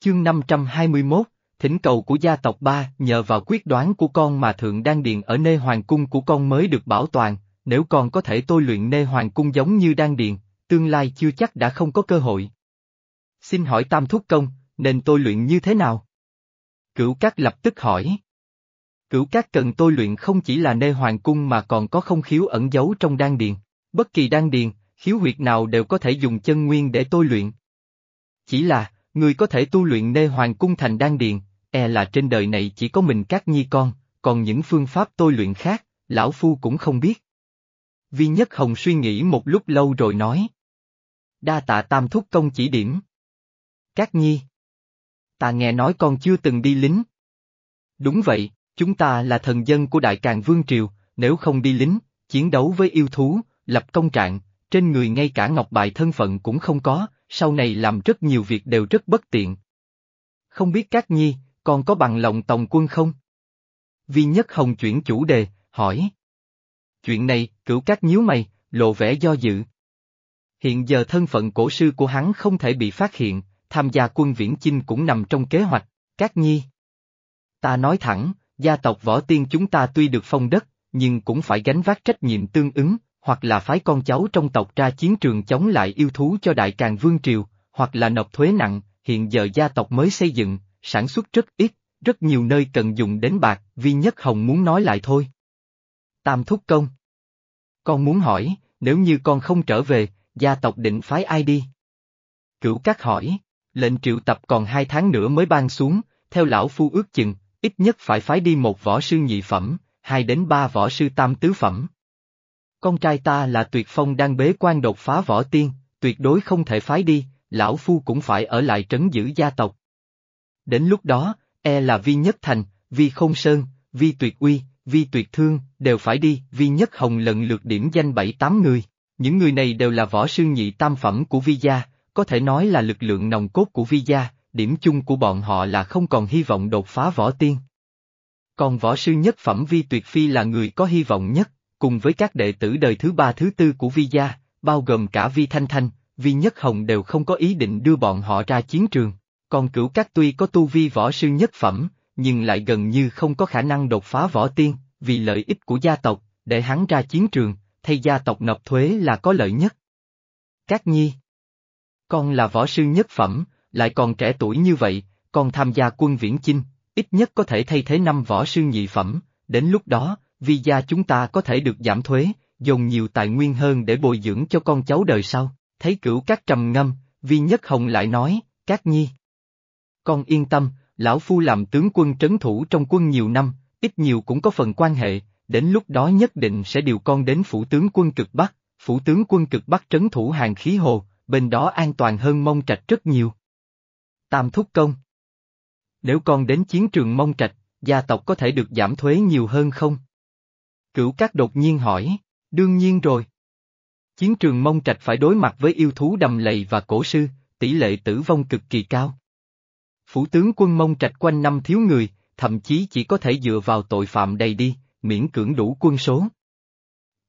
Chương 521, thỉnh cầu của gia tộc ba nhờ vào quyết đoán của con mà thượng đan điện ở nê hoàng cung của con mới được bảo toàn, nếu con có thể tôi luyện nê hoàng cung giống như đan điện, tương lai chưa chắc đã không có cơ hội. Xin hỏi tam thúc công, nên tôi luyện như thế nào? Cửu Cát lập tức hỏi. Cửu Cát cần tôi luyện không chỉ là nê hoàng cung mà còn có không khiếu ẩn giấu trong đan điền. Bất kỳ đan điền, khiếu huyệt nào đều có thể dùng chân nguyên để tôi luyện. Chỉ là, người có thể tu luyện nê hoàng cung thành đan điền, e là trên đời này chỉ có mình các nhi con, còn những phương pháp tôi luyện khác, lão phu cũng không biết. Vi Nhất Hồng suy nghĩ một lúc lâu rồi nói. Đa tạ tam thúc công chỉ điểm. Các nhi. Ta nghe nói con chưa từng đi lính. Đúng vậy, chúng ta là thần dân của Đại Càng Vương Triều, nếu không đi lính, chiến đấu với yêu thú, lập công trạng, trên người ngay cả ngọc bài thân phận cũng không có, sau này làm rất nhiều việc đều rất bất tiện. Không biết các nhi, còn có bằng lòng tòng quân không? Vi Nhất Hồng chuyển chủ đề, hỏi. Chuyện này, cửu các nhíu mày, lộ vẻ do dự. Hiện giờ thân phận cổ sư của hắn không thể bị phát hiện, tham gia quân viễn chinh cũng nằm trong kế hoạch, các nhi. Ta nói thẳng, gia tộc võ tiên chúng ta tuy được phong đất, nhưng cũng phải gánh vác trách nhiệm tương ứng, hoặc là phái con cháu trong tộc ra chiến trường chống lại yêu thú cho đại càng vương triều, hoặc là nộp thuế nặng, hiện giờ gia tộc mới xây dựng, sản xuất rất ít, rất nhiều nơi cần dùng đến bạc, Vi Nhất Hồng muốn nói lại thôi. Tam Thúc Công Con muốn hỏi, nếu như con không trở về, gia tộc định phái ai đi? Cửu các hỏi, lệnh triệu tập còn hai tháng nữa mới ban xuống, theo lão phu ước chừng, ít nhất phải phái đi một võ sư nhị phẩm, hai đến ba võ sư tam tứ phẩm. Con trai ta là tuyệt phong đang bế quan đột phá võ tiên, tuyệt đối không thể phái đi, lão phu cũng phải ở lại trấn giữ gia tộc. Đến lúc đó, e là vi nhất thành, vi không sơn, vi tuyệt uy, vi tuyệt thương, đều phải đi, vi nhất hồng lần lượt điểm danh bảy tám người. Những người này đều là võ sư nhị tam phẩm của vi gia, có thể nói là lực lượng nòng cốt của vi gia, điểm chung của bọn họ là không còn hy vọng đột phá võ tiên. Còn võ sư nhất phẩm vi tuyệt phi là người có hy vọng nhất, cùng với các đệ tử đời thứ ba thứ tư của vi gia, bao gồm cả vi thanh thanh, vi nhất hồng đều không có ý định đưa bọn họ ra chiến trường. Còn cửu các tuy có tu vi võ sư nhất phẩm, nhưng lại gần như không có khả năng đột phá võ tiên, vì lợi ích của gia tộc, để hắn ra chiến trường, thay gia tộc nộp thuế là có lợi nhất. Các nhi Con là võ sư nhất phẩm, lại còn trẻ tuổi như vậy, con tham gia quân viễn chinh, ít nhất có thể thay thế năm võ sư nhị phẩm, đến lúc đó, vì gia chúng ta có thể được giảm thuế, dùng nhiều tài nguyên hơn để bồi dưỡng cho con cháu đời sau. Thấy cửu các trầm ngâm, Vi Nhất Hồng lại nói, các nhi. Con yên tâm, lão phu làm tướng quân trấn thủ trong quân nhiều năm, ít nhiều cũng có phần quan hệ, đến lúc đó nhất định sẽ điều con đến phủ tướng quân cực Bắc, phủ tướng quân cực Bắc trấn thủ hàng khí hồ, bên đó an toàn hơn mông trạch rất nhiều. Tam thúc công Nếu con đến chiến trường mông trạch, gia tộc có thể được giảm thuế nhiều hơn không? Cửu Cát đột nhiên hỏi, đương nhiên rồi. Chiến trường mông trạch phải đối mặt với yêu thú đầm lầy và cổ sư, tỷ lệ tử vong cực kỳ cao. Phủ tướng quân mông trạch quanh năm thiếu người, thậm chí chỉ có thể dựa vào tội phạm đầy đi, miễn cưỡng đủ quân số.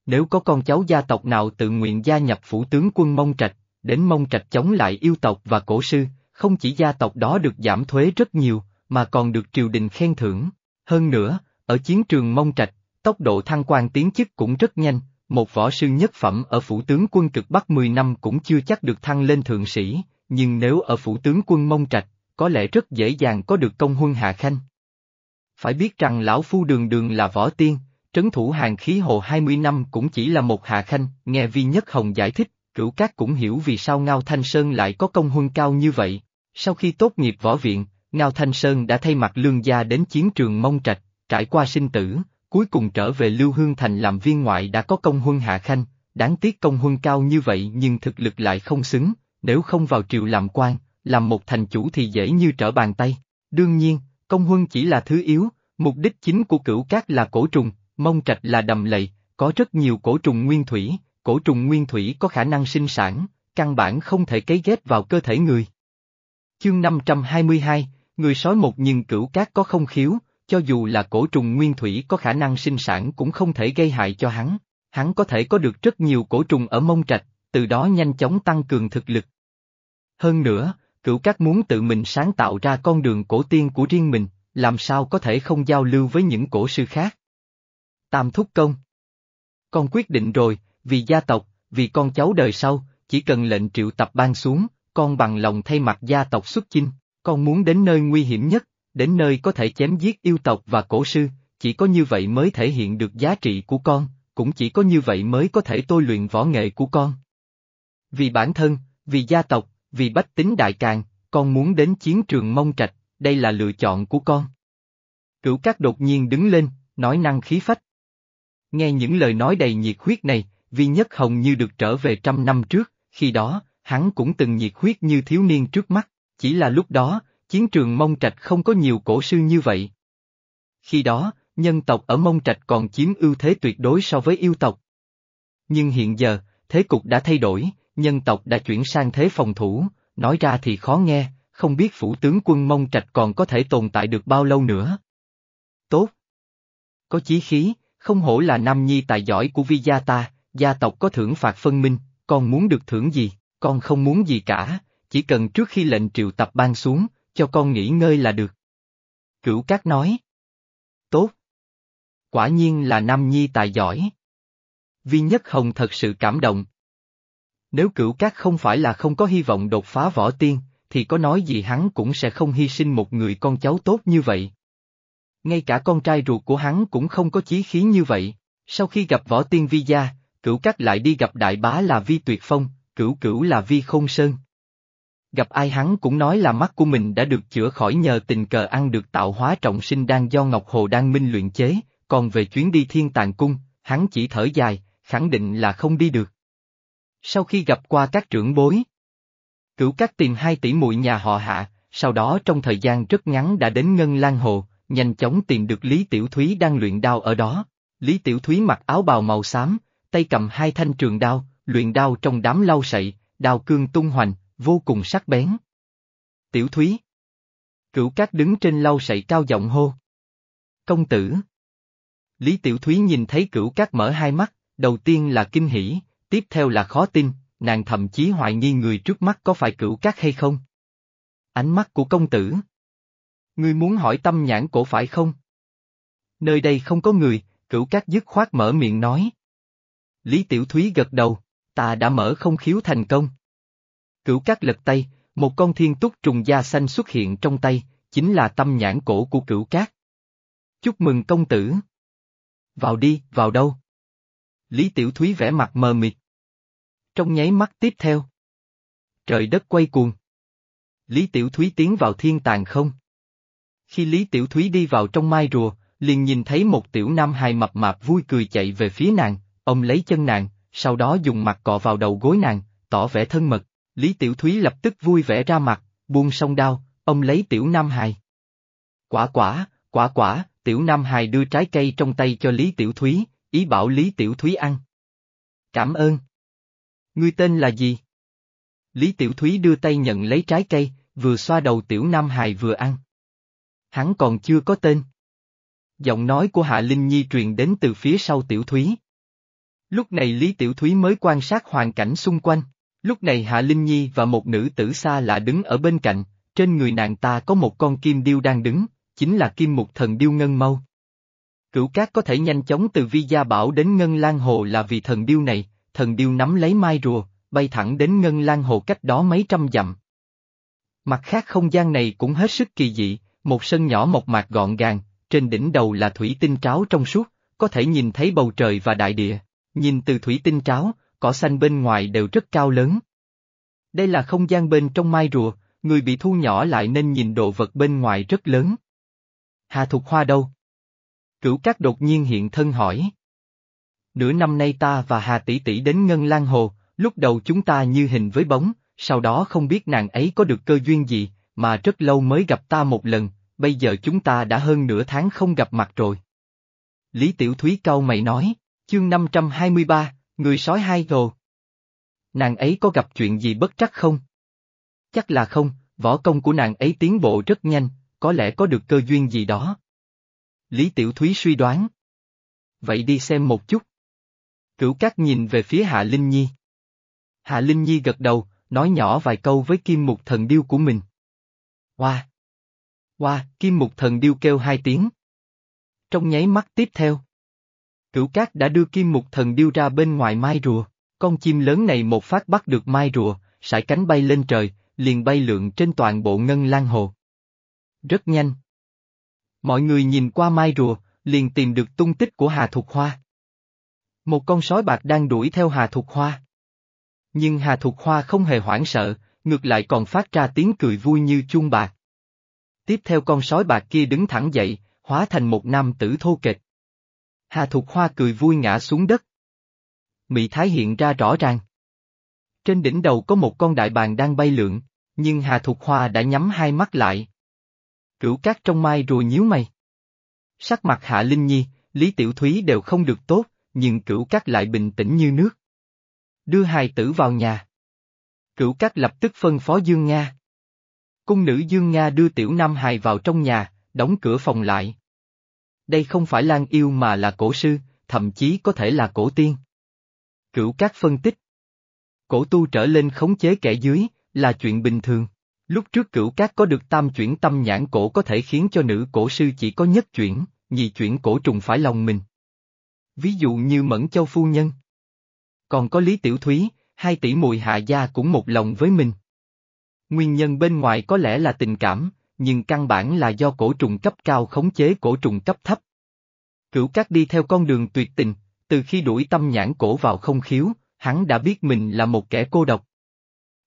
Nếu có con cháu gia tộc nào tự nguyện gia nhập phủ tướng quân mông trạch, đến mông trạch chống lại yêu tộc và cổ sư, không chỉ gia tộc đó được giảm thuế rất nhiều, mà còn được triều đình khen thưởng. Hơn nữa, ở chiến trường mông trạch, tốc độ thăng quan tiến chức cũng rất nhanh, một võ sư nhất phẩm ở phủ tướng quân cực Bắc 10 năm cũng chưa chắc được thăng lên thượng sĩ, nhưng nếu ở phủ tướng quân mông trạch, có lẽ rất dễ dàng có được công huân hạ khanh. Phải biết rằng lão phu đường đường là võ tiên, trấn thủ hàng khí hồ 20 năm cũng chỉ là một hạ khanh, nghe Vi Nhất Hồng giải thích, cửu cát cũng hiểu vì sao Ngao Thanh Sơn lại có công huân cao như vậy. Sau khi tốt nghiệp võ viện, Ngao Thanh Sơn đã thay mặt lương gia đến chiến trường mông trạch, trải qua sinh tử, cuối cùng trở về Lưu Hương Thành làm viên ngoại đã có công huân hạ khanh, đáng tiếc công huân cao như vậy nhưng thực lực lại không xứng, nếu không vào triều làm quan, làm một thành chủ thì dễ như trở bàn tay. Đương nhiên, công huân chỉ là thứ yếu, mục đích chính của cửu cát là cổ trùng, mông trạch là đầm lầy, có rất nhiều cổ trùng nguyên thủy, cổ trùng nguyên thủy có khả năng sinh sản, căn bản không thể cấy ghép vào cơ thể người. Chương 522, người sói một nhưng cửu cát có không khiếu, cho dù là cổ trùng nguyên thủy có khả năng sinh sản cũng không thể gây hại cho hắn, hắn có thể có được rất nhiều cổ trùng ở mông trạch, từ đó nhanh chóng tăng cường thực lực. Hơn nữa, cửu các muốn tự mình sáng tạo ra con đường cổ tiên của riêng mình, làm sao có thể không giao lưu với những cổ sư khác. Tam thúc công Con quyết định rồi, vì gia tộc, vì con cháu đời sau, chỉ cần lệnh triệu tập ban xuống, con bằng lòng thay mặt gia tộc xuất chinh, con muốn đến nơi nguy hiểm nhất, đến nơi có thể chém giết yêu tộc và cổ sư, chỉ có như vậy mới thể hiện được giá trị của con, cũng chỉ có như vậy mới có thể tôi luyện võ nghệ của con. Vì bản thân, vì gia tộc, vì bách tính đại càng, con muốn đến chiến trường mông trạch, đây là lựa chọn của con. Cửu Cát đột nhiên đứng lên, nói năng khí phách. Nghe những lời nói đầy nhiệt huyết này, Vi Nhất Hồng như được trở về trăm năm trước, khi đó, hắn cũng từng nhiệt huyết như thiếu niên trước mắt, chỉ là lúc đó, chiến trường Mông Trạch không có nhiều cổ sư như vậy. Khi đó, nhân tộc ở Mông Trạch còn chiếm ưu thế tuyệt đối so với yêu tộc. Nhưng hiện giờ, thế cục đã thay đổi, nhân tộc đã chuyển sang thế phòng thủ, nói ra thì khó nghe, không biết phủ tướng quân Mông Trạch còn có thể tồn tại được bao lâu nữa. Tốt. Có chí khí, không hổ là nam nhi tài giỏi của vi gia ta, gia tộc có thưởng phạt phân minh, con muốn được thưởng gì, con không muốn gì cả, chỉ cần trước khi lệnh triệu tập ban xuống, cho con nghỉ ngơi là được. Cửu Cát nói. Tốt. Quả nhiên là nam nhi tài giỏi. Vi Nhất Hồng thật sự cảm động. Nếu cửu cát không phải là không có hy vọng đột phá võ tiên, thì có nói gì hắn cũng sẽ không hy sinh một người con cháu tốt như vậy. Ngay cả con trai ruột của hắn cũng không có chí khí như vậy. Sau khi gặp võ tiên vi gia, cửu cát lại đi gặp đại bá là vi tuyệt phong, cửu cửu là vi khôn sơn. Gặp ai hắn cũng nói là mắt của mình đã được chữa khỏi nhờ tình cờ ăn được tạo hóa trọng sinh đang do Ngọc Hồ Đan Minh luyện chế, còn về chuyến đi thiên tàng cung, hắn chỉ thở dài, khẳng định là không đi được. Sau khi gặp qua các trưởng bối, cửu cát tìm hai tỷ muội nhà họ hạ, sau đó trong thời gian rất ngắn đã đến Ngân Lan Hồ, nhanh chóng tìm được Lý Tiểu Thúy đang luyện đao ở đó. Lý Tiểu Thúy mặc áo bào màu xám, tay cầm hai thanh trường đao, luyện đao trong đám lau sậy, đao cương tung hoành, vô cùng sắc bén. Tiểu Thúy Cửu Cát đứng trên lau sậy cao giọng hô. Công tử Lý Tiểu Thúy nhìn thấy cửu Cát mở hai mắt, đầu tiên là kinh hỉ, tiếp theo là khó tin, nàng thậm chí hoài nghi người trước mắt có phải cửu Cát hay không. Ánh mắt của công tử Ngươi muốn hỏi tâm nhãn cổ phải không? Nơi đây không có người, cửu cát dứt khoát mở miệng nói. Lý Tiểu Thúy gật đầu, ta đã mở không khiếu thành công. Cửu cát lật tay, một con thiên túc trùng da xanh xuất hiện trong tay, chính là tâm nhãn cổ của cửu cát. Chúc mừng công tử. Vào đi, vào đâu? Lý Tiểu Thúy vẽ mặt mờ mịt. Trong nháy mắt tiếp theo. Trời đất quay cuồng. Lý Tiểu Thúy tiến vào thiên tàng không? Khi Lý Tiểu Thúy đi vào trong mai rùa, liền nhìn thấy một tiểu nam hài mập mạp vui cười chạy về phía nàng, ông lấy chân nàng, sau đó dùng mặt cọ vào đầu gối nàng, tỏ vẻ thân mật. Lý Tiểu Thúy lập tức vui vẻ ra mặt, buông song đao, ông lấy tiểu nam hài. Quả quả, quả quả, tiểu nam hài đưa trái cây trong tay cho Lý Tiểu Thúy, ý bảo Lý Tiểu Thúy ăn. Cảm ơn. Ngươi tên là gì? Lý Tiểu Thúy đưa tay nhận lấy trái cây, vừa xoa đầu tiểu nam hài vừa ăn hắn còn chưa có tên. Giọng nói của Hạ Linh Nhi truyền đến từ phía sau Tiểu Thúy. Lúc này Lý Tiểu Thúy mới quan sát hoàn cảnh xung quanh, lúc này Hạ Linh Nhi và một nữ tử xa lạ đứng ở bên cạnh, trên người nàng ta có một con kim điêu đang đứng, chính là kim mục thần điêu ngân mâu. Cửu cát có thể nhanh chóng từ Vi Gia Bảo đến Ngân Lan Hồ là vì thần điêu này, thần điêu nắm lấy mai rùa, bay thẳng đến Ngân Lan Hồ cách đó mấy trăm dặm. Mặt khác không gian này cũng hết sức kỳ dị, một sân nhỏ mộc mạc gọn gàng, trên đỉnh đầu là thủy tinh tráo trong suốt, có thể nhìn thấy bầu trời và đại địa. Nhìn từ thủy tinh tráo, cỏ xanh bên ngoài đều rất cao lớn. Đây là không gian bên trong mai rùa, người bị thu nhỏ lại nên nhìn đồ vật bên ngoài rất lớn. Hà Thục Hoa đâu? Cửu Cát đột nhiên hiện thân hỏi. Nửa năm nay ta và Hà Tỷ Tỷ đến Ngân Lan Hồ, lúc đầu chúng ta như hình với bóng, sau đó không biết nàng ấy có được cơ duyên gì, mà rất lâu mới gặp ta một lần, bây giờ chúng ta đã hơn nửa tháng không gặp mặt rồi. Lý Tiểu Thúy cau mày nói, chương 523, người sói hai đồ. Nàng ấy có gặp chuyện gì bất trắc không? Chắc là không, võ công của nàng ấy tiến bộ rất nhanh, có lẽ có được cơ duyên gì đó. Lý Tiểu Thúy suy đoán. Vậy đi xem một chút. Cửu Cát nhìn về phía Hạ Linh Nhi. Hạ Linh Nhi gật đầu, nói nhỏ vài câu với kim mục thần điêu của mình. Hoa! Hoa, kim mục thần điêu kêu hai tiếng. Trong nháy mắt tiếp theo. Cửu cát đã đưa kim mục thần điêu ra bên ngoài mai rùa, con chim lớn này một phát bắt được mai rùa, sải cánh bay lên trời, liền bay lượn trên toàn bộ ngân lan hồ. Rất nhanh. Mọi người nhìn qua mai rùa, liền tìm được tung tích của Hà Thục Hoa. Một con sói bạc đang đuổi theo Hà Thục Hoa. Nhưng Hà Thục Hoa không hề hoảng sợ, ngược lại còn phát ra tiếng cười vui như chuông bạc. Tiếp theo con sói bạc kia đứng thẳng dậy, hóa thành một nam tử thô kệch. Hà Thục Hoa cười vui ngã xuống đất. Mỹ Thái hiện ra rõ ràng. Trên đỉnh đầu có một con đại bàng đang bay lượn, nhưng Hà Thục Hoa đã nhắm hai mắt lại. Cửu cát trong mai rùa nhíu mày. Sắc mặt Hạ Linh Nhi, Lý Tiểu Thúy đều không được tốt, nhưng cửu cát lại bình tĩnh như nước. Đưa hài tử vào nhà. Cửu cát lập tức phân phó Dương Nga. Cung nữ Dương Nga đưa tiểu Nam Hài vào trong nhà, đóng cửa phòng lại. Đây không phải Lan Yêu mà là cổ sư, thậm chí có thể là cổ tiên. Cửu các phân tích. Cổ tu trở lên khống chế kẻ dưới, là chuyện bình thường. Lúc trước cửu các có được tam chuyển tâm nhãn cổ có thể khiến cho nữ cổ sư chỉ có nhất chuyển, nhị chuyển cổ trùng phải lòng mình. Ví dụ như Mẫn Châu Phu Nhân. Còn có Lý Tiểu Thúy, hai tỷ mùi hạ gia cũng một lòng với mình. Nguyên nhân bên ngoài có lẽ là tình cảm, nhưng căn bản là do cổ trùng cấp cao khống chế cổ trùng cấp thấp. Cửu Cát đi theo con đường tuyệt tình, từ khi đuổi tâm nhãn cổ vào không khiếu, hắn đã biết mình là một kẻ cô độc.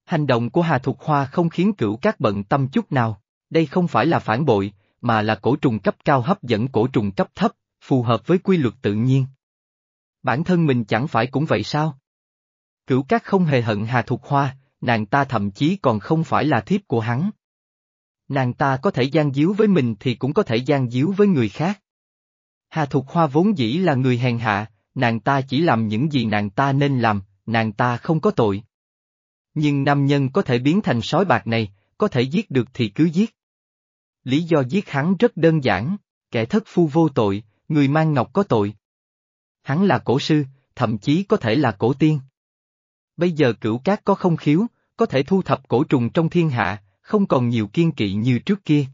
Hành động của Hà Thục Hoa không khiến cửu Cát bận tâm chút nào, đây không phải là phản bội, mà là cổ trùng cấp cao hấp dẫn cổ trùng cấp thấp, phù hợp với quy luật tự nhiên. Bản thân mình chẳng phải cũng vậy sao? Cửu Cát không hề hận Hà Thục Hoa, nàng ta thậm chí còn không phải là thiếp của hắn. Nàng ta có thể gian díu với mình thì cũng có thể gian díu với người khác. Hà Thục Hoa vốn dĩ là người hèn hạ, nàng ta chỉ làm những gì nàng ta nên làm, nàng ta không có tội. Nhưng nam nhân có thể biến thành sói bạc này, có thể giết được thì cứ giết. Lý do giết hắn rất đơn giản, kẻ thất phu vô tội, người mang ngọc có tội. Hắn là cổ sư, thậm chí có thể là cổ tiên. Bây giờ cửu cát có không khiếu, có thể thu thập cổ trùng trong thiên hạ, không còn nhiều kiên kỵ như trước kia.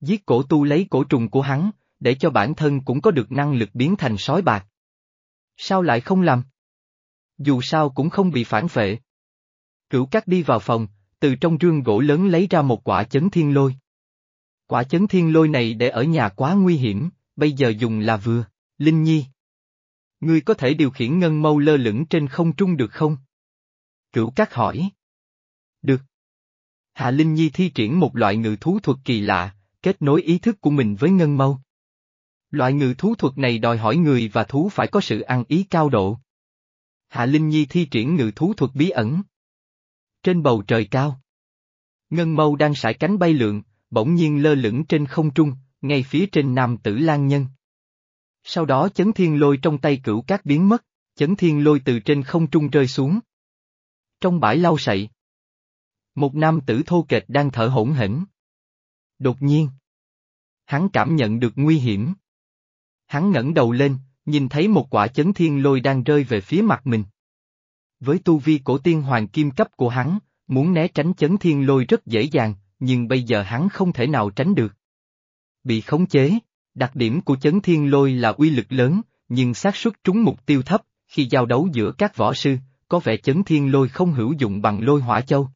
Giết cổ tu lấy cổ trùng của hắn, để cho bản thân cũng có được năng lực biến thành sói bạc. Sao lại không làm? Dù sao cũng không bị phản phệ. Cửu cát đi vào phòng, từ trong rương gỗ lớn lấy ra một quả chấn thiên lôi. Quả chấn thiên lôi này để ở nhà quá nguy hiểm, bây giờ dùng là vừa, Linh Nhi. Ngươi có thể điều khiển ngân mâu lơ lửng trên không trung được không? Cửu Cát hỏi. Được. Hạ Linh Nhi thi triển một loại ngự thú thuật kỳ lạ, kết nối ý thức của mình với ngân mâu. Loại ngự thú thuật này đòi hỏi người và thú phải có sự ăn ý cao độ. Hạ Linh Nhi thi triển ngự thú thuật bí ẩn. Trên bầu trời cao. Ngân mâu đang sải cánh bay lượn, bỗng nhiên lơ lửng trên không trung, ngay phía trên nam tử Lan Nhân. Sau đó chấn thiên lôi trong tay cửu cát biến mất, chấn thiên lôi từ trên không trung rơi xuống. Trong bãi lau sậy. Một nam tử thô kệch đang thở hổn hển. Đột nhiên. Hắn cảm nhận được nguy hiểm. Hắn ngẩng đầu lên, nhìn thấy một quả chấn thiên lôi đang rơi về phía mặt mình. Với tu vi cổ tiên hoàng kim cấp của hắn, muốn né tránh chấn thiên lôi rất dễ dàng, nhưng bây giờ hắn không thể nào tránh được. Bị khống chế. Đặc điểm của chấn thiên lôi là uy lực lớn, nhưng xác suất trúng mục tiêu thấp, khi giao đấu giữa các võ sư, có vẻ chấn thiên lôi không hữu dụng bằng lôi hỏa châu.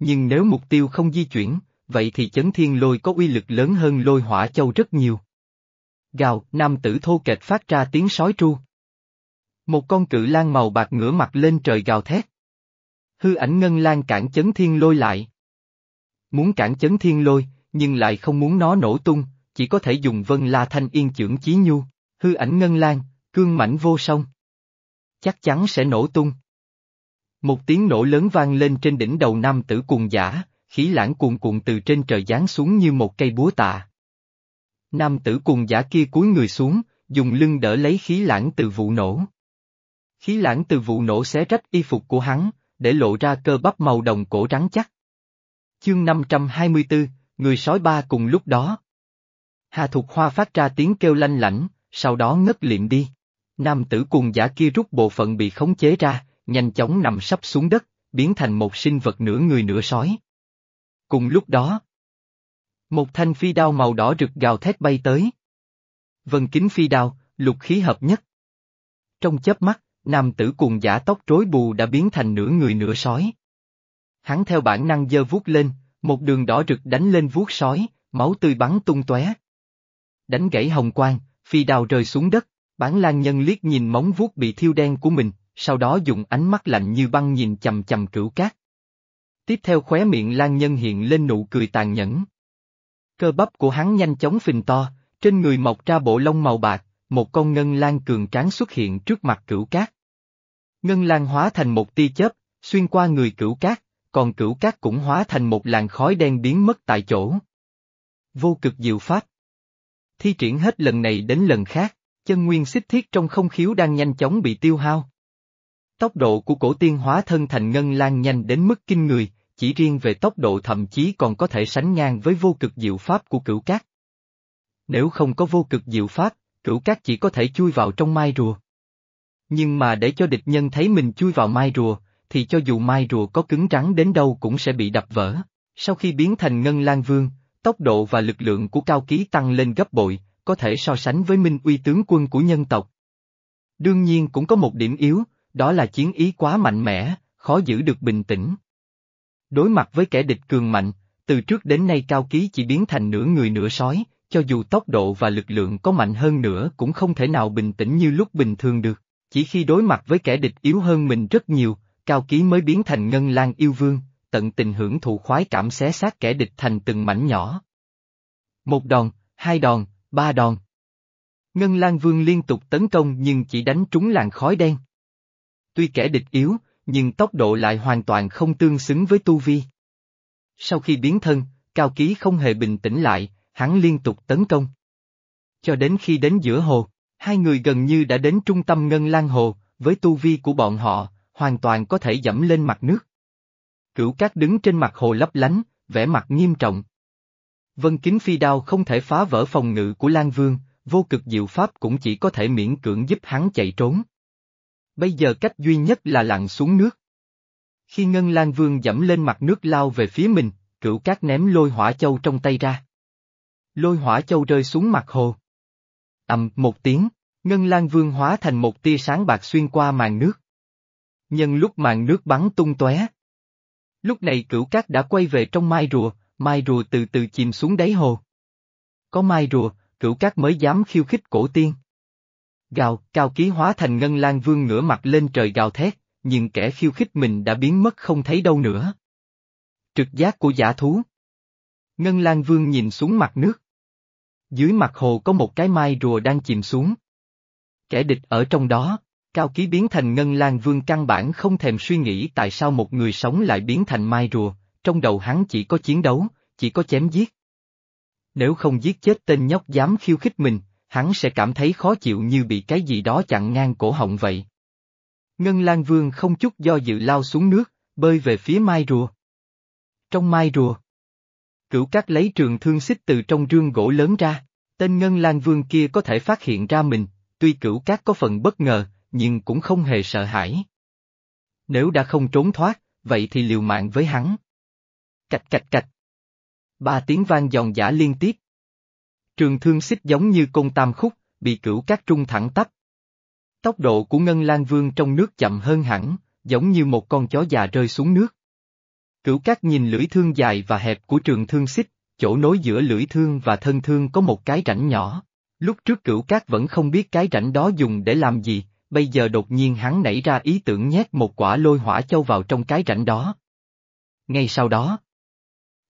Nhưng nếu mục tiêu không di chuyển, vậy thì chấn thiên lôi có uy lực lớn hơn lôi hỏa châu rất nhiều. Gào, nam tử thô kệch phát ra tiếng sói tru. Một con cự lan màu bạc ngửa mặt lên trời gào thét. Hư ảnh ngân lan cản chấn thiên lôi lại. Muốn cản chấn thiên lôi, nhưng lại không muốn nó nổ tung, chỉ có thể dùng vân la thanh yên trưởng chí nhu, hư ảnh ngân lan, cương mảnh vô song. Chắc chắn sẽ nổ tung. Một tiếng nổ lớn vang lên trên đỉnh đầu nam tử cuồng giả, khí lãng cuồn cuộn từ trên trời giáng xuống như một cây búa tạ. Nam tử cuồng giả kia cúi người xuống, dùng lưng đỡ lấy khí lãng từ vụ nổ. Khí lãng từ vụ nổ xé rách y phục của hắn, để lộ ra cơ bắp màu đồng cổ rắn chắc. Chương 524, người sói ba cùng lúc đó. Hà Thục Hoa phát ra tiếng kêu lanh lảnh, sau đó ngất liệm đi. Nam tử cuồng giả kia rút bộ phận bị khống chế ra, nhanh chóng nằm sắp xuống đất, biến thành một sinh vật nửa người nửa sói. Cùng lúc đó, một thanh phi đao màu đỏ rực gào thét bay tới. Vân kính phi đao, lục khí hợp nhất. Trong chớp mắt, nam tử cuồng giả tóc rối bù đã biến thành nửa người nửa sói. Hắn theo bản năng giơ vuốt lên, một đường đỏ rực đánh lên vuốt sói, máu tươi bắn tung tóe. Đánh gãy hồng quang, phi đao rơi xuống đất, bản lan nhân liếc nhìn móng vuốt bị thiêu đen của mình, sau đó dùng ánh mắt lạnh như băng nhìn chầm chầm cửu cát. Tiếp theo khóe miệng lan nhân hiện lên nụ cười tàn nhẫn. Cơ bắp của hắn nhanh chóng phình to, trên người mọc ra bộ lông màu bạc, một con ngân lan cường tráng xuất hiện trước mặt cửu cát. Ngân lan hóa thành một tia chớp, xuyên qua người cửu cát, còn cửu cát cũng hóa thành một làn khói đen biến mất tại chỗ. Vô cực diệu pháp. Thi triển hết lần này đến lần khác, chân nguyên xích thiết trong không khiếu đang nhanh chóng bị tiêu hao. Tốc độ của cổ tiên hóa thân thành ngân lan nhanh đến mức kinh người, chỉ riêng về tốc độ thậm chí còn có thể sánh ngang với vô cực diệu pháp của cửu cát. Nếu không có vô cực diệu pháp, cửu cát chỉ có thể chui vào trong mai rùa. Nhưng mà để cho địch nhân thấy mình chui vào mai rùa, thì cho dù mai rùa có cứng rắn đến đâu cũng sẽ bị đập vỡ. Sau khi biến thành ngân lan vương, tốc độ và lực lượng của cao ký tăng lên gấp bội, có thể so sánh với minh uy tướng quân của nhân tộc. Đương nhiên cũng có một điểm yếu, đó là chiến ý quá mạnh mẽ, khó giữ được bình tĩnh. Đối mặt với kẻ địch cường mạnh, từ trước đến nay cao ký chỉ biến thành nửa người nửa sói, cho dù tốc độ và lực lượng có mạnh hơn nữa cũng không thể nào bình tĩnh như lúc bình thường được. Chỉ khi đối mặt với kẻ địch yếu hơn mình rất nhiều, cao ký mới biến thành ngân lan yêu vương, tận tình hưởng thụ khoái cảm xé xác kẻ địch thành từng mảnh nhỏ. Một đòn, hai đòn, ba đòn. Ngân Lan Vương liên tục tấn công nhưng chỉ đánh trúng làn khói đen. Tuy kẻ địch yếu, nhưng tốc độ lại hoàn toàn không tương xứng với tu vi. Sau khi biến thân, Cao Ký không hề bình tĩnh lại, hắn liên tục tấn công. Cho đến khi đến giữa hồ, hai người gần như đã đến trung tâm Ngân Lan Hồ, với tu vi của bọn họ, hoàn toàn có thể dẫm lên mặt nước. Cửu Cát đứng trên mặt hồ lấp lánh, vẻ mặt nghiêm trọng. Vân Kính Phi Đao không thể phá vỡ phòng ngự của Lan Vương, vô cực diệu pháp cũng chỉ có thể miễn cưỡng giúp hắn chạy trốn. Bây giờ cách duy nhất là lặn xuống nước. Khi Ngân Lan Vương dẫm lên mặt nước lao về phía mình, cửu cát ném lôi hỏa châu trong tay ra. Lôi hỏa châu rơi xuống mặt hồ. ầm một tiếng, Ngân Lan Vương hóa thành một tia sáng bạc xuyên qua màn nước. Nhân lúc màn nước bắn tung tóe. Lúc này cửu cát đã quay về trong mai rùa, mai rùa từ từ chìm xuống đáy hồ. Có mai rùa, cửu cát mới dám khiêu khích cổ tiên. Gào, cao ký hóa thành ngân lan vương ngửa mặt lên trời gào thét, nhưng kẻ khiêu khích mình đã biến mất không thấy đâu nữa. Trực giác của giả thú. Ngân lan vương nhìn xuống mặt nước. Dưới mặt hồ có một cái mai rùa đang chìm xuống. Kẻ địch ở trong đó, cao ký biến thành ngân lan vương căn bản không thèm suy nghĩ tại sao một người sống lại biến thành mai rùa, trong đầu hắn chỉ có chiến đấu, chỉ có chém giết. Nếu không giết chết tên nhóc dám khiêu khích mình, hắn sẽ cảm thấy khó chịu như bị cái gì đó chặn ngang cổ họng vậy. Ngân Lan Vương không chút do dự lao xuống nước, bơi về phía mai rùa. Trong mai rùa, cửu cát lấy trường thương xích từ trong rương gỗ lớn ra, tên Ngân Lan Vương kia có thể phát hiện ra mình, tuy cửu cát có phần bất ngờ, nhưng cũng không hề sợ hãi. Nếu đã không trốn thoát, vậy thì liều mạng với hắn. Cạch cạch cạch. Ba tiếng vang giòn giả liên tiếp. Trường thương xích giống như côn tam khúc, bị cửu cát trung thẳng tắp. Tốc độ của Ngân Lan Vương trong nước chậm hơn hẳn, giống như một con chó già rơi xuống nước. Cửu cát nhìn lưỡi thương dài và hẹp của trường thương xích, chỗ nối giữa lưỡi thương và thân thương có một cái rãnh nhỏ. Lúc trước cửu cát vẫn không biết cái rãnh đó dùng để làm gì, bây giờ đột nhiên hắn nảy ra ý tưởng nhét một quả lôi hỏa châu vào trong cái rãnh đó. Ngay sau đó,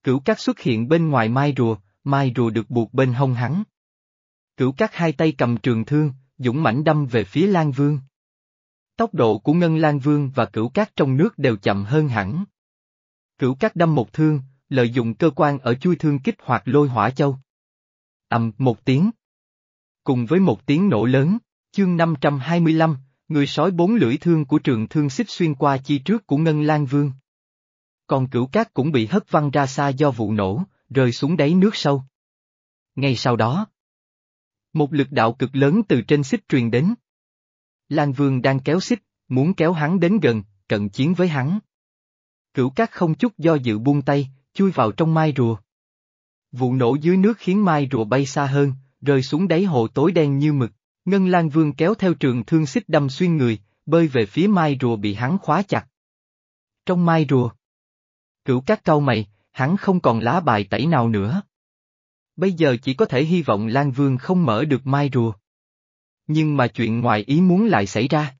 cửu cát xuất hiện bên ngoài mai rùa, mai rùa được buộc bên hông hắn. Cửu các hai tay cầm trường thương, dũng mãnh đâm về phía Lan Vương. Tốc độ của Ngân Lan Vương và cửu các trong nước đều chậm hơn hẳn. Cửu các đâm một thương, lợi dụng cơ quan ở chui thương kích hoạt lôi hỏa châu. ầm một tiếng. Cùng với một tiếng nổ lớn, chương 525, người sói bốn lưỡi thương của trường thương xích xuyên qua chi trước của Ngân Lan Vương. Còn cửu cát cũng bị hất văng ra xa do vụ nổ, rơi xuống đáy nước sâu. Ngay sau đó, một lực đạo cực lớn từ trên xích truyền đến. Lan Vương đang kéo xích, muốn kéo hắn đến gần, cận chiến với hắn. Cửu cát không chút do dự buông tay, chui vào trong mai rùa. Vụ nổ dưới nước khiến mai rùa bay xa hơn, rơi xuống đáy hồ tối đen như mực. Ngân Lan Vương kéo theo trường thương xích đâm xuyên người, bơi về phía mai rùa bị hắn khóa chặt. Trong mai rùa. Cửu các cau mày, hắn không còn lá bài tẩy nào nữa. Bây giờ chỉ có thể hy vọng Lan Vương không mở được mai rùa. Nhưng mà chuyện ngoài ý muốn lại xảy ra.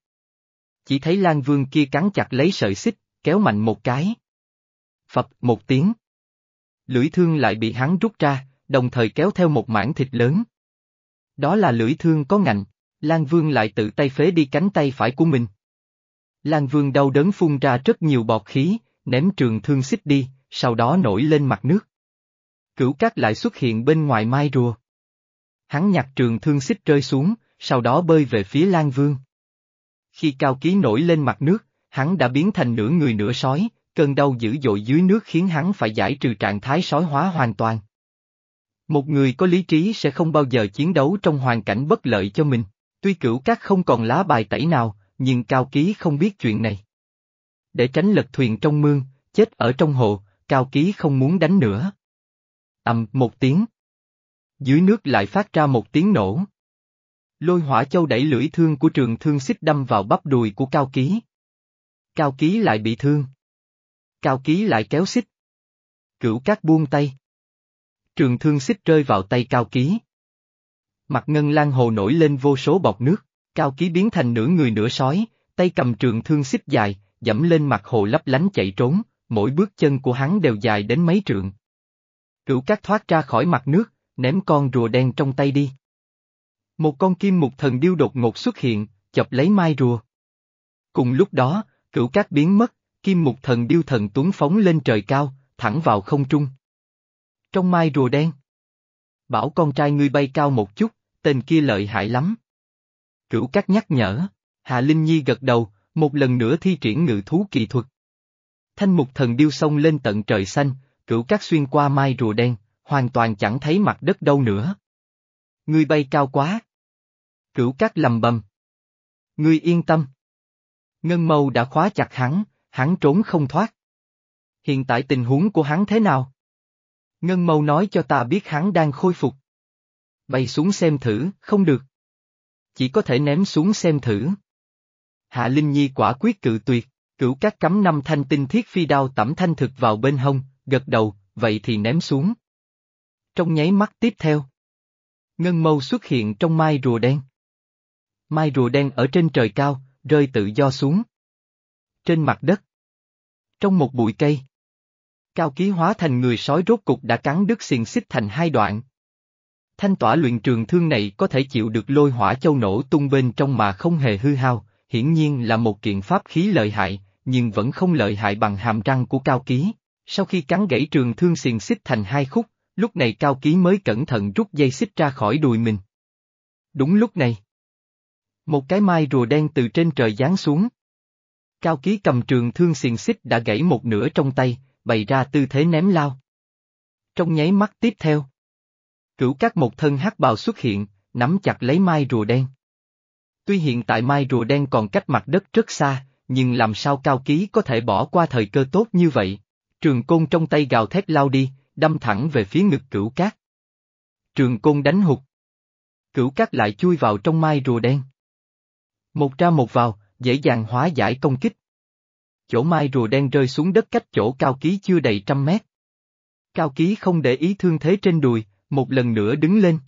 Chỉ thấy Lan Vương kia cắn chặt lấy sợi xích, kéo mạnh một cái. Phập một tiếng. Lưỡi thương lại bị hắn rút ra, đồng thời kéo theo một mảng thịt lớn. Đó là lưỡi thương có ngạnh, Lan Vương lại tự tay phế đi cánh tay phải của mình. Lan Vương đau đớn phun ra rất nhiều bọt khí, ném trường thương xích đi, sau đó nổi lên mặt nước. Cửu cát lại xuất hiện bên ngoài mai rùa. Hắn nhặt trường thương xích rơi xuống, sau đó bơi về phía Lan Vương. Khi cao ký nổi lên mặt nước, hắn đã biến thành nửa người nửa sói, cơn đau dữ dội dưới nước khiến hắn phải giải trừ trạng thái sói hóa hoàn toàn. Một người có lý trí sẽ không bao giờ chiến đấu trong hoàn cảnh bất lợi cho mình. Tuy cửu các không còn lá bài tẩy nào, nhưng Cao Ký không biết chuyện này. Để tránh lật thuyền trong mương, chết ở trong hồ, Cao Ký không muốn đánh nữa. ầm một tiếng. Dưới nước lại phát ra một tiếng nổ. Lôi hỏa châu đẩy lưỡi thương của trường thương xích đâm vào bắp đùi của Cao Ký. Cao Ký lại bị thương. Cao Ký lại kéo xích. Cửu Cát buông tay. Trường thương xích rơi vào tay Cao Ký. Mặt ngân lan hồ nổi lên vô số bọt nước, Cao Ký biến thành nửa người nửa sói, tay cầm trường thương xích dài, dẫm lên mặt hồ lấp lánh chạy trốn, mỗi bước chân của hắn đều dài đến mấy trượng. Cửu cát thoát ra khỏi mặt nước, ném con rùa đen trong tay đi. Một con kim mục thần điêu đột ngột xuất hiện, chọc lấy mai rùa. Cùng lúc đó, cửu cát biến mất, kim mục thần điêu thần tuấn phóng lên trời cao, thẳng vào không trung. Trong mai rùa đen. Bảo con trai ngươi bay cao một chút, tên kia lợi hại lắm. Cửu cát nhắc nhở, Hạ Linh Nhi gật đầu, một lần nữa thi triển ngự thú kỳ thuật. Thanh mục thần điêu sông lên tận trời xanh, cửu cát xuyên qua mai rùa đen, hoàn toàn chẳng thấy mặt đất đâu nữa. Ngươi bay cao quá. Cửu cát lầm bầm. Ngươi yên tâm. Ngân mâu đã khóa chặt hắn, hắn trốn không thoát. Hiện tại tình huống của hắn thế nào? Ngân mâu nói cho ta biết hắn đang khôi phục. Bay xuống xem thử, không được. Chỉ có thể ném xuống xem thử. Hạ Linh Nhi quả quyết cự tuyệt, cửu các cắm năm thanh tinh thiết phi đao tẩm thanh thực vào bên hông, gật đầu, vậy thì ném xuống. Trong nháy mắt tiếp theo. Ngân mâu xuất hiện trong mai rùa đen. Mai rùa đen ở trên trời cao, rơi tự do xuống. Trên mặt đất. Trong một bụi cây. Cao ký hóa thành người sói rốt cục đã cắn đứt xiềng xích thành hai đoạn. Thanh tỏa luyện trường thương này có thể chịu được lôi hỏa châu nổ tung bên trong mà không hề hư hao, hiển nhiên là một kiện pháp khí lợi hại, nhưng vẫn không lợi hại bằng hàm răng của cao ký. Sau khi cắn gãy trường thương xiềng xích thành hai khúc, lúc này cao ký mới cẩn thận rút dây xích ra khỏi đùi mình. Đúng lúc này. Một cái mai rùa đen từ trên trời giáng xuống. Cao ký cầm trường thương xiềng xích đã gãy một nửa trong tay, bày ra tư thế ném lao. Trong nháy mắt tiếp theo. Cửu các một thân hắc bào xuất hiện, nắm chặt lấy mai rùa đen. Tuy hiện tại mai rùa đen còn cách mặt đất rất xa, nhưng làm sao cao ký có thể bỏ qua thời cơ tốt như vậy? Trường côn trong tay gào thét lao đi, đâm thẳng về phía ngực cửu cát. Trường côn đánh hụt. Cửu cát lại chui vào trong mai rùa đen. Một ra một vào, dễ dàng hóa giải công kích. Chỗ mai rùa đen rơi xuống đất cách chỗ cao ký chưa đầy trăm mét. Cao ký không để ý thương thế trên đùi, một lần nữa đứng lên.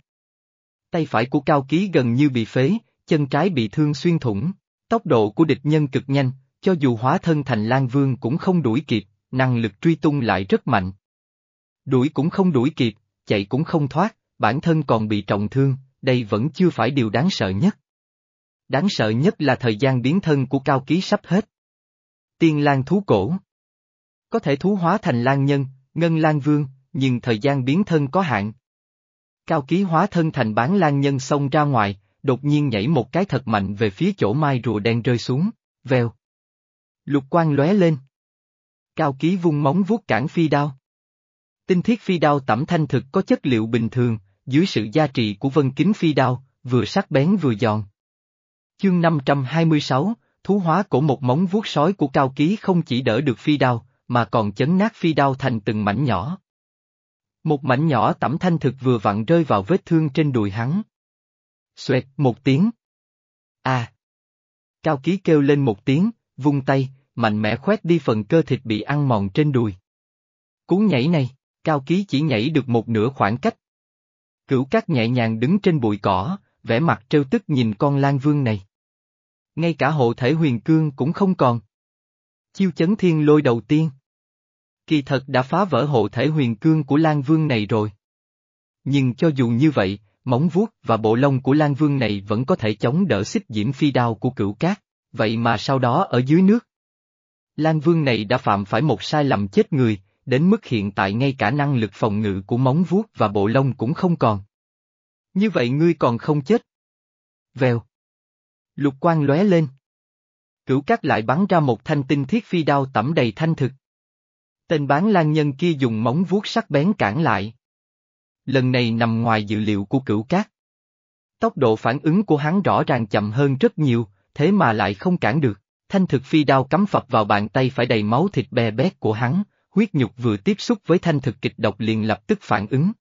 Tay phải của cao ký gần như bị phế, chân trái bị thương xuyên thủng. Tốc độ của địch nhân cực nhanh, cho dù hóa thân thành Lan Vương cũng không đuổi kịp, năng lực truy tung lại rất mạnh. Đuổi cũng không đuổi kịp, chạy cũng không thoát, bản thân còn bị trọng thương, đây vẫn chưa phải điều đáng sợ nhất. Đáng sợ nhất là thời gian biến thân của cao ký sắp hết. Tiên Lan thú cổ Có thể thú hóa thành Lan Nhân, Ngân Lan Vương, nhưng thời gian biến thân có hạn. Cao ký hóa thân thành bán Lan Nhân xông ra ngoài, đột nhiên nhảy một cái thật mạnh về phía chỗ mai rùa đen rơi xuống, vèo. Lục quang lóe lên. Cao ký vung móng vuốt cản phi đao. Tinh thiết phi đao tẩm thanh thực có chất liệu bình thường, dưới sự gia trì của vân kính phi đao, vừa sắc bén vừa giòn. Chương 526, thú hóa cổ một móng vuốt sói của cao ký không chỉ đỡ được phi đao, mà còn chấn nát phi đao thành từng mảnh nhỏ. Một mảnh nhỏ tẩm thanh thực vừa vặn rơi vào vết thương trên đùi hắn. Xoẹt một tiếng. À! Cao ký kêu lên một tiếng, vung tay, mạnh mẽ khoét đi phần cơ thịt bị ăn mòn trên đùi. Cú nhảy này, Cao ký chỉ nhảy được một nửa khoảng cách. Cửu cát nhẹ nhàng đứng trên bụi cỏ, vẻ mặt trêu tức nhìn con Lan Vương này. Ngay cả hộ thể huyền cương cũng không còn. Chiêu chấn thiên lôi đầu tiên. Kỳ thật đã phá vỡ hộ thể huyền cương của Lan Vương này rồi. Nhưng cho dù như vậy, móng vuốt và bộ lông của Lan Vương này vẫn có thể chống đỡ xích diễm phi đao của cửu cát, vậy mà sau đó ở dưới nước. Lan Vương này đã phạm phải một sai lầm chết người, đến mức hiện tại ngay cả năng lực phòng ngự của móng vuốt và bộ lông cũng không còn. Như vậy ngươi còn không chết. Vèo. Lục quang lóe lên. Cửu cát lại bắn ra một thanh tinh thiết phi đao tẩm đầy thanh thực. Tên bán lan nhân kia dùng móng vuốt sắc bén cản lại. Lần này nằm ngoài dự liệu của cửu cát. Tốc độ phản ứng của hắn rõ ràng chậm hơn rất nhiều, thế mà lại không cản được. Thanh thực phi đao cắm phập vào bàn tay phải đầy máu thịt bè bét của hắn, huyết nhục vừa tiếp xúc với thanh thực kịch độc liền lập tức phản ứng.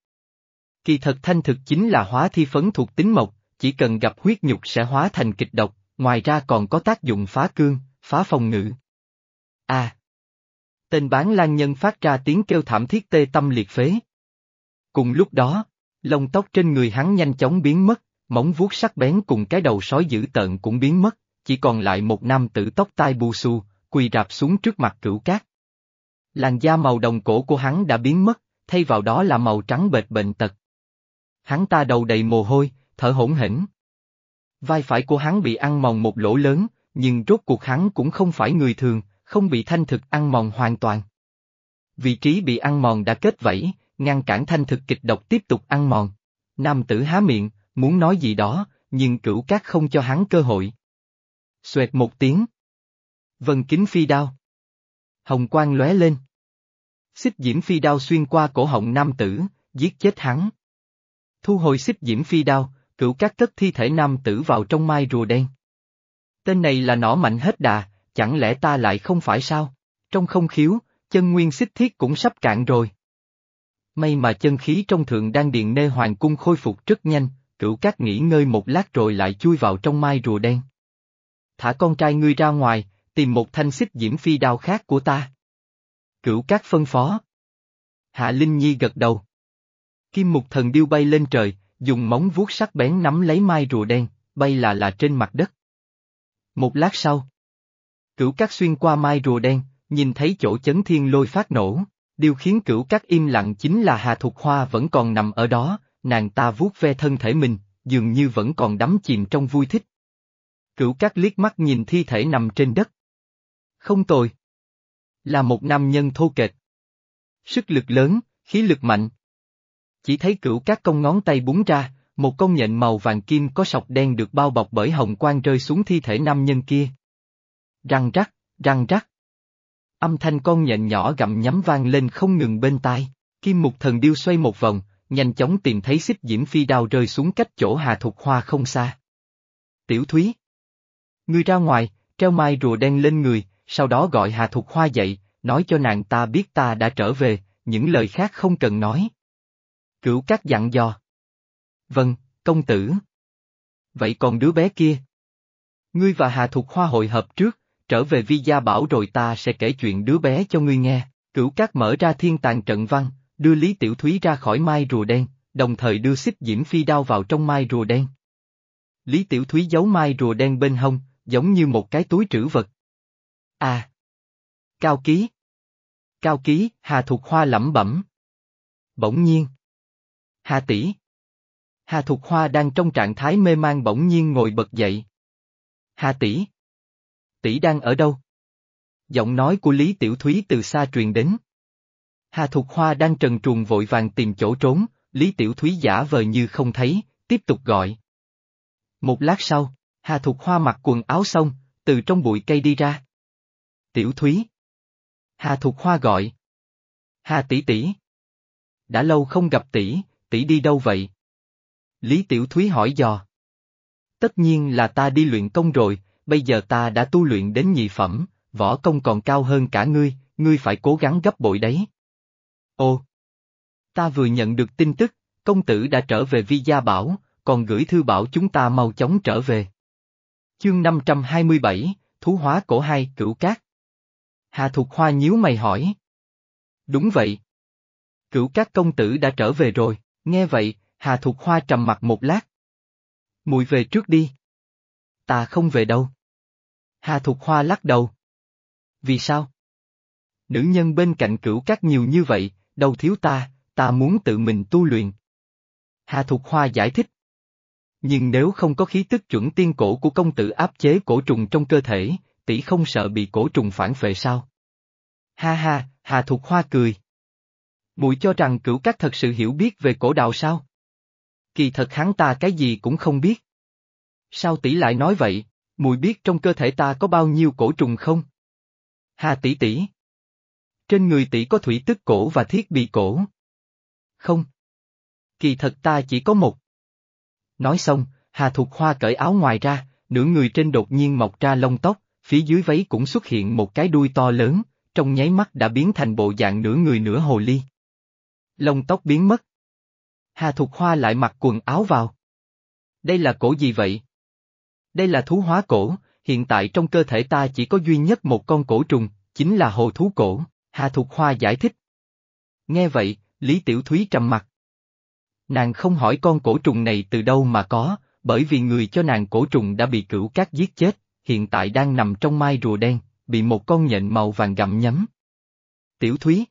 Kỳ thật thanh thực chính là hóa thi phấn thuộc tính mộc, chỉ cần gặp huyết nhục sẽ hóa thành kịch độc, ngoài ra còn có tác dụng phá cương, phá phòng ngự. A. À. Tên bán lan nhân phát ra tiếng kêu thảm thiết tê tâm liệt phế. Cùng lúc đó, lông tóc trên người hắn nhanh chóng biến mất, móng vuốt sắc bén cùng cái đầu sói dữ tợn cũng biến mất, chỉ còn lại một nam tử tóc tai bù xù, quỳ rạp xuống trước mặt cửu cát. Làn da màu đồng cổ của hắn đã biến mất, thay vào đó là màu trắng bệt bệnh tật. Hắn ta đầu đầy mồ hôi, thở hổn hển. Vai phải của hắn bị ăn mòn một lỗ lớn, nhưng rốt cuộc hắn cũng không phải người thường, không bị thanh thực ăn mòn hoàn toàn. Vị trí bị ăn mòn đã kết vẫy, ngăn cản thanh thực kịch độc tiếp tục ăn mòn. Nam tử há miệng, muốn nói gì đó, nhưng cửu cát không cho hắn cơ hội. Xoẹt một tiếng. Vân kính phi đao. Hồng quang lóe lên. Xích diễm phi đao xuyên qua cổ họng nam tử, giết chết hắn. Thu hồi xích diễm phi đao, cửu cát cất thi thể nam tử vào trong mai rùa đen. Tên này là nỏ mạnh hết đà, chẳng lẽ ta lại không phải sao? Trong không khiếu, chân nguyên xích thiết cũng sắp cạn rồi. May mà chân khí trong thượng đan điện nê hoàng cung khôi phục rất nhanh, cửu cát nghỉ ngơi một lát rồi lại chui vào trong mai rùa đen. Thả con trai ngươi ra ngoài, tìm một thanh xích diễm phi đao khác của ta. Cửu cát phân phó. Hạ Linh Nhi gật đầu. Kim mục thần điêu bay lên trời, dùng móng vuốt sắc bén nắm lấy mai rùa đen, bay là là trên mặt đất. Một lát sau, cửu cát xuyên qua mai rùa đen, nhìn thấy chỗ chấn thiên lôi phát nổ, điều khiến cửu các im lặng chính là Hà Thục Hoa vẫn còn nằm ở đó, nàng ta vuốt ve thân thể mình, dường như vẫn còn đắm chìm trong vui thích. Cửu các liếc mắt nhìn thi thể nằm trên đất. Không tồi. Là một nam nhân thô kệch. Sức lực lớn, khí lực mạnh. Chỉ thấy cửu các công ngón tay búng ra, một con nhện màu vàng kim có sọc đen được bao bọc bởi hồng quang rơi xuống thi thể nam nhân kia. Răng rắc, răng rắc. Âm thanh con nhện nhỏ gặm nhắm vang lên không ngừng bên tai, kim mục thần điêu xoay một vòng, nhanh chóng tìm thấy xích diễm phi đao rơi xuống cách chỗ Hà Thục Hoa không xa. Tiểu Thúy. Ngươi ra ngoài, treo mai rùa đen lên người, sau đó gọi Hà Thục Hoa dậy, nói cho nàng ta biết ta đã trở về, những lời khác không cần nói. Cửu các dặn dò. Vâng, công tử. Vậy còn đứa bé kia? Ngươi và Hà Thục Hoa hội hợp trước, trở về Vi Gia Bảo rồi ta sẽ kể chuyện đứa bé cho ngươi nghe. Cửu cát mở ra thiên tàng trận văn, đưa Lý Tiểu Thúy ra khỏi mai rùa đen, đồng thời đưa xích diễm phi đao vào trong mai rùa đen. Lý Tiểu Thúy giấu mai rùa đen bên hông, giống như một cái túi trữ vật. À! Cao ký! Cao ký, Hà Thục Hoa lẩm bẩm. Bỗng nhiên. Hà tỷ. Hà Thục Hoa đang trong trạng thái mê man bỗng nhiên ngồi bật dậy. Hà tỷ. Tỷ đang ở đâu? Giọng nói của Lý Tiểu Thúy từ xa truyền đến. Hà Thục Hoa đang trần truồng vội vàng tìm chỗ trốn, Lý Tiểu Thúy giả vờ như không thấy, tiếp tục gọi. Một lát sau, Hà Thục Hoa mặc quần áo xong, từ trong bụi cây đi ra. Tiểu Thúy. Hà Thục Hoa gọi. Hà tỷ tỷ. Đã lâu không gặp tỷ, tỷ đi đâu vậy? Lý Tiểu Thúy hỏi dò. Tất nhiên là ta đi luyện công rồi, bây giờ ta đã tu luyện đến nhị phẩm, võ công còn cao hơn cả ngươi, ngươi phải cố gắng gấp bội đấy. ô Ta vừa nhận được tin tức, công tử đã trở về Vi Gia Bảo, còn gửi thư bảo chúng ta mau chóng trở về. Chương 527, Thú hóa cổ hai cửu cát. Hà Thục Hoa nhíu mày hỏi. Đúng vậy. Cửu cát công tử đã trở về rồi, nghe vậy, Hà Thục Hoa trầm mặt một lát. Mùi về trước đi. Ta không về đâu. Hà Thục Hoa lắc đầu. Vì sao? Nữ nhân bên cạnh cửu cát nhiều như vậy, đâu thiếu ta, ta muốn tự mình tu luyện. Hà Thục Hoa giải thích. Nhưng nếu không có khí tức chuẩn tiên cổ của công tử áp chế cổ trùng trong cơ thể, tỷ không sợ bị cổ trùng phản phệ sao? Ha ha, Hà Thục Hoa cười. Mùi cho rằng cửu các thật sự hiểu biết về cổ đạo sao? Kỳ thật hắn ta cái gì cũng không biết. Sao tỷ lại nói vậy, mùi biết trong cơ thể ta có bao nhiêu cổ trùng không? Hà tỷ tỷ. Trên người tỷ có thủy tức cổ và thiết bị cổ. Không. Kỳ thật ta chỉ có một. Nói xong, Hà Thục Hoa cởi áo ngoài ra, nửa người trên đột nhiên mọc ra lông tóc, phía dưới váy cũng xuất hiện một cái đuôi to lớn, trong nháy mắt đã biến thành bộ dạng nửa người nửa hồ ly. Lông tóc biến mất. Hà Thục Hoa lại mặc quần áo vào. Đây là cổ gì vậy? Đây là thú hóa cổ, hiện tại trong cơ thể ta chỉ có duy nhất một con cổ trùng, chính là hồ thú cổ, Hà Thục Hoa giải thích. Nghe vậy, Lý Tiểu Thúy trầm mặt. Nàng không hỏi con cổ trùng này từ đâu mà có, bởi vì người cho nàng cổ trùng đã bị cửu cát giết chết, hiện tại đang nằm trong mai rùa đen, bị một con nhện màu vàng gặm nhấm. Tiểu Thúy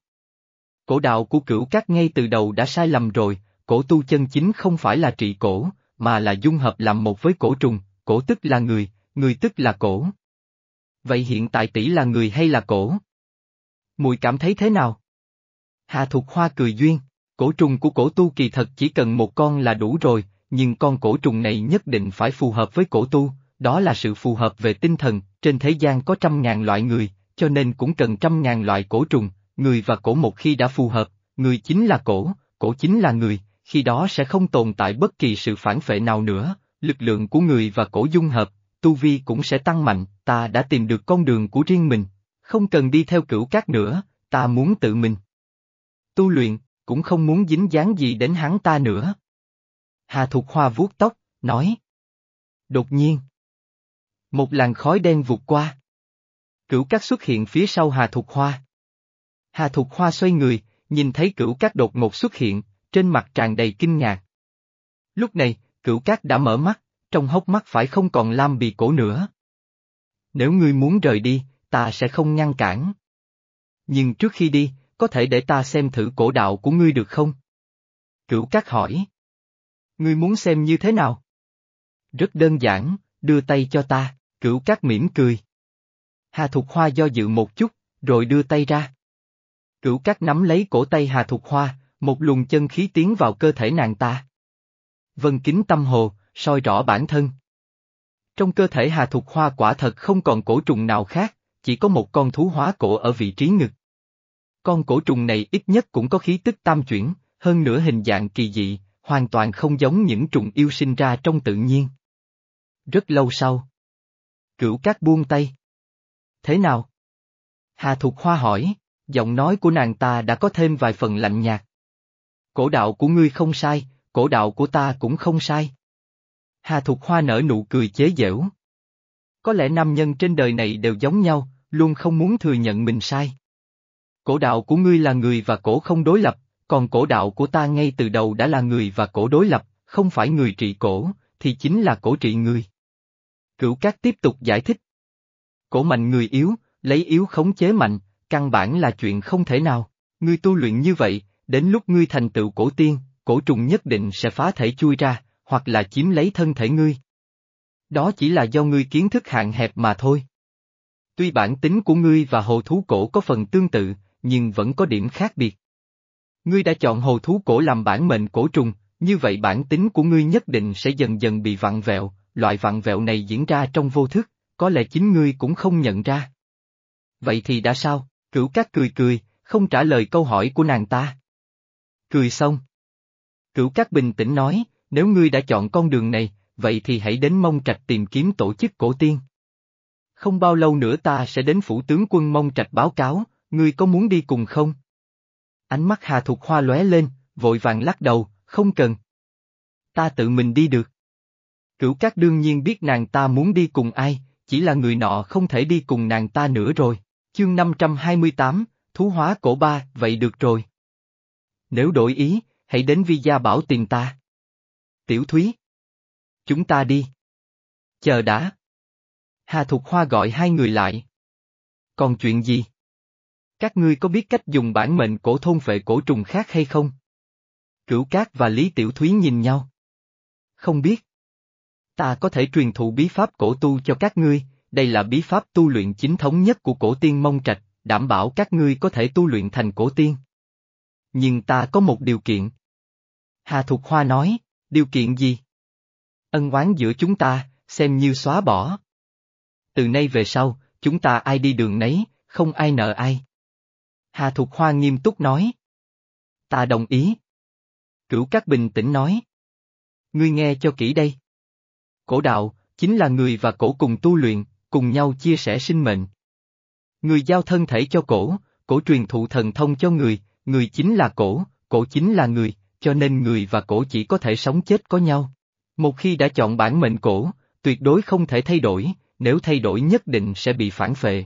Cổ đạo của cửu cát ngay từ đầu đã sai lầm rồi, cổ tu chân chính không phải là trị cổ, mà là dung hợp làm một với cổ trùng, cổ tức là người, người tức là cổ. Vậy hiện tại tỷ là người hay là cổ? Mùi cảm thấy thế nào? Hà Thục Hoa cười duyên, cổ trùng của cổ tu kỳ thật chỉ cần một con là đủ rồi, nhưng con cổ trùng này nhất định phải phù hợp với cổ tu, đó là sự phù hợp về tinh thần, trên thế gian có trăm ngàn loại người, cho nên cũng cần trăm ngàn loại cổ trùng, người và cổ một khi đã phù hợp, người chính là cổ, cổ chính là người, khi đó sẽ không tồn tại bất kỳ sự phản phệ nào nữa, lực lượng của người và cổ dung hợp, tu vi cũng sẽ tăng mạnh, ta đã tìm được con đường của riêng mình, không cần đi theo cửu cát nữa, ta muốn tự mình. Tu luyện, cũng không muốn dính dáng gì đến hắn ta nữa. Hà Thục Hoa vuốt tóc, nói. Đột nhiên. Một làn khói đen vụt qua. Cửu cát xuất hiện phía sau Hà Thục Hoa. Hà Thục Hoa xoay người, nhìn thấy cửu cát đột ngột xuất hiện, trên mặt tràn đầy kinh ngạc. Lúc này, cửu cát đã mở mắt, trong hốc mắt phải không còn lam bì cổ nữa. Nếu ngươi muốn rời đi, ta sẽ không ngăn cản. Nhưng trước khi đi, có thể để ta xem thử cổ đạo của ngươi được không? Cửu cát hỏi. Ngươi muốn xem như thế nào? Rất đơn giản, đưa tay cho ta, cửu cát mỉm cười. Hà Thục Hoa do dự một chút, rồi đưa tay ra. Cửu cát nắm lấy cổ tay Hà Thục Hoa, một luồng chân khí tiến vào cơ thể nàng ta. Vân kính tâm hồ, soi rõ bản thân. Trong cơ thể Hà Thục Hoa quả thật không còn cổ trùng nào khác, chỉ có một con thú hóa cổ ở vị trí ngực. Con cổ trùng này ít nhất cũng có khí tức tam chuyển, hơn nữa hình dạng kỳ dị, hoàn toàn không giống những trùng yêu sinh ra trong tự nhiên. Rất lâu sau. Cửu cát buông tay. Thế nào? Hà Thục Hoa hỏi, giọng nói của nàng ta đã có thêm vài phần lạnh nhạt. Cổ đạo của ngươi không sai, cổ đạo của ta cũng không sai. Hà Thục Hoa nở nụ cười chế giễu. Có lẽ nam nhân trên đời này đều giống nhau, luôn không muốn thừa nhận mình sai. Cổ đạo của ngươi là người và cổ không đối lập, còn cổ đạo của ta ngay từ đầu đã là người và cổ đối lập, không phải người trị cổ, thì chính là cổ trị người. Cửu Cát tiếp tục giải thích. Cổ mạnh người yếu, lấy yếu khống chế mạnh, căn bản là chuyện không thể nào. Ngươi tu luyện như vậy, đến lúc ngươi thành tựu cổ tiên, cổ trùng nhất định sẽ phá thể chui ra, hoặc là chiếm lấy thân thể ngươi. Đó chỉ là do ngươi kiến thức hạn hẹp mà thôi. Tuy bản tính của ngươi và hồ thú cổ có phần tương tự, nhưng vẫn có điểm khác biệt. Ngươi đã chọn hồ thú cổ làm bản mệnh cổ trùng, như vậy bản tính của ngươi nhất định sẽ dần dần bị vặn vẹo, loại vặn vẹo này diễn ra trong vô thức, có lẽ chính ngươi cũng không nhận ra. Vậy thì đã sao? Cửu Cát cười cười, không trả lời câu hỏi của nàng ta. Cười xong. Cửu Cát bình tĩnh nói, nếu ngươi đã chọn con đường này, vậy thì hãy đến mông trạch tìm kiếm tổ chức cổ tiên. Không bao lâu nữa ta sẽ đến phủ tướng quân mông trạch báo cáo, ngươi có muốn đi cùng không? Ánh mắt Hà Thục Hoa lóe lên, vội vàng lắc đầu, không cần. Ta tự mình đi được. Cửu Cát đương nhiên biết nàng ta muốn đi cùng ai, chỉ là người nọ không thể đi cùng nàng ta nữa rồi. Chương 528, Thú hóa cổ ba, vậy được rồi. Nếu đổi ý, hãy đến Vi Gia Bảo tìm ta. Tiểu Thúy. Chúng ta đi. Chờ đã. Hà Thục Hoa gọi hai người lại. Còn chuyện gì? Các ngươi có biết cách dùng bản mệnh cổ thôn phệ cổ trùng khác hay không? Cửu Cát và Lý Tiểu Thúy nhìn nhau. Không biết. Ta có thể truyền thụ bí pháp cổ tu cho các ngươi, đây là bí pháp tu luyện chính thống nhất của cổ tiên mông trạch, đảm bảo các ngươi có thể tu luyện thành cổ tiên. Nhưng ta có một điều kiện. Hà Thục Hoa nói, điều kiện gì? Ân oán giữa chúng ta, xem như xóa bỏ. Từ nay về sau, chúng ta ai đi đường nấy, không ai nợ ai. Hà Thục Hoa nghiêm túc nói. Ta đồng ý. Cửu Cát bình tĩnh nói. Ngươi nghe cho kỹ đây. Cổ đạo, chính là người và cổ cùng tu luyện, cùng nhau chia sẻ sinh mệnh. Người giao thân thể cho cổ, cổ truyền thụ thần thông cho người, người chính là cổ, cổ chính là người, cho nên người và cổ chỉ có thể sống chết có nhau. Một khi đã chọn bản mệnh cổ, tuyệt đối không thể thay đổi, nếu thay đổi nhất định sẽ bị phản phệ.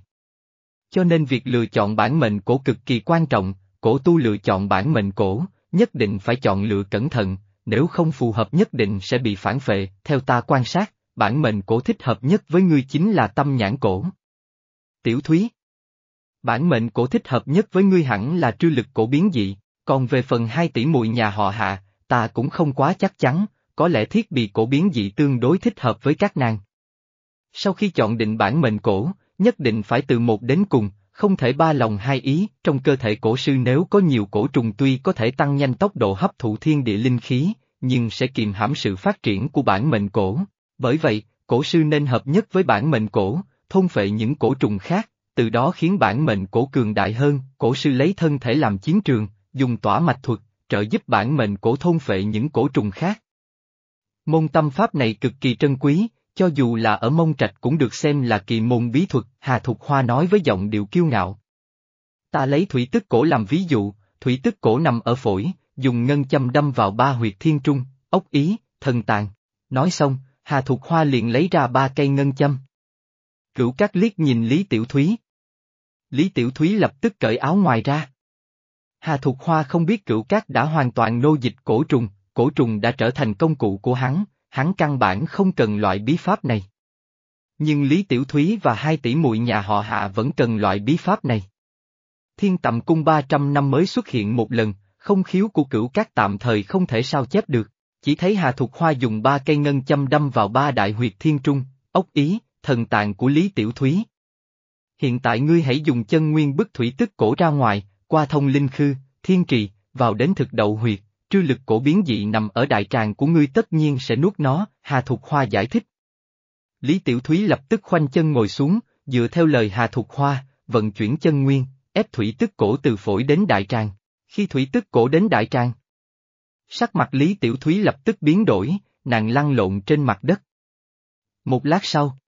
Cho nên việc lựa chọn bản mệnh cổ cực kỳ quan trọng, cổ tu lựa chọn bản mệnh cổ, nhất định phải chọn lựa cẩn thận, nếu không phù hợp nhất định sẽ bị phản phệ, theo ta quan sát, bản mệnh cổ thích hợp nhất với ngươi chính là tâm nhãn cổ. Tiểu Thúy Bản mệnh cổ thích hợp nhất với ngươi hẳn là trư lực cổ biến dị, còn về phần hai tỷ muội nhà họ hạ, ta cũng không quá chắc chắn, có lẽ thiết bị cổ biến dị tương đối thích hợp với các nàng. Sau khi chọn định bản mệnh cổ, nhất định phải từ một đến cùng, không thể ba lòng hai ý, trong cơ thể cổ sư nếu có nhiều cổ trùng tuy có thể tăng nhanh tốc độ hấp thụ thiên địa linh khí, nhưng sẽ kiềm hãm sự phát triển của bản mệnh cổ. Bởi vậy, cổ sư nên hợp nhất với bản mệnh cổ, thôn phệ những cổ trùng khác, từ đó khiến bản mệnh cổ cường đại hơn, cổ sư lấy thân thể làm chiến trường, dùng tỏa mạch thuật, trợ giúp bản mệnh cổ thôn phệ những cổ trùng khác. Môn tâm pháp này cực kỳ trân quý, cho dù là ở mông trạch cũng được xem là kỳ môn bí thuật, Hà Thục Hoa nói với giọng điệu kiêu ngạo. Ta lấy thủy tức cổ làm ví dụ, thủy tức cổ nằm ở phổi, dùng ngân châm đâm vào ba huyệt thiên trung, ốc ý, thần tàn. Nói xong, Hà Thục Hoa liền lấy ra ba cây ngân châm. Cửu Cát liếc nhìn Lý Tiểu Thúy. Lý Tiểu Thúy lập tức cởi áo ngoài ra. Hà Thục Hoa không biết Cửu Cát đã hoàn toàn nô dịch cổ trùng, cổ trùng đã trở thành công cụ của hắn, hắn căn bản không cần loại bí pháp này. Nhưng Lý Tiểu Thúy và hai tỷ muội nhà họ Hạ vẫn cần loại bí pháp này. Thiên tầm cung 300 năm mới xuất hiện một lần, không khiếu của cửu cát tạm thời không thể sao chép được, chỉ thấy Hà Thục Hoa dùng ba cây ngân châm đâm vào ba đại huyệt thiên trung, ốc ý, thần tạng của Lý Tiểu Thúy. Hiện tại ngươi hãy dùng chân nguyên bức thủy tức cổ ra ngoài, qua thông linh khư, thiên trì, vào đến thực đậu huyệt, trư lực cổ biến dị nằm ở đại tràng của ngươi tất nhiên sẽ nuốt nó, Hà Thục Hoa giải thích. Lý Tiểu Thúy lập tức khoanh chân ngồi xuống, dựa theo lời Hà Thục Hoa, vận chuyển chân nguyên, ép thủy tức cổ từ phổi đến đại tràng. Khi thủy tức cổ đến đại tràng, sắc mặt Lý Tiểu Thúy lập tức biến đổi, nàng lăn lộn trên mặt đất. Một lát sau,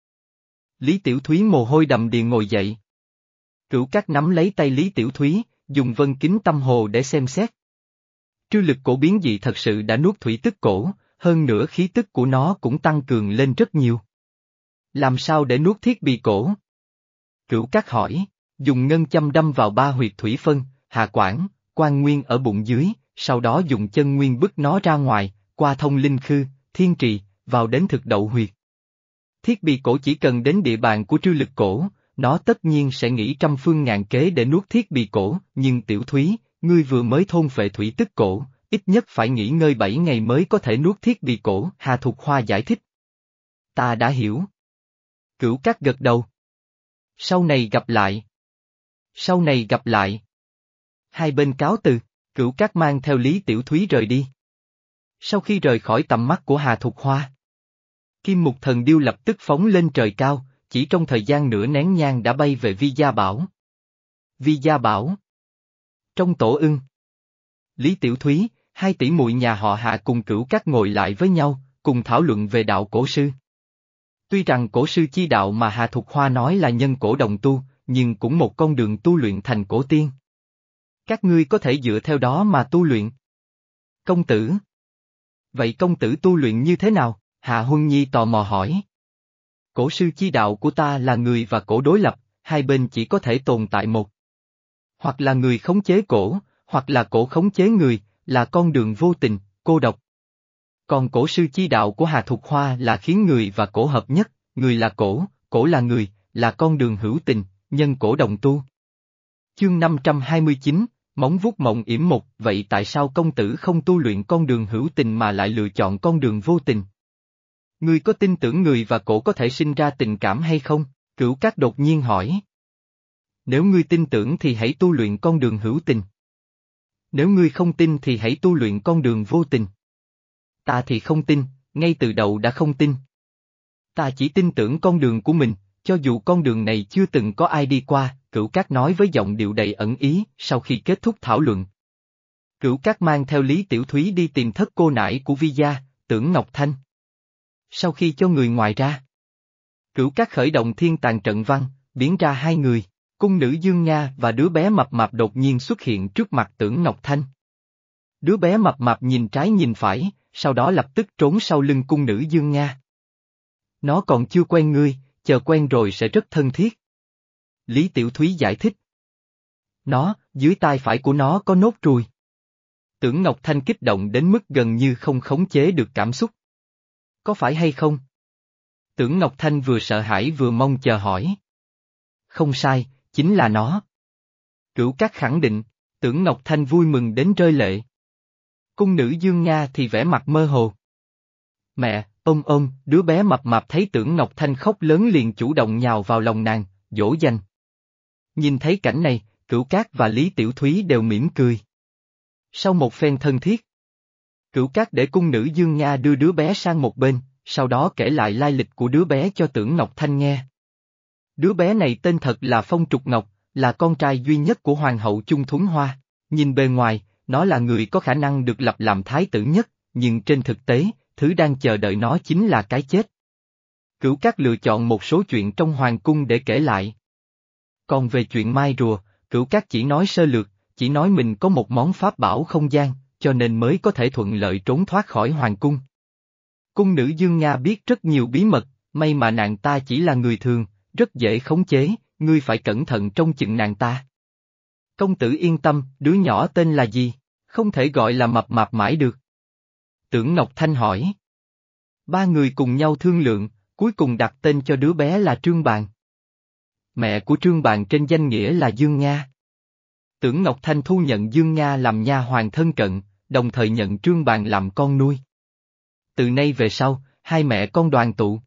Lý Tiểu Thúy mồ hôi đầm đìa ngồi dậy. Cửu cát nắm lấy tay Lý Tiểu Thúy, dùng vân kính tâm hồ để xem xét. Trư lực cổ biến dị thật sự đã nuốt thủy tức cổ, hơn nữa khí tức của nó cũng tăng cường lên rất nhiều. Làm sao để nuốt thiết bị cổ? Cửu Cát hỏi, dùng ngân châm đâm vào ba huyệt thủy phân, hạ quản, quan nguyên ở bụng dưới, sau đó dùng chân nguyên bức nó ra ngoài, qua thông linh khư, thiên trì, vào đến thực đậu huyệt. Thiết bị cổ chỉ cần đến địa bàn của trư lực cổ, nó tất nhiên sẽ nghĩ trăm phương ngàn kế để nuốt thiết bị cổ, nhưng tiểu thúy, ngươi vừa mới thôn phệ thủy tức cổ, ít nhất phải nghỉ ngơi bảy ngày mới có thể nuốt thiết bị cổ, Hà Thục Hoa giải thích. Ta đã hiểu. Cửu cát gật đầu. Sau này gặp lại. Sau này gặp lại. Hai bên cáo từ, cửu cát mang theo Lý Tiểu Thúy rời đi. Sau khi rời khỏi tầm mắt của Hà Thục Hoa, Kim Mục Thần Điêu lập tức phóng lên trời cao, chỉ trong thời gian nửa nén nhang đã bay về Vi Gia Bảo. Vi Gia Bảo Trong tổ ưng Lý Tiểu Thúy, hai tỷ muội nhà họ Hạ cùng cửu các ngồi lại với nhau, cùng thảo luận về đạo cổ sư. Tuy rằng cổ sư chi đạo mà Hà Thục Hoa nói là nhân cổ đồng tu, nhưng cũng một con đường tu luyện thành cổ tiên. Các ngươi có thể dựa theo đó mà tu luyện. Công tử. Vậy công tử tu luyện như thế nào? Hạ Huân Nhi tò mò hỏi. Cổ sư chi đạo của ta là người và cổ đối lập, hai bên chỉ có thể tồn tại một. Hoặc là người khống chế cổ, hoặc là cổ khống chế người, là con đường vô tình, cô độc. Còn cổ sư chi đạo của Hà Thục Hoa là khiến người và cổ hợp nhất, người là cổ, cổ là người, là con đường hữu tình, nhân cổ đồng tu. Chương 529, Móng vuốt mộng yểm một, vậy tại sao công tử không tu luyện con đường hữu tình mà lại lựa chọn con đường vô tình? Ngươi có tin tưởng người và cổ có thể sinh ra tình cảm hay không? Cửu Cát đột nhiên hỏi. Nếu ngươi tin tưởng thì hãy tu luyện con đường hữu tình. Nếu ngươi không tin thì hãy tu luyện con đường vô tình. Ta thì không tin, ngay từ đầu đã không tin. Ta chỉ tin tưởng con đường của mình, cho dù con đường này chưa từng có ai đi qua, cửu cát nói với giọng điệu đầy ẩn ý, sau khi kết thúc thảo luận. Cửu cát mang theo Lý Tiểu Thúy đi tìm thất cô nải của Vi Gia, tưởng Ngọc Thanh. Sau khi cho người ngoài ra, cửu các khởi động thiên tàng trận văn, biến ra hai người, cung nữ Dương Nga và đứa bé mập mạp đột nhiên xuất hiện trước mặt tưởng Ngọc Thanh. Đứa bé mập mạp nhìn trái nhìn phải, sau đó lập tức trốn sau lưng cung nữ Dương Nga. Nó còn chưa quen ngươi, chờ quen rồi sẽ rất thân thiết. Lý Tiểu Thúy giải thích. Nó, dưới tai phải của nó có nốt ruồi. Tưởng Ngọc Thanh kích động đến mức gần như không khống chế được cảm xúc. Có phải hay không? Tưởng Ngọc Thanh vừa sợ hãi vừa mong chờ hỏi. Không sai, chính là nó. Cửu Cát khẳng định, tưởng Ngọc Thanh vui mừng đến rơi lệ. Cung nữ Dương Nga thì vẻ mặt mơ hồ. Mẹ, ôm ôm, đứa bé mập mạp thấy tưởng Ngọc Thanh khóc lớn liền chủ động nhào vào lòng nàng, dỗ dành. Nhìn thấy cảnh này, Cửu Cát và Lý Tiểu Thúy đều mỉm cười. Sau một phen thân thiết, Cửu Cát để cung nữ Dương Nga đưa đứa bé sang một bên, sau đó kể lại lai lịch của đứa bé cho tưởng Ngọc Thanh nghe. Đứa bé này tên thật là Phong Trục Ngọc, là con trai duy nhất của Hoàng hậu Trung Thuấn Hoa. Nhìn bề ngoài, nó là người có khả năng được lập làm thái tử nhất, nhưng trên thực tế, thứ đang chờ đợi nó chính là cái chết. Cửu Cát lựa chọn một số chuyện trong Hoàng cung để kể lại. Còn về chuyện Mai Rùa, Cửu Cát chỉ nói sơ lược, chỉ nói mình có một món pháp bảo không gian, cho nên mới có thể thuận lợi trốn thoát khỏi Hoàng cung. Cung nữ Dương Nga biết rất nhiều bí mật, may mà nàng ta chỉ là người thường, rất dễ khống chế, ngươi phải cẩn thận trong chừng nàng ta. Công tử yên tâm, đứa nhỏ tên là gì? Không thể gọi là mập mạp mãi được. Tưởng Ngọc Thanh hỏi. Ba người cùng nhau thương lượng, cuối cùng đặt tên cho đứa bé là Trương Bàn. Mẹ của Trương Bàn trên danh nghĩa là Dương Nga. Tưởng Ngọc Thanh thu nhận Dương Nga làm nha hoàng thân cận, đồng thời nhận Trương Bàn làm con nuôi. Từ nay về sau, hai mẹ con đoàn tụ.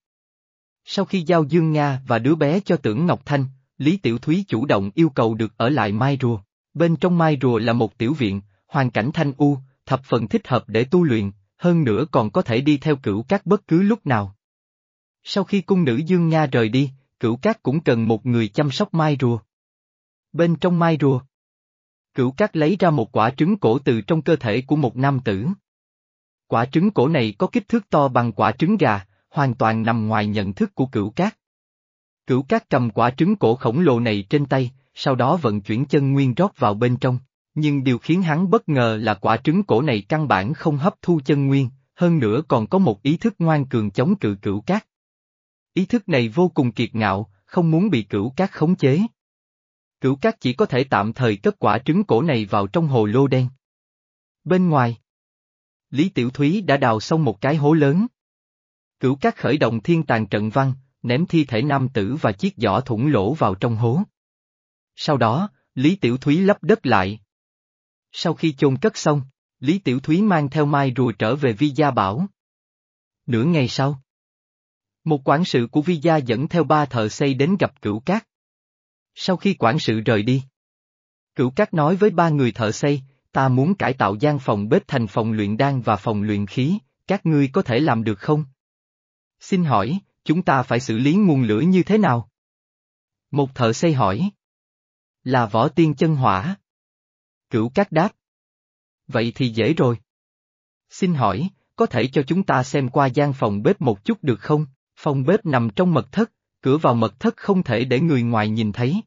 Sau khi giao Dương Nga và đứa bé cho tưởng Ngọc Thanh, Lý Tiểu Thúy chủ động yêu cầu được ở lại Mai Rùa. Bên trong Mai Rùa là một tiểu viện, hoàn cảnh thanh u, thập phần thích hợp để tu luyện, hơn nữa còn có thể đi theo cửu các bất cứ lúc nào. Sau khi cung nữ Dương Nga rời đi, cửu các cũng cần một người chăm sóc Mai Rùa. Bên trong Mai Rùa, cửu Cát lấy ra một quả trứng cổ từ trong cơ thể của một nam tử. Quả trứng cổ này có kích thước to bằng quả trứng gà, hoàn toàn nằm ngoài nhận thức của cửu cát. Cửu cát cầm quả trứng cổ khổng lồ này trên tay, sau đó vận chuyển chân nguyên rót vào bên trong, nhưng điều khiến hắn bất ngờ là quả trứng cổ này căn bản không hấp thu chân nguyên, hơn nữa còn có một ý thức ngoan cường chống cự cửu cát. Ý thức này vô cùng kiệt ngạo, không muốn bị cửu cát khống chế. Cửu cát chỉ có thể tạm thời cất quả trứng cổ này vào trong hồ lô đen. Bên ngoài, Lý Tiểu Thúy đã đào xong một cái hố lớn. Cửu Cát khởi động thiên tàng trận văn, ném thi thể nam tử và chiếc giỏ thủng lỗ vào trong hố. Sau đó, Lý Tiểu Thúy lấp đất lại. Sau khi chôn cất xong, Lý Tiểu Thúy mang theo mai rùa trở về Vi Gia Bảo. Nửa ngày sau, một quản sự của Vi Gia dẫn theo ba thợ xây đến gặp cửu cát. Sau khi quản sự rời đi, cửu cát nói với ba người thợ xây, ta muốn cải tạo gian phòng bếp thành phòng luyện đan và phòng luyện khí, các ngươi có thể làm được không? Xin hỏi, chúng ta phải xử lý nguồn lửa như thế nào? Một thợ xây hỏi. Là võ tiên chân hỏa. Cửu cát đáp. Vậy thì dễ rồi. Xin hỏi, có thể cho chúng ta xem qua gian phòng bếp một chút được không? Phòng bếp nằm trong mật thất, cửa vào mật thất không thể để người ngoài nhìn thấy.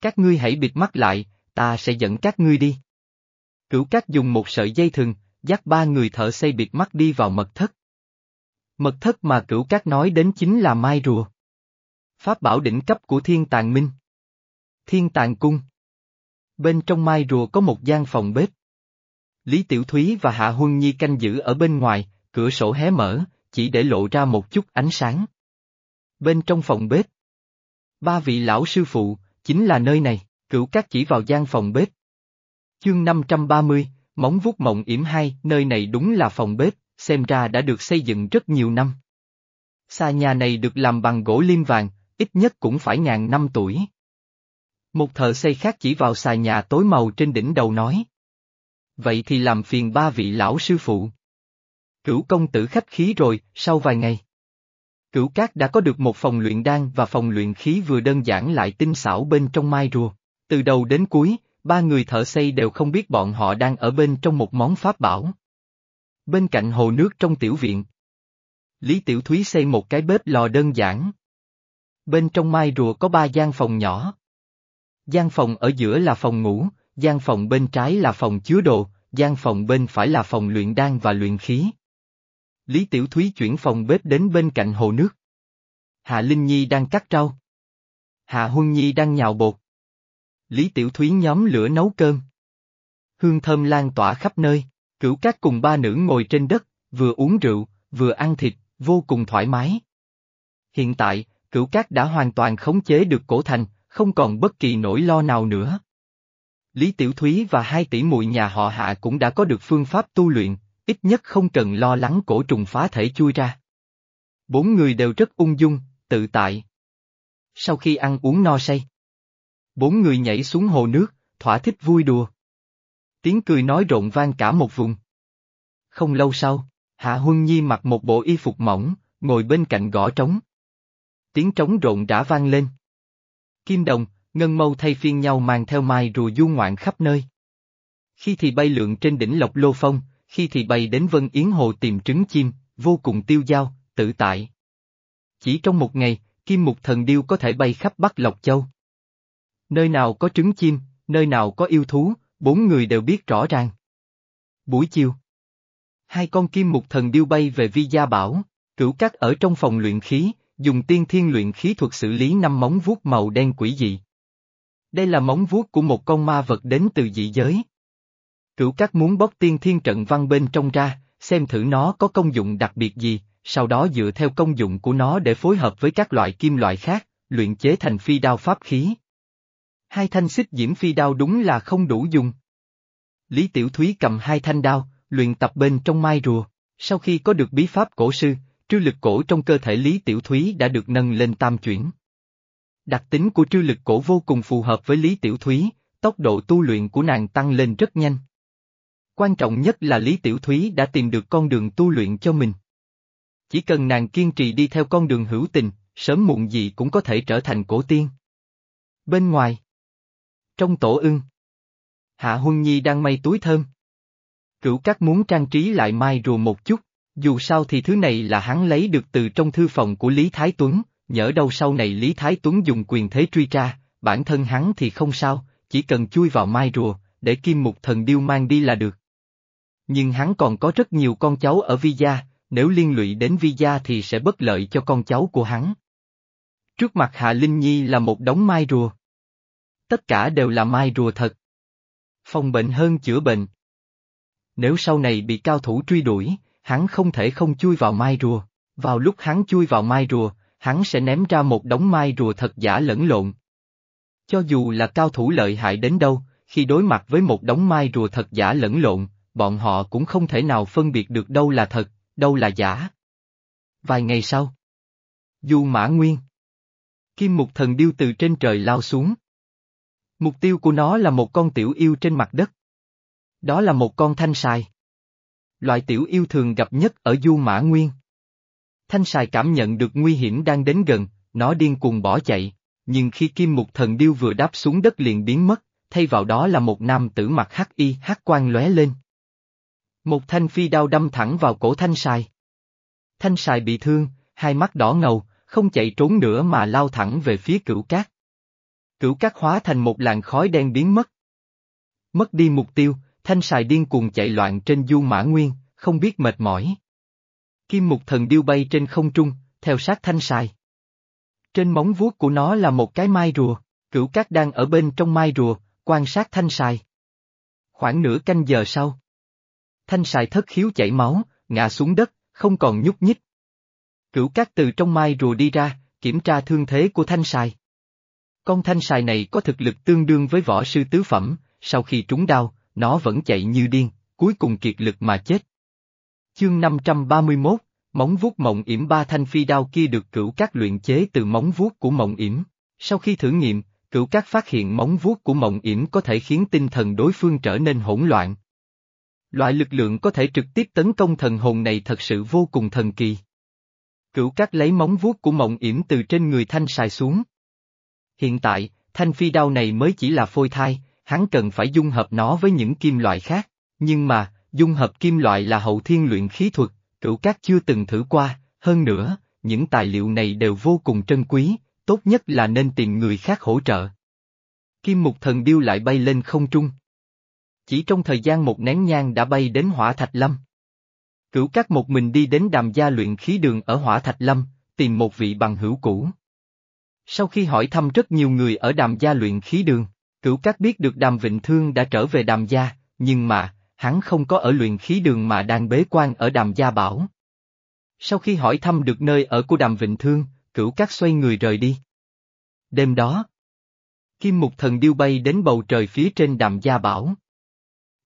Các ngươi hãy bịt mắt lại, ta sẽ dẫn các ngươi đi. Cửu Cát dùng một sợi dây thừng, dắt ba người thợ xây bịt mắt đi vào mật thất. Mật thất mà Cửu Cát nói đến chính là Mai Rùa. Pháp bảo đỉnh cấp của Thiên Tàng Minh. Thiên Tàng Cung. Bên trong Mai Rùa có một gian phòng bếp. Lý Tiểu Thúy và Hạ Huân Nhi canh giữ ở bên ngoài, cửa sổ hé mở, chỉ để lộ ra một chút ánh sáng. Bên trong phòng bếp. Ba vị lão sư phụ, chính là nơi này, cửu các chỉ vào gian phòng bếp. Chương 530, Móng vuốt mộng yểm hai, nơi này đúng là phòng bếp, xem ra đã được xây dựng rất nhiều năm. Xa nhà này được làm bằng gỗ liêm vàng, ít nhất cũng phải ngàn năm tuổi. Một thợ xây khác chỉ vào xà nhà tối màu trên đỉnh đầu nói. Vậy thì làm phiền ba vị lão sư phụ. Cửu công tử khách khí rồi, sau vài ngày. Cửu cát đã có được một phòng luyện đan và phòng luyện khí vừa đơn giản lại tinh xảo bên trong mai rùa. Từ đầu đến cuối, ba người thợ xây đều không biết bọn họ đang ở bên trong một món pháp bảo. Bên cạnh hồ nước trong tiểu viện. Lý Tiểu Thúy xây một cái bếp lò đơn giản. Bên trong mai rùa có ba gian phòng nhỏ. Gian phòng ở giữa là phòng ngủ, gian phòng bên trái là phòng chứa đồ, gian phòng bên phải là phòng luyện đan và luyện khí. Lý Tiểu Thúy chuyển phòng bếp đến bên cạnh hồ nước. Hạ Linh Nhi đang cắt rau. Hạ Huân Nhi đang nhào bột. Lý Tiểu Thúy nhóm lửa nấu cơm. Hương thơm lan tỏa khắp nơi, cửu các cùng ba nữ ngồi trên đất, vừa uống rượu, vừa ăn thịt, vô cùng thoải mái. Hiện tại, cửu các đã hoàn toàn khống chế được cổ thành, không còn bất kỳ nỗi lo nào nữa. Lý Tiểu Thúy và hai tỷ muội nhà họ Hạ cũng đã có được phương pháp tu luyện, ít nhất không cần lo lắng cổ trùng phá thể chui ra. Bốn người đều rất ung dung, tự tại. Sau khi ăn uống no say, bốn người nhảy xuống hồ nước, thỏa thích vui đùa. Tiếng cười nói rộn vang cả một vùng. Không lâu sau, Hạ Huân Nhi mặc một bộ y phục mỏng, ngồi bên cạnh gõ trống. Tiếng trống rộn rã vang lên. Kim Đồng, Ngân Mâu thay phiên nhau mang theo mai rùa du ngoạn khắp nơi. Khi thì bay lượn trên đỉnh Lộc Lô Phong, khi thì bay đến Vân Yến Hồ tìm trứng chim, vô cùng tiêu dao, tự tại. Chỉ trong một ngày, Kim Mục Thần Điêu có thể bay khắp Bắc Lộc Châu. Nơi nào có trứng chim, nơi nào có yêu thú, bốn người đều biết rõ ràng. Buổi chiều, hai con Kim Mục Thần Điêu bay về Vi Gia Bảo, cửu cắt ở trong phòng luyện khí, dùng tiên thiên luyện khí thuật xử lý năm móng vuốt màu đen quỷ dị. Đây là móng vuốt của một con ma vật đến từ dị giới. Cửu các muốn bóc tiên thiên trận văn bên trong ra, xem thử nó có công dụng đặc biệt gì, sau đó dựa theo công dụng của nó để phối hợp với các loại kim loại khác, luyện chế thành phi đao pháp khí. Hai thanh xích diễm phi đao đúng là không đủ dùng. Lý Tiểu Thúy cầm hai thanh đao, luyện tập bên trong mai rùa, sau khi có được bí pháp cổ sư, trư lực cổ trong cơ thể Lý Tiểu Thúy đã được nâng lên tam chuyển. Đặc tính của trư lực cổ vô cùng phù hợp với Lý Tiểu Thúy, tốc độ tu luyện của nàng tăng lên rất nhanh. Quan trọng nhất là Lý Tiểu Thúy đã tìm được con đường tu luyện cho mình. Chỉ cần nàng kiên trì đi theo con đường hữu tình, sớm muộn gì cũng có thể trở thành cổ tiên. Bên ngoài. Trong tổ ưng. Hạ Huân Nhi đang may túi thơm. Cửu các muốn trang trí lại mai rùa một chút, dù sao thì thứ này là hắn lấy được từ trong thư phòng của Lý Thái Tuấn, nhỡ đâu sau này Lý Thái Tuấn dùng quyền thế truy tra, bản thân hắn thì không sao, chỉ cần chui vào mai rùa, để kim mục thần điêu mang đi là được. Nhưng hắn còn có rất nhiều con cháu ở Vi Gia, nếu liên lụy đến Vi Gia thì sẽ bất lợi cho con cháu của hắn. Trước mặt Hạ Linh Nhi là một đống mai rùa. Tất cả đều là mai rùa thật. Phòng bệnh hơn chữa bệnh. Nếu sau này bị cao thủ truy đuổi, hắn không thể không chui vào mai rùa. Vào lúc hắn chui vào mai rùa, hắn sẽ ném ra một đống mai rùa thật giả lẫn lộn. Cho dù là cao thủ lợi hại đến đâu, khi đối mặt với một đống mai rùa thật giả lẫn lộn, bọn họ cũng không thể nào phân biệt được đâu là thật, đâu là giả. Vài ngày sau, Du Mã Nguyên Kim Mục Thần Điêu từ trên trời lao xuống. Mục tiêu của nó là một con tiểu yêu trên mặt đất. Đó là một con thanh sài. Loại tiểu yêu thường gặp nhất ở Du Mã Nguyên. Thanh sài cảm nhận được nguy hiểm đang đến gần, nó điên cuồng bỏ chạy, nhưng khi Kim Mục Thần Điêu vừa đáp xuống đất liền biến mất, thay vào đó là một nam tử mặt hắc y hắc quang lóe lên. Một thanh phi đao đâm thẳng vào cổ thanh sài. Thanh sài bị thương, hai mắt đỏ ngầu, không chạy trốn nữa mà lao thẳng về phía cửu cát. cửu cát hóa thành một làn khói đen biến mất. Mất đi mục tiêu, thanh sài điên cuồng chạy loạn trên du mã nguyên, không biết mệt mỏi. Kim mục thần điêu bay trên không trung, theo sát thanh sài. Trên móng vuốt của nó là một cái mai rùa, cửu cát đang ở bên trong mai rùa, quan sát thanh sài. Khoảng nửa canh giờ sau. Thanh Sài thất khiếu chảy máu, ngã xuống đất, không còn nhúc nhích. Cửu cát từ trong mai rùa đi ra, kiểm tra thương thế của thanh Sài. Con thanh Sài này có thực lực tương đương với võ sư tứ phẩm, sau khi trúng đau, nó vẫn chạy như điên, cuối cùng kiệt lực mà chết. Chương 531, móng vuốt mộng yểm ba thanh phi đao kia được cửu các luyện chế từ móng vuốt của mộng yểm. Sau khi thử nghiệm, cửu các phát hiện móng vuốt của mộng yểm có thể khiến tinh thần đối phương trở nên hỗn loạn. Loại lực lượng có thể trực tiếp tấn công thần hồn này thật sự vô cùng thần kỳ. Cửu Cát lấy móng vuốt của mộng yểm từ trên người thanh xài xuống. Hiện tại, thanh phi đao này mới chỉ là phôi thai, hắn cần phải dung hợp nó với những kim loại khác, nhưng mà, dung hợp kim loại là hậu thiên luyện khí thuật, cửu Cát chưa từng thử qua, hơn nữa, những tài liệu này đều vô cùng trân quý, tốt nhất là nên tìm người khác hỗ trợ. Kim mục thần điêu lại bay lên không trung. Chỉ trong thời gian một nén nhang đã bay đến hỏa thạch lâm. Cửu các một mình đi đến đàm gia luyện khí đường ở hỏa thạch lâm, tìm một vị bằng hữu cũ. Sau khi hỏi thăm rất nhiều người ở đàm gia luyện khí đường, cửu các biết được đàm vịnh thương đã trở về đàm gia, nhưng mà, hắn không có ở luyện khí đường mà đang bế quan ở đàm gia bảo. Sau khi hỏi thăm được nơi ở của đàm vịnh thương, cửu các xoay người rời đi. Đêm đó, Kim Mục Thần điêu bay đến bầu trời phía trên đàm gia bảo.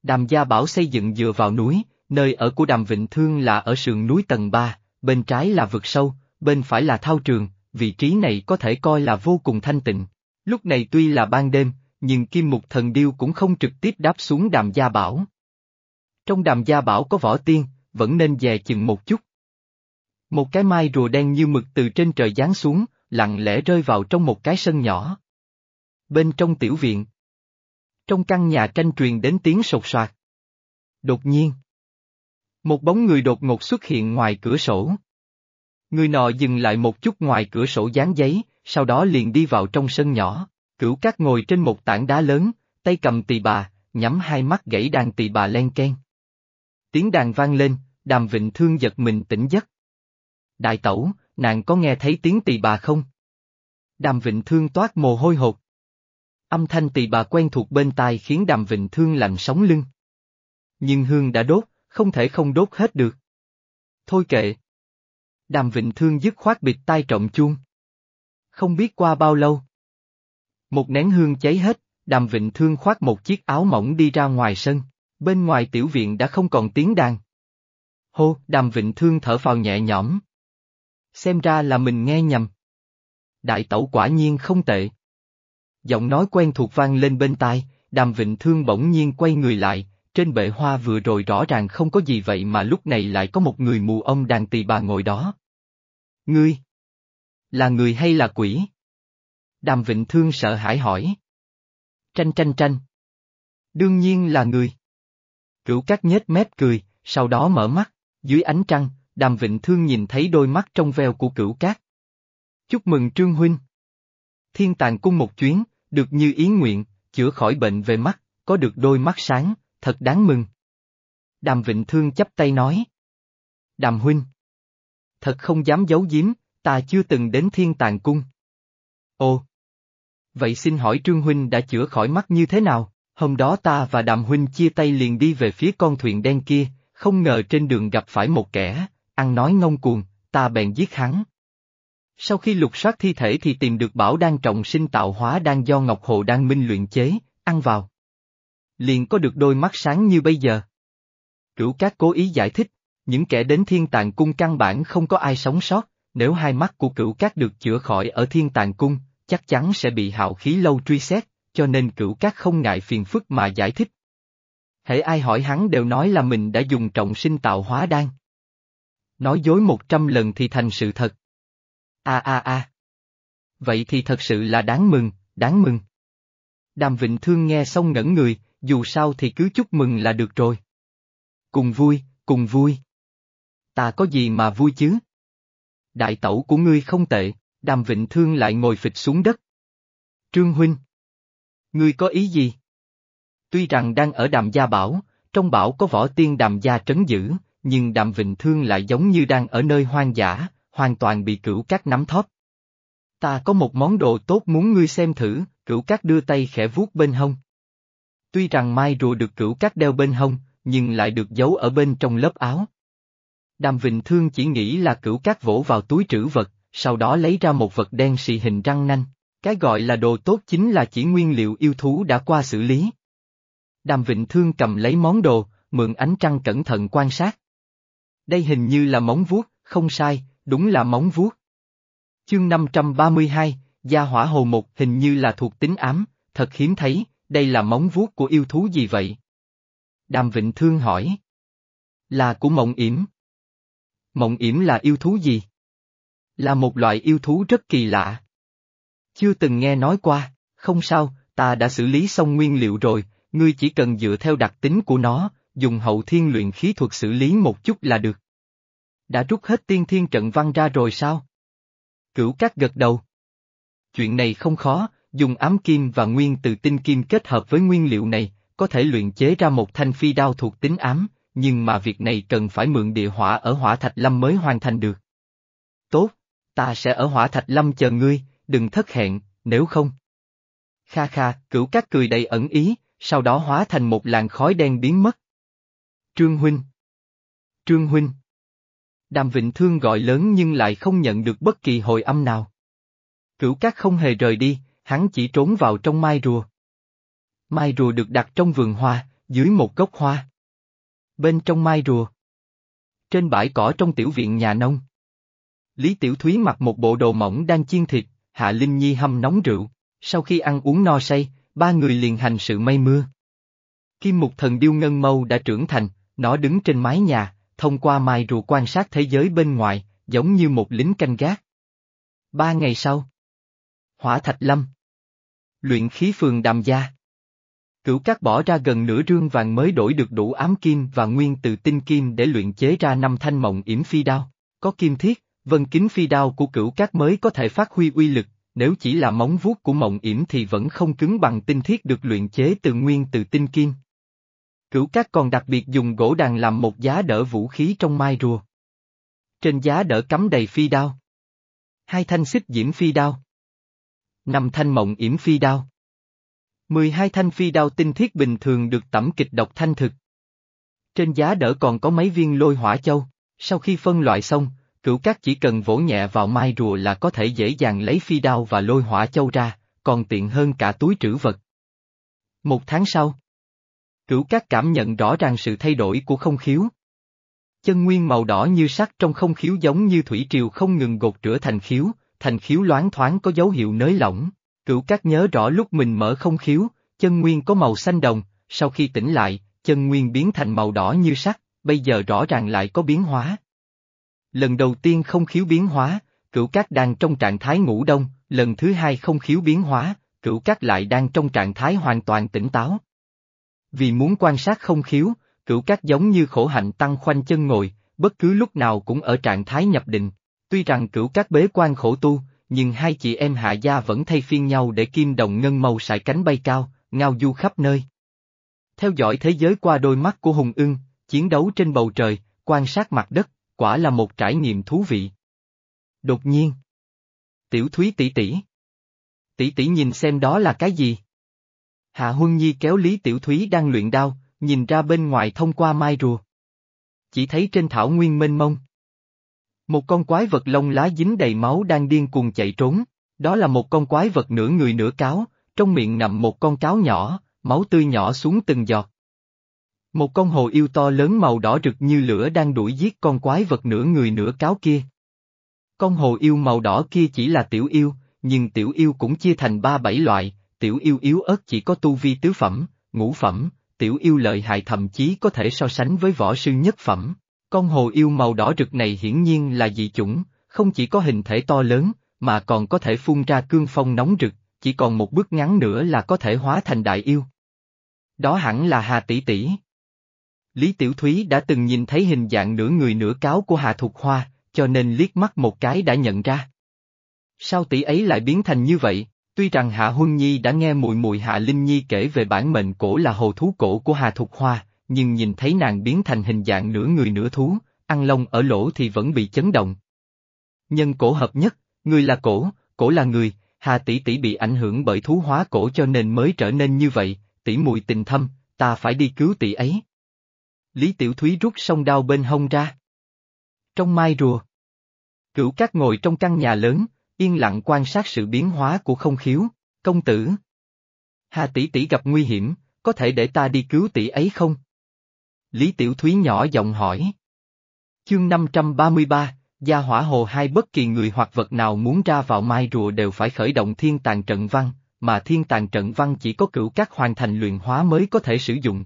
Đàm gia bảo xây dựng dựa vào núi, nơi ở của đàm vịnh thương là ở sườn núi tầng 3, bên trái là vực sâu, bên phải là thao trường, vị trí này có thể coi là vô cùng thanh tịnh. Lúc này tuy là ban đêm, nhưng Kim Mục Thần Điêu cũng không trực tiếp đáp xuống đàm gia bảo. Trong đàm gia bảo có võ tiên, vẫn nên dè chừng một chút. Một cái mai rùa đen như mực từ trên trời giáng xuống, lặng lẽ rơi vào trong một cái sân nhỏ. Bên trong tiểu viện. Trong căn nhà tranh truyền đến tiếng sột soạt. Đột nhiên. Một bóng người đột ngột xuất hiện ngoài cửa sổ. Người nọ dừng lại một chút ngoài cửa sổ dán giấy, sau đó liền đi vào trong sân nhỏ. Cửu cát ngồi trên một tảng đá lớn, tay cầm tỳ bà, nhắm hai mắt gãy đàn tỳ bà len ken. Tiếng đàn vang lên, đàm vịnh thương giật mình tỉnh giấc. Đại tẩu, nàng có nghe thấy tiếng tỳ bà không? Đàm vịnh thương toát mồ hôi hột. Âm thanh tỳ bà quen thuộc bên tai khiến đàm vịnh thương lạnh sóng lưng. Nhưng hương đã đốt, không thể không đốt hết được. Thôi kệ. Đàm vịnh thương dứt khoát bịt tai trọng chuông. Không biết qua bao lâu. Một nén hương cháy hết, đàm vịnh thương khoác một chiếc áo mỏng đi ra ngoài sân, bên ngoài tiểu viện đã không còn tiếng đàn. Hô, đàm vịnh thương thở phào nhẹ nhõm. Xem ra là mình nghe nhầm. Đại tẩu quả nhiên không tệ. Giọng nói quen thuộc vang lên bên tai, đàm vịnh thương bỗng nhiên quay người lại, trên bệ hoa vừa rồi rõ ràng không có gì vậy mà lúc này lại có một người mù ông đàn tỳ bà ngồi đó. Ngươi? Là người hay là quỷ? Đàm Vịnh Thương sợ hãi hỏi. Tranh tranh tranh. Đương nhiên là người. Cửu cát nhếch mép cười, sau đó mở mắt, dưới ánh trăng, Đàm Vịnh Thương nhìn thấy đôi mắt trong veo của cửu cát. Chúc mừng Trương Huynh. Thiên tàng cung một chuyến, được như ý nguyện, chữa khỏi bệnh về mắt, có được đôi mắt sáng, thật đáng mừng. Đàm Vịnh Thương chấp tay nói. Đàm Huynh. Thật không dám giấu giếm, ta chưa từng đến thiên tàng cung. Ồ. Vậy xin hỏi Trương Huynh đã chữa khỏi mắt như thế nào? Hôm đó ta và Đàm Huynh chia tay liền đi về phía con thuyền đen kia, không ngờ trên đường gặp phải một kẻ, ăn nói ngông cuồng, ta bèn giết hắn. Sau khi lục soát thi thể thì tìm được bảo đan trọng sinh tạo hóa đang do Ngọc Hồ Đan Minh luyện chế, ăn vào. Liền có được đôi mắt sáng như bây giờ. Cửu Cát cố ý giải thích, những kẻ đến thiên tàng cung căn bản không có ai sống sót, nếu hai mắt của cửu Cát được chữa khỏi ở thiên tàng cung, chắc chắn sẽ bị hạo khí lâu truy xét, cho nên cửu Cát không ngại phiền phức mà giải thích. Hễ ai hỏi hắn đều nói là mình đã dùng trọng sinh tạo hóa đan. Nói dối một trăm lần thì thành sự thật. A a a. Vậy thì thật sự là đáng mừng, đáng mừng. Đàm Vịnh Thương nghe xong ngẩn người, dù sao thì cứ chúc mừng là được rồi. Cùng vui, cùng vui. Ta có gì mà vui chứ? Đại tẩu của ngươi không tệ, đàm vịnh thương lại ngồi phịch xuống đất. Trương Huynh. Ngươi có ý gì? Tuy rằng đang ở đàm gia bảo, trong bảo có võ tiên đàm gia trấn giữ, nhưng đàm vịnh thương lại giống như đang ở nơi hoang dã, hoàn toàn bị cửu cát nắm thóp. Ta có một món đồ tốt muốn ngươi xem thử, cửu cát đưa tay khẽ vuốt bên hông. Tuy rằng mai rùa được cửu cát đeo bên hông, nhưng lại được giấu ở bên trong lớp áo. Đàm Vịnh Thương chỉ nghĩ là cửu cát vỗ vào túi trữ vật, sau đó lấy ra một vật đen xì hình răng nanh. Cái gọi là đồ tốt chính là chỉ nguyên liệu yêu thú đã qua xử lý. Đàm Vịnh Thương cầm lấy món đồ, mượn ánh trăng cẩn thận quan sát. Đây hình như là móng vuốt, không sai, đúng là móng vuốt. Chương 532, Gia Hỏa Hồ Một hình như là thuộc tính ám, thật hiếm thấy, đây là móng vuốt của yêu thú gì vậy? Đàm Vịnh Thương hỏi. Là của mộng yểm. Mộng yểm là yêu thú gì? Là một loại yêu thú rất kỳ lạ. Chưa từng nghe nói qua, không sao, ta đã xử lý xong nguyên liệu rồi, ngươi chỉ cần dựa theo đặc tính của nó, dùng hậu thiên luyện khí thuật xử lý một chút là được. Đã rút hết tiên thiên trận văn ra rồi sao? Cửu cát gật đầu. Chuyện này không khó, dùng ám kim và nguyên từ tinh kim kết hợp với nguyên liệu này, có thể luyện chế ra một thanh phi đao thuộc tính ám, nhưng mà việc này cần phải mượn địa hỏa ở hỏa thạch lâm mới hoàn thành được. Tốt, ta sẽ ở hỏa thạch lâm chờ ngươi, đừng thất hẹn, nếu không. Kha kha, cửu các cười đầy ẩn ý, sau đó hóa thành một làn khói đen biến mất. Trương Huynh Trương Huynh Đàm Vịnh Thương gọi lớn nhưng lại không nhận được bất kỳ hồi âm nào. Cửu Cát không hề rời đi, hắn chỉ trốn vào trong mai rùa. Mai rùa được đặt trong vườn hoa, dưới một gốc hoa. Bên trong mai rùa. Trên bãi cỏ trong tiểu viện nhà nông. Lý Tiểu Thúy mặc một bộ đồ mỏng đang chiên thịt, Hạ Linh Nhi hâm nóng rượu, sau khi ăn uống no say, ba người liền hành sự mây mưa. Kim Mục Thần Điêu Ngân Mâu đã trưởng thành, nó đứng trên mái nhà, thông qua mai rùa quan sát thế giới bên ngoài, giống như một lính canh gác. Ba ngày sau. Hỏa Thạch Lâm. Luyện khí phường Đàm Gia. Cửu Cát bỏ ra gần nửa rương vàng mới đổi được đủ ám kim và nguyên từ tinh kim để luyện chế ra năm thanh mộng yểm phi đao. Có kim thiết, vân kính phi đao của cửu Cát mới có thể phát huy uy lực, nếu chỉ là móng vuốt của mộng yểm thì vẫn không cứng bằng tinh thiết được luyện chế từ nguyên từ tinh kim. Cửu Cát còn đặc biệt dùng gỗ đàn làm một giá đỡ vũ khí trong mai rùa. Trên giá đỡ cắm đầy phi đao. Hai thanh xích diễm phi đao. Năm thanh mộng yểm phi đao. 12 thanh phi đao tinh thiết bình thường được tẩm kịch độc thanh thực. Trên giá đỡ còn có mấy viên lôi hỏa châu, sau khi phân loại xong, cửu cát chỉ cần vỗ nhẹ vào mai rùa là có thể dễ dàng lấy phi đao và lôi hỏa châu ra, còn tiện hơn cả túi trữ vật. Một tháng sau, cửu cát cảm nhận rõ ràng sự thay đổi của không khiếu. Chân nguyên màu đỏ như sắt trong không khiếu giống như thủy triều không ngừng gột rửa thành khiếu, thành khiếu loáng thoáng có dấu hiệu nới lỏng. Cửu Cát nhớ rõ lúc mình mở không khiếu, chân nguyên có màu xanh đồng, sau khi tỉnh lại, chân nguyên biến thành màu đỏ như sắt, bây giờ rõ ràng lại có biến hóa. Lần đầu tiên không khiếu biến hóa, cửu cát đang trong trạng thái ngủ đông, lần thứ hai không khiếu biến hóa, cửu cát lại đang trong trạng thái hoàn toàn tỉnh táo. Vì muốn quan sát không khiếu, cửu cát giống như khổ hạnh tăng khoanh chân ngồi, bất cứ lúc nào cũng ở trạng thái nhập định. Tuy rằng cửu cát bế quan khổ tu, nhưng hai chị em hạ gia vẫn thay phiên nhau để kim đồng ngân màu sải cánh bay cao, ngao du khắp nơi. Theo dõi thế giới qua đôi mắt của Hùng ưng, chiến đấu trên bầu trời, quan sát mặt đất, quả là một trải nghiệm thú vị. Đột nhiên. Tiểu Thúy tỷ tỷ. Tỷ tỷ nhìn xem đó là cái gì? Hạ Huân Nhi kéo Lý Tiểu Thúy đang luyện đao, nhìn ra bên ngoài thông qua mai rùa. Chỉ thấy trên thảo nguyên mênh mông, một con quái vật lông lá dính đầy máu đang điên cuồng chạy trốn, đó là một con quái vật nửa người nửa cáo, trong miệng nằm một con cáo nhỏ, máu tươi nhỏ xuống từng giọt. Một con hồ yêu to lớn màu đỏ rực như lửa đang đuổi giết con quái vật nửa người nửa cáo kia. Con hồ yêu màu đỏ kia chỉ là tiểu yêu, nhưng tiểu yêu cũng chia thành ba bảy loại, tiểu yêu yếu ớt chỉ có tu vi tứ phẩm, ngũ phẩm, tiểu yêu lợi hại thậm chí có thể so sánh với võ sư nhất phẩm. Con hồ yêu màu đỏ rực này hiển nhiên là dị chủng, không chỉ có hình thể to lớn, mà còn có thể phun ra cương phong nóng rực, chỉ còn một bước ngắn nữa là có thể hóa thành đại yêu. Đó hẳn là Hà Tỷ Tỷ. Lý Tiểu Thúy đã từng nhìn thấy hình dạng nửa người nửa cáo của Hà Thục Hoa, cho nên liếc mắt một cái đã nhận ra. Sao tỷ ấy lại biến thành như vậy, Tuy rằng Hạ Huân Nhi đã nghe mùi mùi Hạ Linh Nhi kể về bản mệnh cổ là hồ thú cổ của Hà Thục Hoa, nhưng nhìn thấy nàng biến thành hình dạng nửa người nửa thú, ăn lông ở lỗ thì vẫn bị chấn động. Nhân cổ hợp nhất, người là cổ, cổ là người, Hà tỷ tỷ bị ảnh hưởng bởi thú hóa cổ cho nên mới trở nên như vậy, tỷ mùi tình thâm, ta phải đi cứu tỷ ấy. Lý Tiểu Thúy rút song đao bên hông ra. Trong mai rùa. Cửu cát ngồi trong căn nhà lớn, yên lặng quan sát sự biến hóa của không khiếu, công tử. Hà tỷ tỷ gặp nguy hiểm, có thể để ta đi cứu tỷ ấy không? Lý Tiểu Thúy nhỏ giọng hỏi. Chương 533, Gia hỏa hồ hai bất kỳ người hoặc vật nào muốn ra vào mai rùa đều phải khởi động thiên tàng trận văn, mà thiên tàng trận văn chỉ có cửu các hoàn thành luyện hóa mới có thể sử dụng.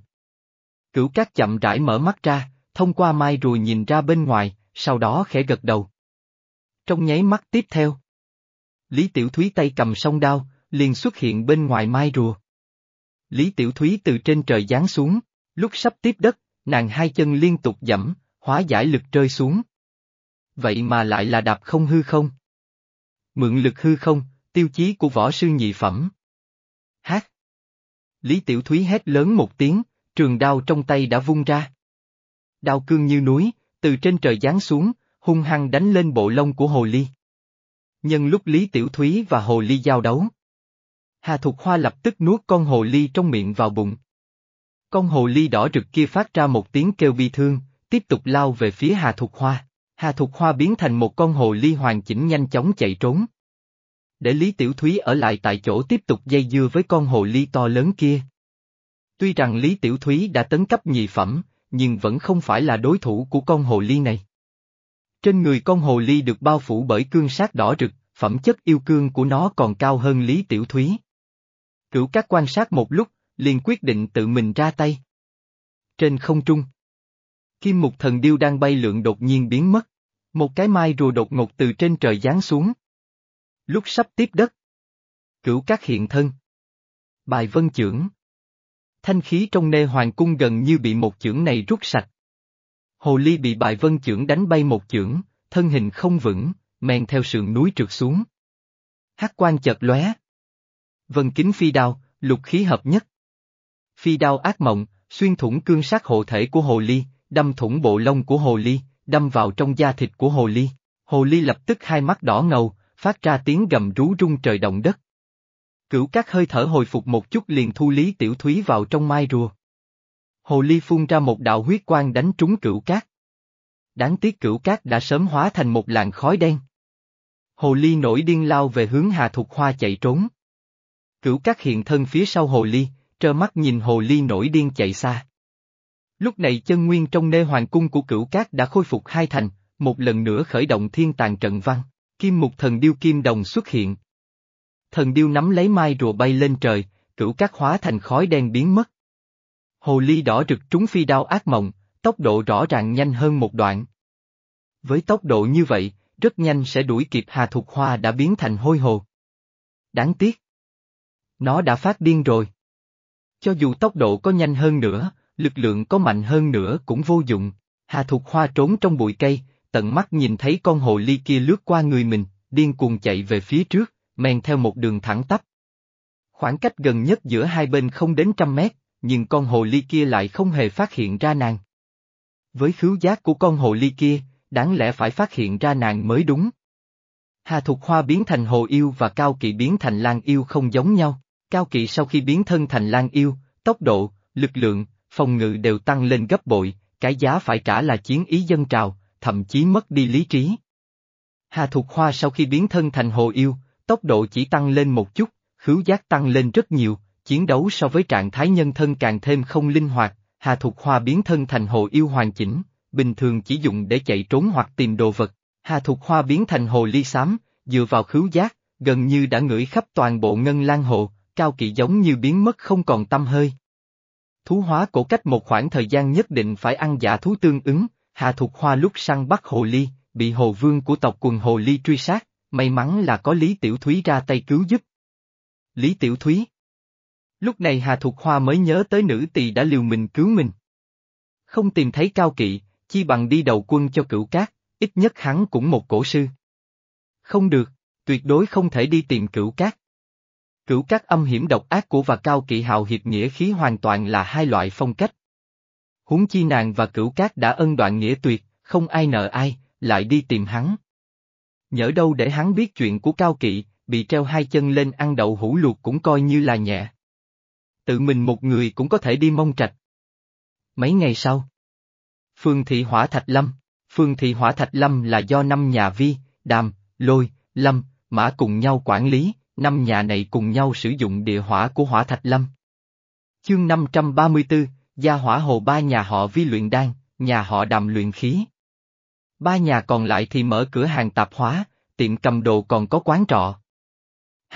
Cửu các chậm rãi mở mắt ra, thông qua mai rùa nhìn ra bên ngoài, sau đó khẽ gật đầu. Trong nháy mắt tiếp theo, Lý Tiểu Thúy tay cầm song đao, liền xuất hiện bên ngoài mai rùa. Lý Tiểu Thúy từ trên trời giáng xuống, lúc sắp tiếp đất, nàng hai chân liên tục dẫm, hóa giải lực rơi xuống. Vậy mà lại là đạp không hư không? Mượn lực hư không, tiêu chí của võ sư nhị phẩm. Hát. Lý Tiểu Thúy hét lớn một tiếng, trường đao trong tay đã vung ra. Đao cương như núi, từ trên trời giáng xuống, hung hăng đánh lên bộ lông của hồ ly. Nhân lúc Lý Tiểu Thúy và hồ ly giao đấu. Hà Thục Hoa lập tức nuốt con hồ ly trong miệng vào bụng. Con hồ ly đỏ rực kia phát ra một tiếng kêu bi thương, tiếp tục lao về phía Hà Thục Hoa. Hà Thục Hoa biến thành một con hồ ly hoàn chỉnh nhanh chóng chạy trốn. Để Lý Tiểu Thúy ở lại tại chỗ tiếp tục dây dưa với con hồ ly to lớn kia. Tuy rằng Lý Tiểu Thúy đã tấn cấp nhị phẩm, nhưng vẫn không phải là đối thủ của con hồ ly này. Trên người con hồ ly được bao phủ bởi cương sát đỏ rực, phẩm chất yêu cương của nó còn cao hơn Lý Tiểu Thúy. Cửu các quan sát một lúc, liền quyết định tự mình ra tay. Trên không trung. Kim mục thần điêu đang bay lượn đột nhiên biến mất. Một cái mai rùa đột ngột từ trên trời giáng xuống. Lúc sắp tiếp đất. Cửu các hiện thân. Bài vân trưởng Thanh khí trong nê hoàng cung gần như bị một chưởng này rút sạch. Hồ ly bị bài vân chưởng đánh bay một chưởng, thân hình không vững, men theo sườn núi trượt xuống. hát quan chợt lóe. Vân kính phi đao, lục khí hợp nhất. Phi đao ác mộng, xuyên thủng cương sát hộ thể của hồ ly, đâm thủng bộ lông của hồ ly, đâm vào trong da thịt của hồ ly. Hồ ly lập tức hai mắt đỏ ngầu, phát ra tiếng gầm rú rung trời động đất. Cửu các hơi thở hồi phục một chút liền thu lý tiểu thúy vào trong mai rùa. Hồ ly phun ra một đạo huyết quang đánh trúng cửu cát. Đáng tiếc cửu cát đã sớm hóa thành một làn khói đen. Hồ ly nổi điên lao về hướng Hà Thục Hoa chạy trốn. Cửu cát hiện thân phía sau hồ ly, trơ mắt nhìn hồ ly nổi điên chạy xa. Lúc này chân nguyên trong nê hoàng cung của cửu cát đã khôi phục hai thành, một lần nữa khởi động thiên tàng trận văn, kim mục thần điêu kim đồng xuất hiện. Thần điêu nắm lấy mai rùa bay lên trời, cửu cát hóa thành khói đen biến mất. Hồ ly đỏ rực trúng phi đao ác mộng, tốc độ rõ ràng nhanh hơn một đoạn. Với tốc độ như vậy, rất nhanh sẽ đuổi kịp Hà Thục Hoa đã biến thành hôi hồ. Đáng tiếc. Nó đã phát điên rồi. Cho dù tốc độ có nhanh hơn nữa, lực lượng có mạnh hơn nữa cũng vô dụng. Hà Thục Hoa trốn trong bụi cây, tận mắt nhìn thấy con hồ ly kia lướt qua người mình, điên cuồng chạy về phía trước, men theo một đường thẳng tắp. Khoảng cách gần nhất giữa hai bên không đến trăm mét, nhưng con hồ ly kia lại không hề phát hiện ra nàng. Với khứu giác của con hồ ly kia, đáng lẽ phải phát hiện ra nàng mới đúng. Hà Thục Hoa biến thành hồ yêu và Cao Kỵ biến thành lang yêu không giống nhau. Cao Kỵ sau khi biến thân thành lang yêu, tốc độ, lực lượng, phòng ngự đều tăng lên gấp bội, cái giá phải trả là chiến ý dân trào, thậm chí mất đi lý trí. Hà Thục Hoa sau khi biến thân thành hồ yêu, tốc độ chỉ tăng lên một chút, khứu giác tăng lên rất nhiều, chiến đấu so với trạng thái nhân thân càng thêm không linh hoạt, Hà Thục Hoa biến thân thành hồ yêu hoàn chỉnh, bình thường chỉ dùng để chạy trốn hoặc tìm đồ vật. Hà Thục Hoa biến thành hồ ly xám, dựa vào khứu giác, gần như đã ngửi khắp toàn bộ ngân lan hồ, cao kỵ giống như biến mất không còn tâm hơi. Thú hóa cổ cách một khoảng thời gian nhất định phải ăn giả thú tương ứng, Hà Thục Hoa lúc săn bắt hồ ly, bị hồ vương của tộc quần hồ ly truy sát, may mắn là có Lý Tiểu Thúy ra tay cứu giúp. Lý Tiểu Thúy Lúc này Hà Thục Hoa mới nhớ tới nữ tỳ đã liều mình cứu mình. Không tìm thấy cao kỵ, chi bằng đi đầu quân cho cửu cát, ít nhất hắn cũng một cổ sư. Không được, tuyệt đối không thể đi tìm cửu cát. Cửu cát âm hiểm độc ác của và cao kỵ hào hiệp nghĩa khí hoàn toàn là hai loại phong cách. Huống chi nàng và cửu cát đã ân đoạn nghĩa tuyệt, không ai nợ ai, lại đi tìm hắn. Nhỡ đâu để hắn biết chuyện của cao kỵ, bị treo hai chân lên ăn đậu hũ luộc cũng coi như là nhẹ. Tự mình một người cũng có thể đi mông trạch. Mấy ngày sau, Phương Thị Hỏa Thạch Lâm Phương Thị Hỏa Thạch Lâm là do năm nhà Vi, Đàm, Lôi, Lâm, Mã cùng nhau quản lý, năm nhà này cùng nhau sử dụng địa hỏa của Hỏa Thạch Lâm. Chương 534, Gia Hỏa Hồ ba nhà họ Vi luyện đan, nhà họ Đàm luyện khí. Ba nhà còn lại thì mở cửa hàng tạp hóa, tiệm cầm đồ còn có quán trọ.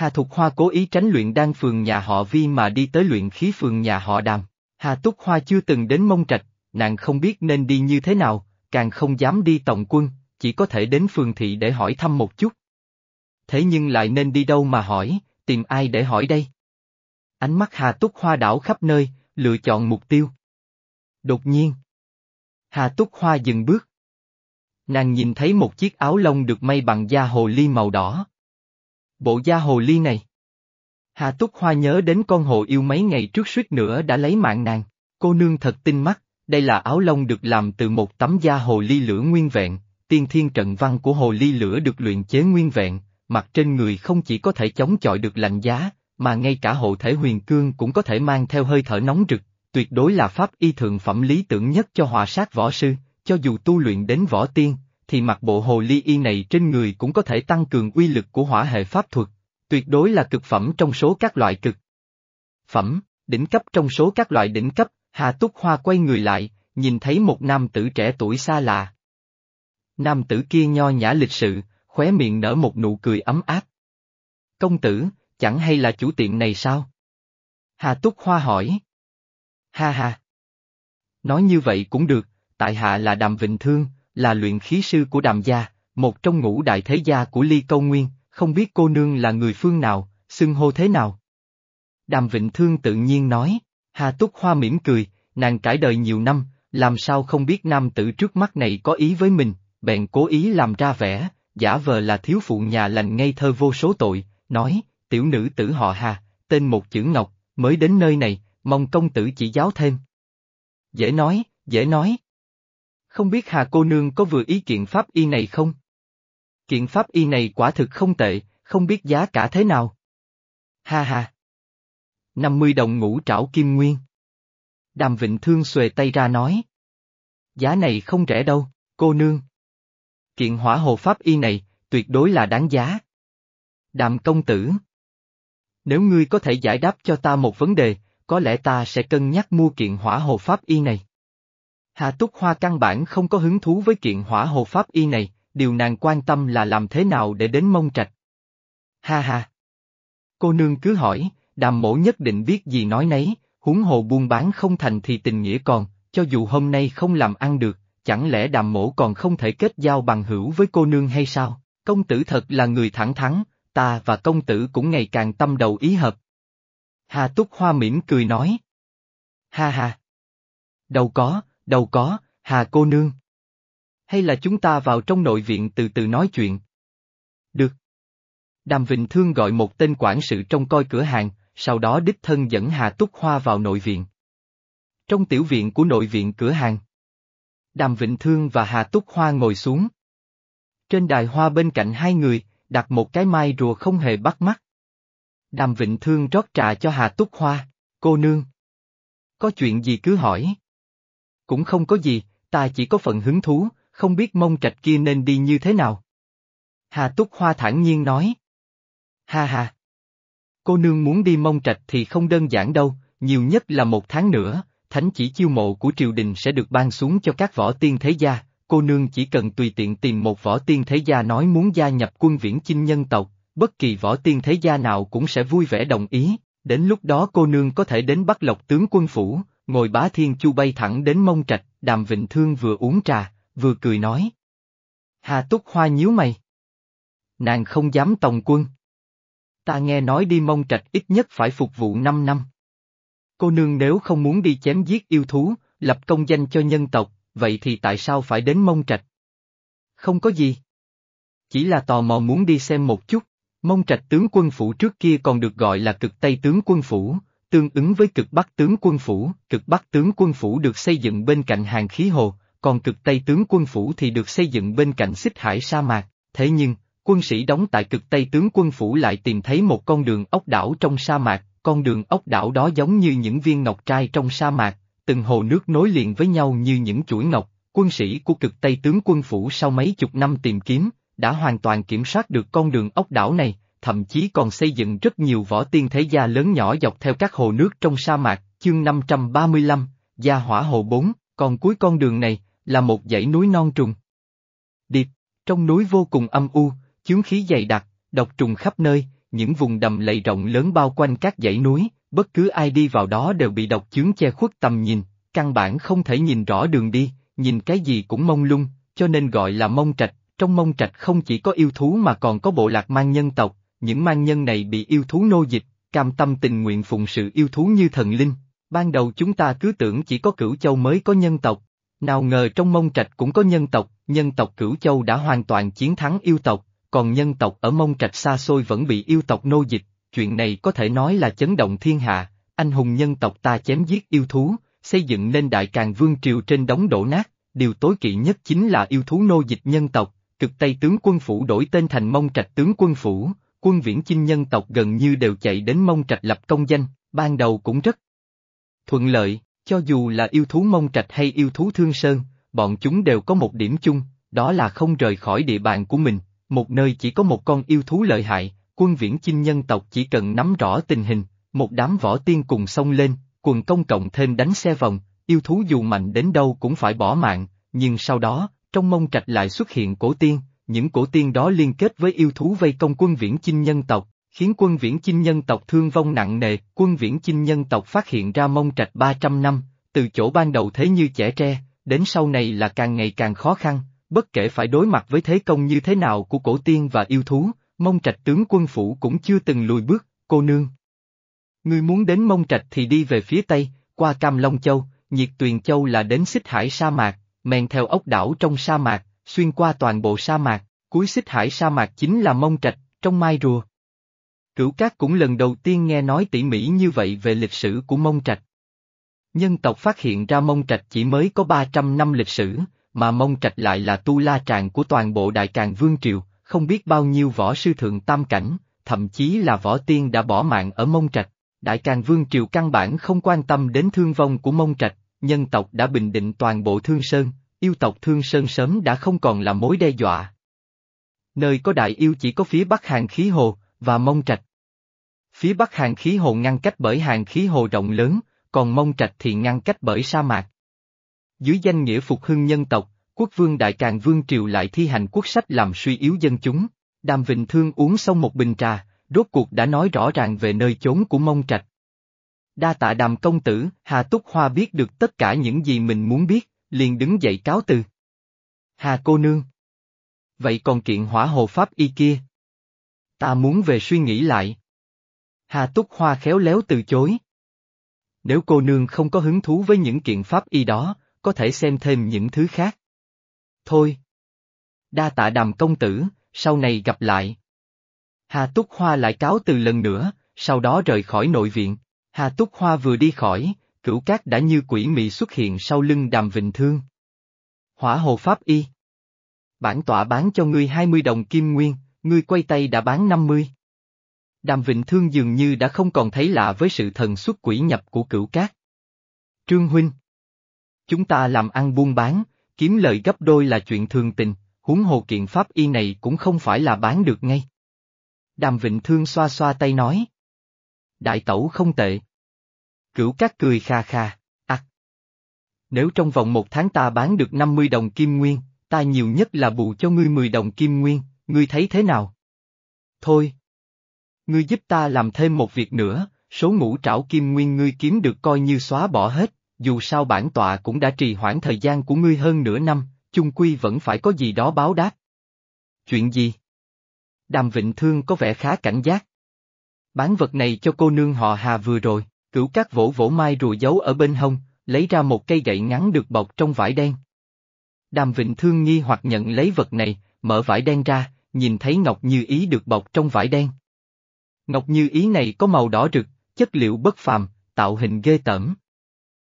Hà Thục Hoa cố ý tránh luyện đan phường nhà họ Vi mà đi tới luyện khí phường nhà họ Đàm. Hà Túc Hoa chưa từng đến mông trạch, nàng không biết nên đi như thế nào, càng không dám đi tổng quân, chỉ có thể đến phường thị để hỏi thăm một chút. Thế nhưng lại nên đi đâu mà hỏi, tìm ai để hỏi đây? Ánh mắt Hà Túc Hoa đảo khắp nơi, lựa chọn mục tiêu. Đột nhiên, Hà Túc Hoa dừng bước. Nàng nhìn thấy một chiếc áo lông được may bằng da hồ ly màu đỏ. Bộ da hồ ly này. Hà Túc Hoa nhớ đến con hồ yêu mấy ngày trước suýt nữa đã lấy mạng nàng. Cô nương thật tinh mắt, đây là áo lông được làm từ một tấm da hồ ly lửa nguyên vẹn, tiên thiên trận văn của hồ ly lửa được luyện chế nguyên vẹn, mặt trên người không chỉ có thể chống chọi được lạnh giá, mà ngay cả hộ thể huyền cương cũng có thể mang theo hơi thở nóng rực, tuyệt đối là pháp y thượng phẩm lý tưởng nhất cho hòa sát võ sư, cho dù tu luyện đến võ tiên, thì mặc bộ hồ ly y này trên người cũng có thể tăng cường uy lực của hỏa hệ pháp thuật, tuyệt đối là cực phẩm trong số các loại cực. Phẩm, đỉnh cấp trong số các loại đỉnh cấp, Hà Túc Hoa quay người lại, nhìn thấy một nam tử trẻ tuổi xa lạ. Nam tử kia nho nhã lịch sự, khóe miệng nở một nụ cười ấm áp. Công tử, chẳng hay là chủ tiệm này sao? Hà Túc Hoa hỏi. Ha ha. Nói như vậy cũng được, tại hạ là Đàm Vịnh Thương, là luyện khí sư của Đàm Gia, một trong ngũ đại thế gia của Ly Câu Nguyên, không biết cô nương là người phương nào, xưng hô thế nào? Đàm Vịnh Thương tự nhiên nói, Hà Túc Hoa mỉm cười, nàng trải đời nhiều năm, làm sao không biết nam tử trước mắt này có ý với mình, bèn cố ý làm ra vẻ, giả vờ là thiếu phụ nhà lành ngây thơ vô số tội, nói, tiểu nữ tử họ Hà, tên một chữ Ngọc, mới đến nơi này, mong công tử chỉ giáo thêm. Dễ nói, dễ nói. Không biết Hà cô nương có vừa ý kiện pháp y này không? Kiện pháp y này quả thực không tệ, không biết giá cả thế nào. Ha ha. 50 đồng ngũ trảo kim nguyên. Đàm Vịnh Thương xuề tay ra nói. Giá này không rẻ đâu, cô nương. Kiện hỏa hồ pháp y này, tuyệt đối là đáng giá. Đàm công tử. Nếu ngươi có thể giải đáp cho ta một vấn đề, có lẽ ta sẽ cân nhắc mua kiện hỏa hồ pháp y này. Hà Túc Hoa căn bản không có hứng thú với kiện hỏa hồ pháp y này, điều nàng quan tâm là làm thế nào để đến mông trạch. Ha ha! Cô nương cứ hỏi, đàm mổ nhất định biết gì nói nấy, huống hồ buôn bán không thành thì tình nghĩa còn, cho dù hôm nay không làm ăn được, chẳng lẽ đàm mổ còn không thể kết giao bằng hữu với cô nương hay sao? Công tử thật là người thẳng thắn, ta và công tử cũng ngày càng tâm đầu ý hợp. Hà Túc Hoa mỉm cười nói. Ha ha. Đâu có, đâu có, Hà cô nương. Hay là chúng ta vào trong nội viện từ từ nói chuyện? Được. Đàm Vịnh Thương gọi một tên quản sự trong coi cửa hàng, sau đó đích thân dẫn Hà Túc Hoa vào nội viện. Trong tiểu viện của nội viện cửa hàng. Đàm Vịnh Thương và Hà Túc Hoa ngồi xuống. Trên đài hoa bên cạnh hai người, đặt một cái mai rùa không hề bắt mắt. Đàm Vịnh Thương rót trà cho Hà Túc Hoa, cô nương. Có chuyện gì cứ hỏi. Cũng không có gì, ta chỉ có phần hứng thú, không biết mông trạch kia nên đi như thế nào. Hà Túc Hoa thản nhiên nói. Ha ha. Cô nương muốn đi mông trạch thì không đơn giản đâu, nhiều nhất là một tháng nữa, thánh chỉ chiêu mộ của triều đình sẽ được ban xuống cho các võ tiên thế gia, cô nương chỉ cần tùy tiện tìm một võ tiên thế gia nói muốn gia nhập quân viễn chinh nhân tộc, bất kỳ võ tiên thế gia nào cũng sẽ vui vẻ đồng ý, đến lúc đó cô nương có thể đến Bắc Lộc tướng quân phủ, ngồi bá thiên chu bay thẳng đến mông trạch, đàm vịnh thương vừa uống trà, vừa cười nói. Hà túc hoa nhíu mày. Nàng không dám tòng quân. Ta nghe nói đi mông trạch ít nhất phải phục vụ 5 năm. Cô nương nếu không muốn đi chém giết yêu thú, lập công danh cho nhân tộc, vậy thì tại sao phải đến mông trạch? Không có gì. Chỉ là tò mò muốn đi xem một chút, Mông trạch tướng quân phủ trước kia còn được gọi là cực Tây tướng quân phủ, tương ứng với cực Bắc tướng quân phủ, cực Bắc tướng quân phủ được xây dựng bên cạnh hàng khí hồ, còn cực Tây tướng quân phủ thì được xây dựng bên cạnh xích hải sa mạc, thế nhưng, quân sĩ đóng tại cực Tây tướng quân phủ lại tìm thấy một con đường ốc đảo trong sa mạc, con đường ốc đảo đó giống như những viên ngọc trai trong sa mạc, từng hồ nước nối liền với nhau như những chuỗi ngọc, quân sĩ của cực Tây tướng quân phủ sau mấy chục năm tìm kiếm, đã hoàn toàn kiểm soát được con đường ốc đảo này, thậm chí còn xây dựng rất nhiều võ tiên thế gia lớn nhỏ dọc theo các hồ nước trong sa mạc, chương 535, Gia Hỏa Hồ 4, còn cuối con đường này, là một dãy núi non trùng. Điệp, trong núi vô cùng âm u, chướng khí dày đặc, độc trùng khắp nơi, những vùng đầm lầy rộng lớn bao quanh các dãy núi, bất cứ ai đi vào đó đều bị độc chướng che khuất tầm nhìn, căn bản không thể nhìn rõ đường đi, nhìn cái gì cũng mông lung, cho nên gọi là mông trạch, trong mông trạch không chỉ có yêu thú mà còn có bộ lạc mang nhân tộc, những mang nhân này bị yêu thú nô dịch, cam tâm tình nguyện phụng sự yêu thú như thần linh. Ban đầu chúng ta cứ tưởng chỉ có cửu châu mới có nhân tộc, nào ngờ trong mông trạch cũng có nhân tộc, nhân tộc cửu châu đã hoàn toàn chiến thắng yêu tộc, còn nhân tộc ở mông trạch xa xôi vẫn bị yêu tộc nô dịch, chuyện này có thể nói là chấn động thiên hạ, anh hùng nhân tộc ta chém giết yêu thú, xây dựng nên đại càng vương triều trên đống đổ nát, điều tối kỵ nhất chính là yêu thú nô dịch nhân tộc, cực Tây tướng quân phủ đổi tên thành mông trạch tướng quân phủ, quân viễn chinh nhân tộc gần như đều chạy đến mông trạch lập công danh, ban đầu cũng rất thuận lợi, cho dù là yêu thú mông trạch hay yêu thú thương sơn, bọn chúng đều có một điểm chung, đó là không rời khỏi địa bàn của mình, một nơi chỉ có một con yêu thú lợi hại, quân viễn chinh nhân tộc chỉ cần nắm rõ tình hình, một đám võ tiên cùng xông lên, quần công cộng thêm đánh xe vòng, yêu thú dù mạnh đến đâu cũng phải bỏ mạng, nhưng sau đó, trong mông trạch lại xuất hiện cổ tiên, những cổ tiên đó liên kết với yêu thú vây công quân viễn chinh nhân tộc, khiến quân viễn chinh nhân tộc thương vong nặng nề, quân viễn chinh nhân tộc phát hiện ra mông trạch 300 năm, từ chỗ ban đầu thế như trẻ tre, đến sau này là càng ngày càng khó khăn, bất kể phải đối mặt với thế công như thế nào của cổ tiên và yêu thú, mông trạch tướng quân phủ cũng chưa từng lùi bước, cô nương. Ngươi muốn đến mông trạch thì đi về phía tây, qua Cam Long Châu, Nhiệt Tuyền Châu là đến xích hải sa mạc, men theo ốc đảo trong sa mạc, xuyên qua toàn bộ sa mạc, cuối xích hải sa mạc chính là mông trạch, trong mai rùa. Cửu Cát cũng lần đầu tiên nghe nói tỉ mỉ như vậy về lịch sử của mông trạch. Nhân tộc phát hiện ra mông trạch chỉ mới có 300 năm lịch sử, mà mông trạch lại là tu la tràng của toàn bộ đại càng vương triều, không biết bao nhiêu võ sư thượng tam cảnh, thậm chí là võ tiên đã bỏ mạng ở mông trạch. Đại càng vương triều căn bản không quan tâm đến thương vong của mông trạch, nhân tộc đã bình định toàn bộ thương sơn, yêu tộc thương sơn sớm đã không còn là mối đe dọa. Nơi có đại yêu chỉ có phía bắc hàng khí hồ, và mông trạch. Phía bắc hàng khí hồ ngăn cách bởi hàng khí hồ rộng lớn, còn mông trạch thì ngăn cách bởi sa mạc. Dưới danh nghĩa phục hưng nhân tộc, quốc vương Đại Càng Vương Triều lại thi hành quốc sách làm suy yếu dân chúng. Đàm Vịnh Thương uống xong một bình trà, rốt cuộc đã nói rõ ràng về nơi chốn của mông trạch. Đa tạ đàm công tử, Hà Túc Hoa biết được tất cả những gì mình muốn biết, liền đứng dậy cáo từ. Hà cô nương. Vậy còn kiện hỏa hồ pháp y kia? Ta muốn về suy nghĩ lại. Hà Túc Hoa khéo léo từ chối. Nếu cô nương không có hứng thú với những kiện pháp y đó, có thể xem thêm những thứ khác. Thôi. Đa tạ đàm công tử, sau này gặp lại. Hà Túc Hoa lại cáo từ lần nữa, sau đó rời khỏi nội viện. Hà Túc Hoa vừa đi khỏi, cửu cát đã như quỷ mị xuất hiện sau lưng đàm vịnh thương. Hỏa hồ pháp y. Bản tọa bán cho ngươi 20 đồng kim nguyên, ngươi quay tay đã bán 50. Đàm Vịnh Thương dường như đã không còn thấy lạ với sự thần xuất quỷ nhập của cửu cát. Trương Huynh Chúng ta làm ăn buôn bán, kiếm lợi gấp đôi là chuyện thường tình, huống hồ kiện pháp y này cũng không phải là bán được ngay. Đàm Vịnh Thương xoa xoa tay nói. Đại tẩu không tệ. Cửu cát cười kha kha, ắt. Nếu trong vòng một tháng ta bán được 50 đồng kim nguyên, ta nhiều nhất là bù cho ngươi 10 đồng kim nguyên, ngươi thấy thế nào? Thôi. Ngươi giúp ta làm thêm một việc nữa, số ngũ trảo kim nguyên ngươi kiếm được coi như xóa bỏ hết, dù sao bản tọa cũng đã trì hoãn thời gian của ngươi hơn nửa năm, chung quy vẫn phải có gì đó báo đáp. Chuyện gì? Đàm Vịnh Thương có vẻ khá cảnh giác. Bán vật này cho cô nương họ Hà vừa rồi, cửu cát vỗ vỗ mai rùa giấu ở bên hông, lấy ra một cây gậy ngắn được bọc trong vải đen. Đàm Vịnh Thương nghi hoặc nhận lấy vật này, mở vải đen ra, nhìn thấy Ngọc Như Ý được bọc trong vải đen. Ngọc Như Ý này có màu đỏ rực, chất liệu bất phàm, tạo hình ghê tởm.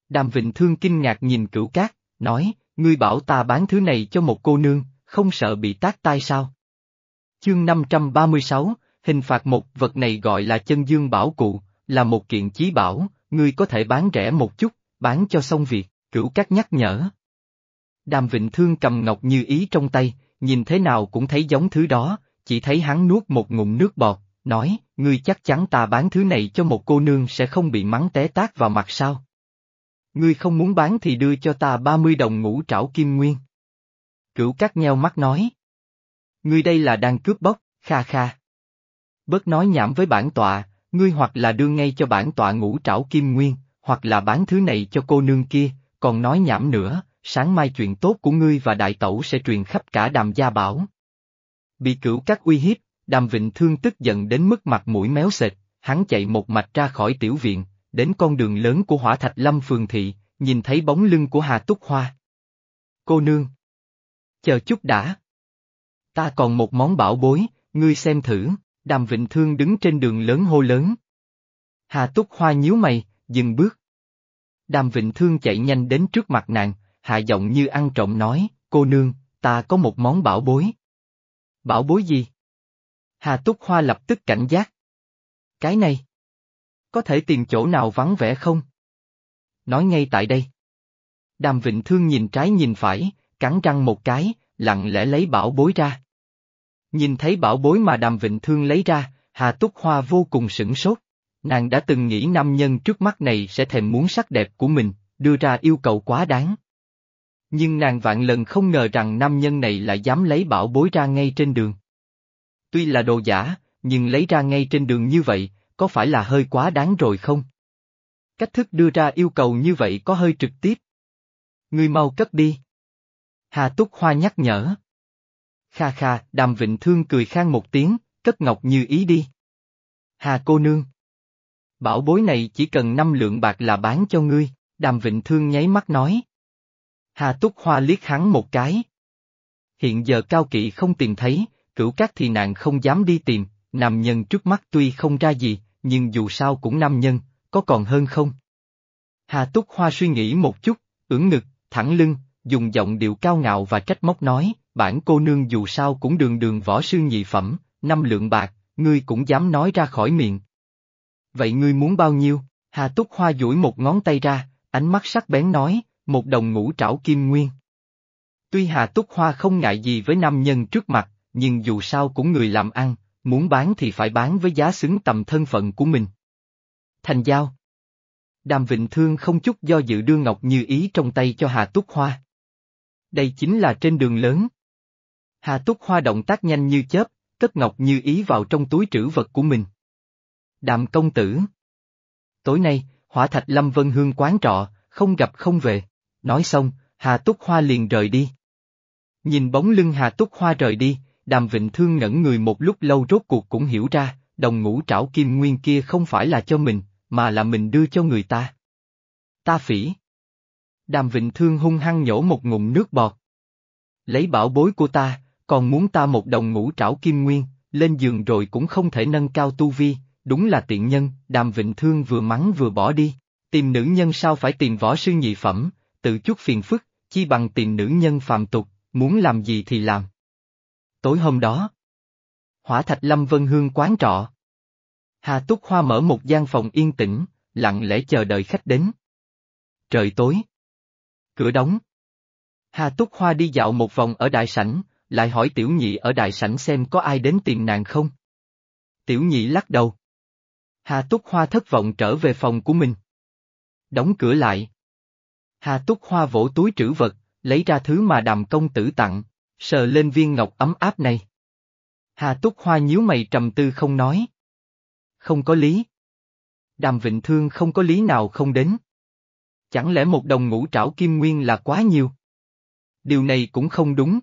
Đàm Vịnh Thương kinh ngạc nhìn cửu cát, nói, ngươi bảo ta bán thứ này cho một cô nương, không sợ bị tác tai sao? Chương 536, hình phạt một vật này gọi là chân dương bảo cụ, là một kiện chí bảo, ngươi có thể bán rẻ một chút, bán cho xong việc, cửu cát nhắc nhở. Đàm Vịnh Thương cầm ngọc như ý trong tay, nhìn thế nào cũng thấy giống thứ đó, chỉ thấy hắn nuốt một ngụm nước bọt, nói, ngươi chắc chắn ta bán thứ này cho một cô nương sẽ không bị mắng té tát vào mặt sao? Ngươi không muốn bán thì đưa cho ta 30 đồng ngũ trảo kim nguyên. Cửu cát nheo mắt nói. Ngươi đây là đang cướp bóc, kha kha. Bớt nói nhảm với bản tọa, ngươi hoặc là đưa ngay cho bản tọa ngũ trảo kim nguyên, hoặc là bán thứ này cho cô nương kia, còn nói nhảm nữa, sáng mai chuyện tốt của ngươi và đại tẩu sẽ truyền khắp cả đàm gia bảo. Bị cửu các uy hiếp, đàm vịnh thương tức giận đến mức mặt mũi méo sệt, hắn chạy một mạch ra khỏi tiểu viện, đến con đường lớn của hỏa thạch lâm phường thị, nhìn thấy bóng lưng của Hà Túc Hoa. Cô nương! Chờ chút đã! Ta còn một món bảo bối, ngươi xem thử, đàm vịnh thương đứng trên đường lớn hô lớn. Hà Túc Hoa nhíu mày, dừng bước. Đàm Vịnh Thương chạy nhanh đến trước mặt nàng, hạ giọng như ăn trộm nói, cô nương, ta có một món bảo bối. Bảo bối gì? Hà Túc Hoa lập tức cảnh giác. Cái này. Có thể tìm chỗ nào vắng vẻ không? Nói ngay tại đây. Đàm Vịnh Thương nhìn trái nhìn phải, cắn răng một cái, lặng lẽ lấy bảo bối ra. Nhìn thấy bảo bối mà Đàm Vịnh Thương lấy ra, Hà Túc Hoa vô cùng sửng sốt. Nàng đã từng nghĩ nam nhân trước mắt này sẽ thèm muốn sắc đẹp của mình, đưa ra yêu cầu quá đáng. Nhưng nàng vạn lần không ngờ rằng nam nhân này lại dám lấy bảo bối ra ngay trên đường. Tuy là đồ giả, nhưng lấy ra ngay trên đường như vậy, có phải là hơi quá đáng rồi không? Cách thức đưa ra yêu cầu như vậy có hơi trực tiếp. Ngươi mau cất đi. Hà Túc Hoa nhắc nhở. Kha kha, đàm vịnh thương cười khang một tiếng, cất ngọc như ý đi. Hà cô nương. Bảo bối này chỉ cần năm lượng bạc là bán cho ngươi, đàm vịnh thương nháy mắt nói. Hà Túc Hoa liếc hắn một cái. Hiện giờ cao kỵ không tìm thấy, cửu các thì nàng không dám đi tìm, nam nhân trước mắt tuy không ra gì, nhưng dù sao cũng nam nhân, có còn hơn không? Hà Túc Hoa suy nghĩ một chút, ưỡn ngực, thẳng lưng, dùng giọng điệu cao ngạo và trách móc nói, bản cô nương dù sao cũng đường đường võ sư nhị phẩm, năm lượng bạc, ngươi cũng dám nói ra khỏi miệng. Vậy ngươi muốn bao nhiêu? Hà Túc Hoa duỗi một ngón tay ra, ánh mắt sắc bén nói, một đồng ngũ trảo kim nguyên. Tuy Hà Túc Hoa không ngại gì với nam nhân trước mặt, nhưng dù sao cũng người làm ăn, muốn bán thì phải bán với giá xứng tầm thân phận của mình. Thành giao. Đàm Vịnh Thương không chút do dự đưa Ngọc Như Ý trong tay cho Hà Túc Hoa. Đây chính là trên đường lớn. Hà Túc Hoa động tác nhanh như chớp, cất Ngọc Như Ý vào trong túi trữ vật của mình. Đàm công tử. Tối nay, hỏa thạch Lâm Vân Hương quán trọ, không gặp không về. Nói xong, Hà Túc Hoa liền rời đi. Nhìn bóng lưng Hà Túc Hoa rời đi, Đàm Vịnh Thương ngẩn người một lúc lâu rốt cuộc cũng hiểu ra, đồng ngũ trảo kim nguyên kia không phải là cho mình, mà là mình đưa cho người ta. Ta phỉ. Đàm Vịnh Thương hung hăng nhổ một ngụm nước bọt. Lấy bảo bối của ta, còn muốn ta một đồng ngũ trảo kim nguyên, lên giường rồi cũng không thể nâng cao tu vi, đúng là tiện nhân, Đàm Vịnh Thương vừa mắng vừa bỏ đi. Tìm nữ nhân sao phải tìm võ sư nhị phẩm, tự chút phiền phức, chi bằng tìm nữ nhân phàm tục, muốn làm gì thì làm. Tối hôm đó, Hỏa Thạch Lâm Vân Hương quán trọ. Hà Túc Hoa mở một gian phòng yên tĩnh, lặng lẽ chờ đợi khách đến. Trời tối. Cửa đóng. Hà Túc Hoa đi dạo một vòng ở đại sảnh, lại hỏi tiểu nhị ở đại sảnh xem có ai đến tìm nàng không. Tiểu nhị lắc đầu. Hà Túc Hoa thất vọng trở về phòng của mình. Đóng cửa lại. Hà Túc Hoa vỗ túi trữ vật, lấy ra thứ mà đàm công tử tặng, sờ lên viên ngọc ấm áp này. Hà Túc Hoa nhíu mày trầm tư không nói. Không có lý. Đàm Vịnh Thương không có lý nào không đến. Chẳng lẽ một đồng ngũ trảo kim nguyên là quá nhiều? Điều này cũng không đúng.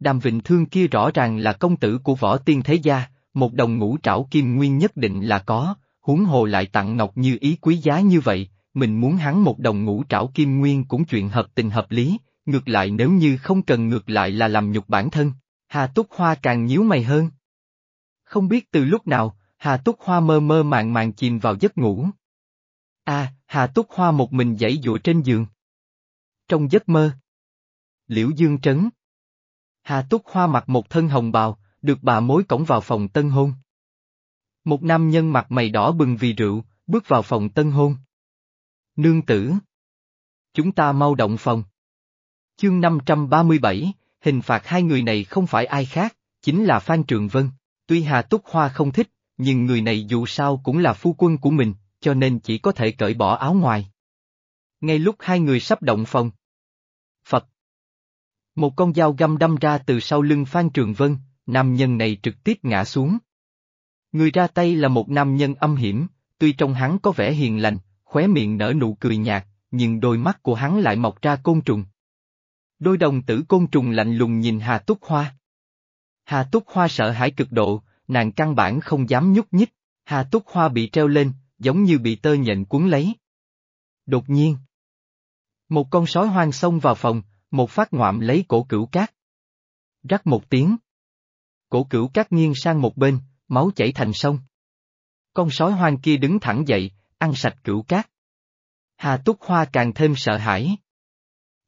Đàm Vịnh Thương kia rõ ràng là công tử của võ tiên thế gia, một đồng ngũ trảo kim nguyên nhất định là có, huống hồ lại tặng ngọc như ý quý giá như vậy, mình muốn hắn một đồng ngũ trảo kim nguyên cũng chuyện hợp tình hợp lý, ngược lại nếu như không cần ngược lại là làm nhục bản thân. Hà Túc Hoa càng nhíu mày hơn. Không biết từ lúc nào, Hà Túc Hoa mơ mơ màng màng chìm vào giấc ngủ. À, Hà Túc Hoa một mình dãy dụa trên giường. Trong giấc mơ. Liễu Dương Trấn. Hà Túc Hoa mặc một thân hồng bào, được bà mối cổng vào phòng tân hôn. Một nam nhân mặt mày đỏ bừng vì rượu, bước vào phòng tân hôn. Nương tử. Chúng ta mau động phòng. Chương 537, hình phạt hai người này không phải ai khác, chính là Phan Trường Vân. Tuy Hà Túc Hoa không thích, nhưng người này dù sao cũng là phu quân của mình, cho nên chỉ có thể cởi bỏ áo ngoài. Ngay lúc hai người sắp động phòng. Một con dao găm đâm ra từ sau lưng Phan Trường Vân, nam nhân này trực tiếp ngã xuống. Người ra tay là một nam nhân âm hiểm, tuy trong hắn có vẻ hiền lành, khóe miệng nở nụ cười nhạt, nhưng đôi mắt của hắn lại mọc ra côn trùng. Đôi đồng tử côn trùng lạnh lùng nhìn Hà Túc Hoa. Hà Túc Hoa sợ hãi cực độ, nàng căn bản không dám nhúc nhích, Hà Túc Hoa bị treo lên, giống như bị tơ nhện cuốn lấy. Đột nhiên, một con sói hoang xông vào phòng, một phát ngoạm lấy cổ cửu cát. Rắc một tiếng. Cổ cửu cát nghiêng sang một bên, máu chảy thành sông. Con sói hoang kia đứng thẳng dậy, ăn sạch cửu cát. Hà Túc Hoa càng thêm sợ hãi.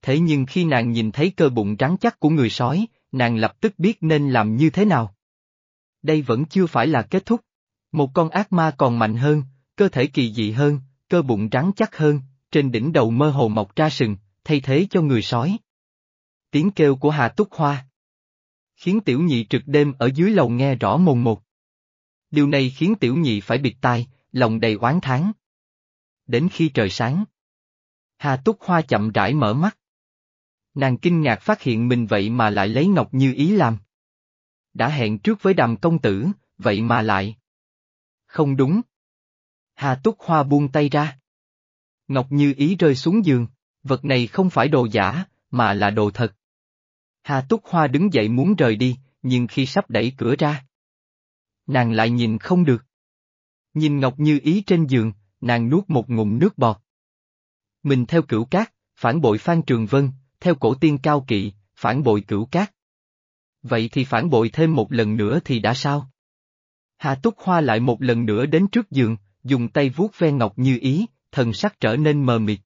Thế nhưng khi nàng nhìn thấy cơ bụng rắn chắc của người sói, nàng lập tức biết nên làm như thế nào. Đây vẫn chưa phải là kết thúc. Một con ác ma còn mạnh hơn, cơ thể kỳ dị hơn, cơ bụng rắn chắc hơn, trên đỉnh đầu mơ hồ mọc ra sừng, thay thế cho người sói. Tiếng kêu của Hà Túc Hoa khiến tiểu nhị trực đêm ở dưới lầu nghe rõ mồn một. Điều này khiến tiểu nhị phải bịt tai, lòng đầy oán tháng. Đến khi trời sáng, Hà Túc Hoa chậm rãi mở mắt. Nàng kinh ngạc phát hiện mình vậy mà lại lấy Ngọc Như ý làm. Đã hẹn trước với đàm công tử, vậy mà lại. Không đúng. Hà Túc Hoa buông tay ra. Ngọc Như ý rơi xuống giường, vật này không phải đồ giả, mà là đồ thật. Hà Túc Hoa đứng dậy muốn rời đi, nhưng khi sắp đẩy cửa ra. Nàng lại nhìn không được. Nhìn Ngọc Như ý trên giường, nàng nuốt một ngụm nước bọt. Mình theo cửu cát, phản bội Phan Trường Vân, theo cổ tiên cao kỵ, phản bội cửu cát. Vậy thì phản bội thêm một lần nữa thì đã sao? Hà Túc Hoa lại một lần nữa đến trước giường, dùng tay vuốt ve ngọc như ý, thần sắc trở nên mờ mịt.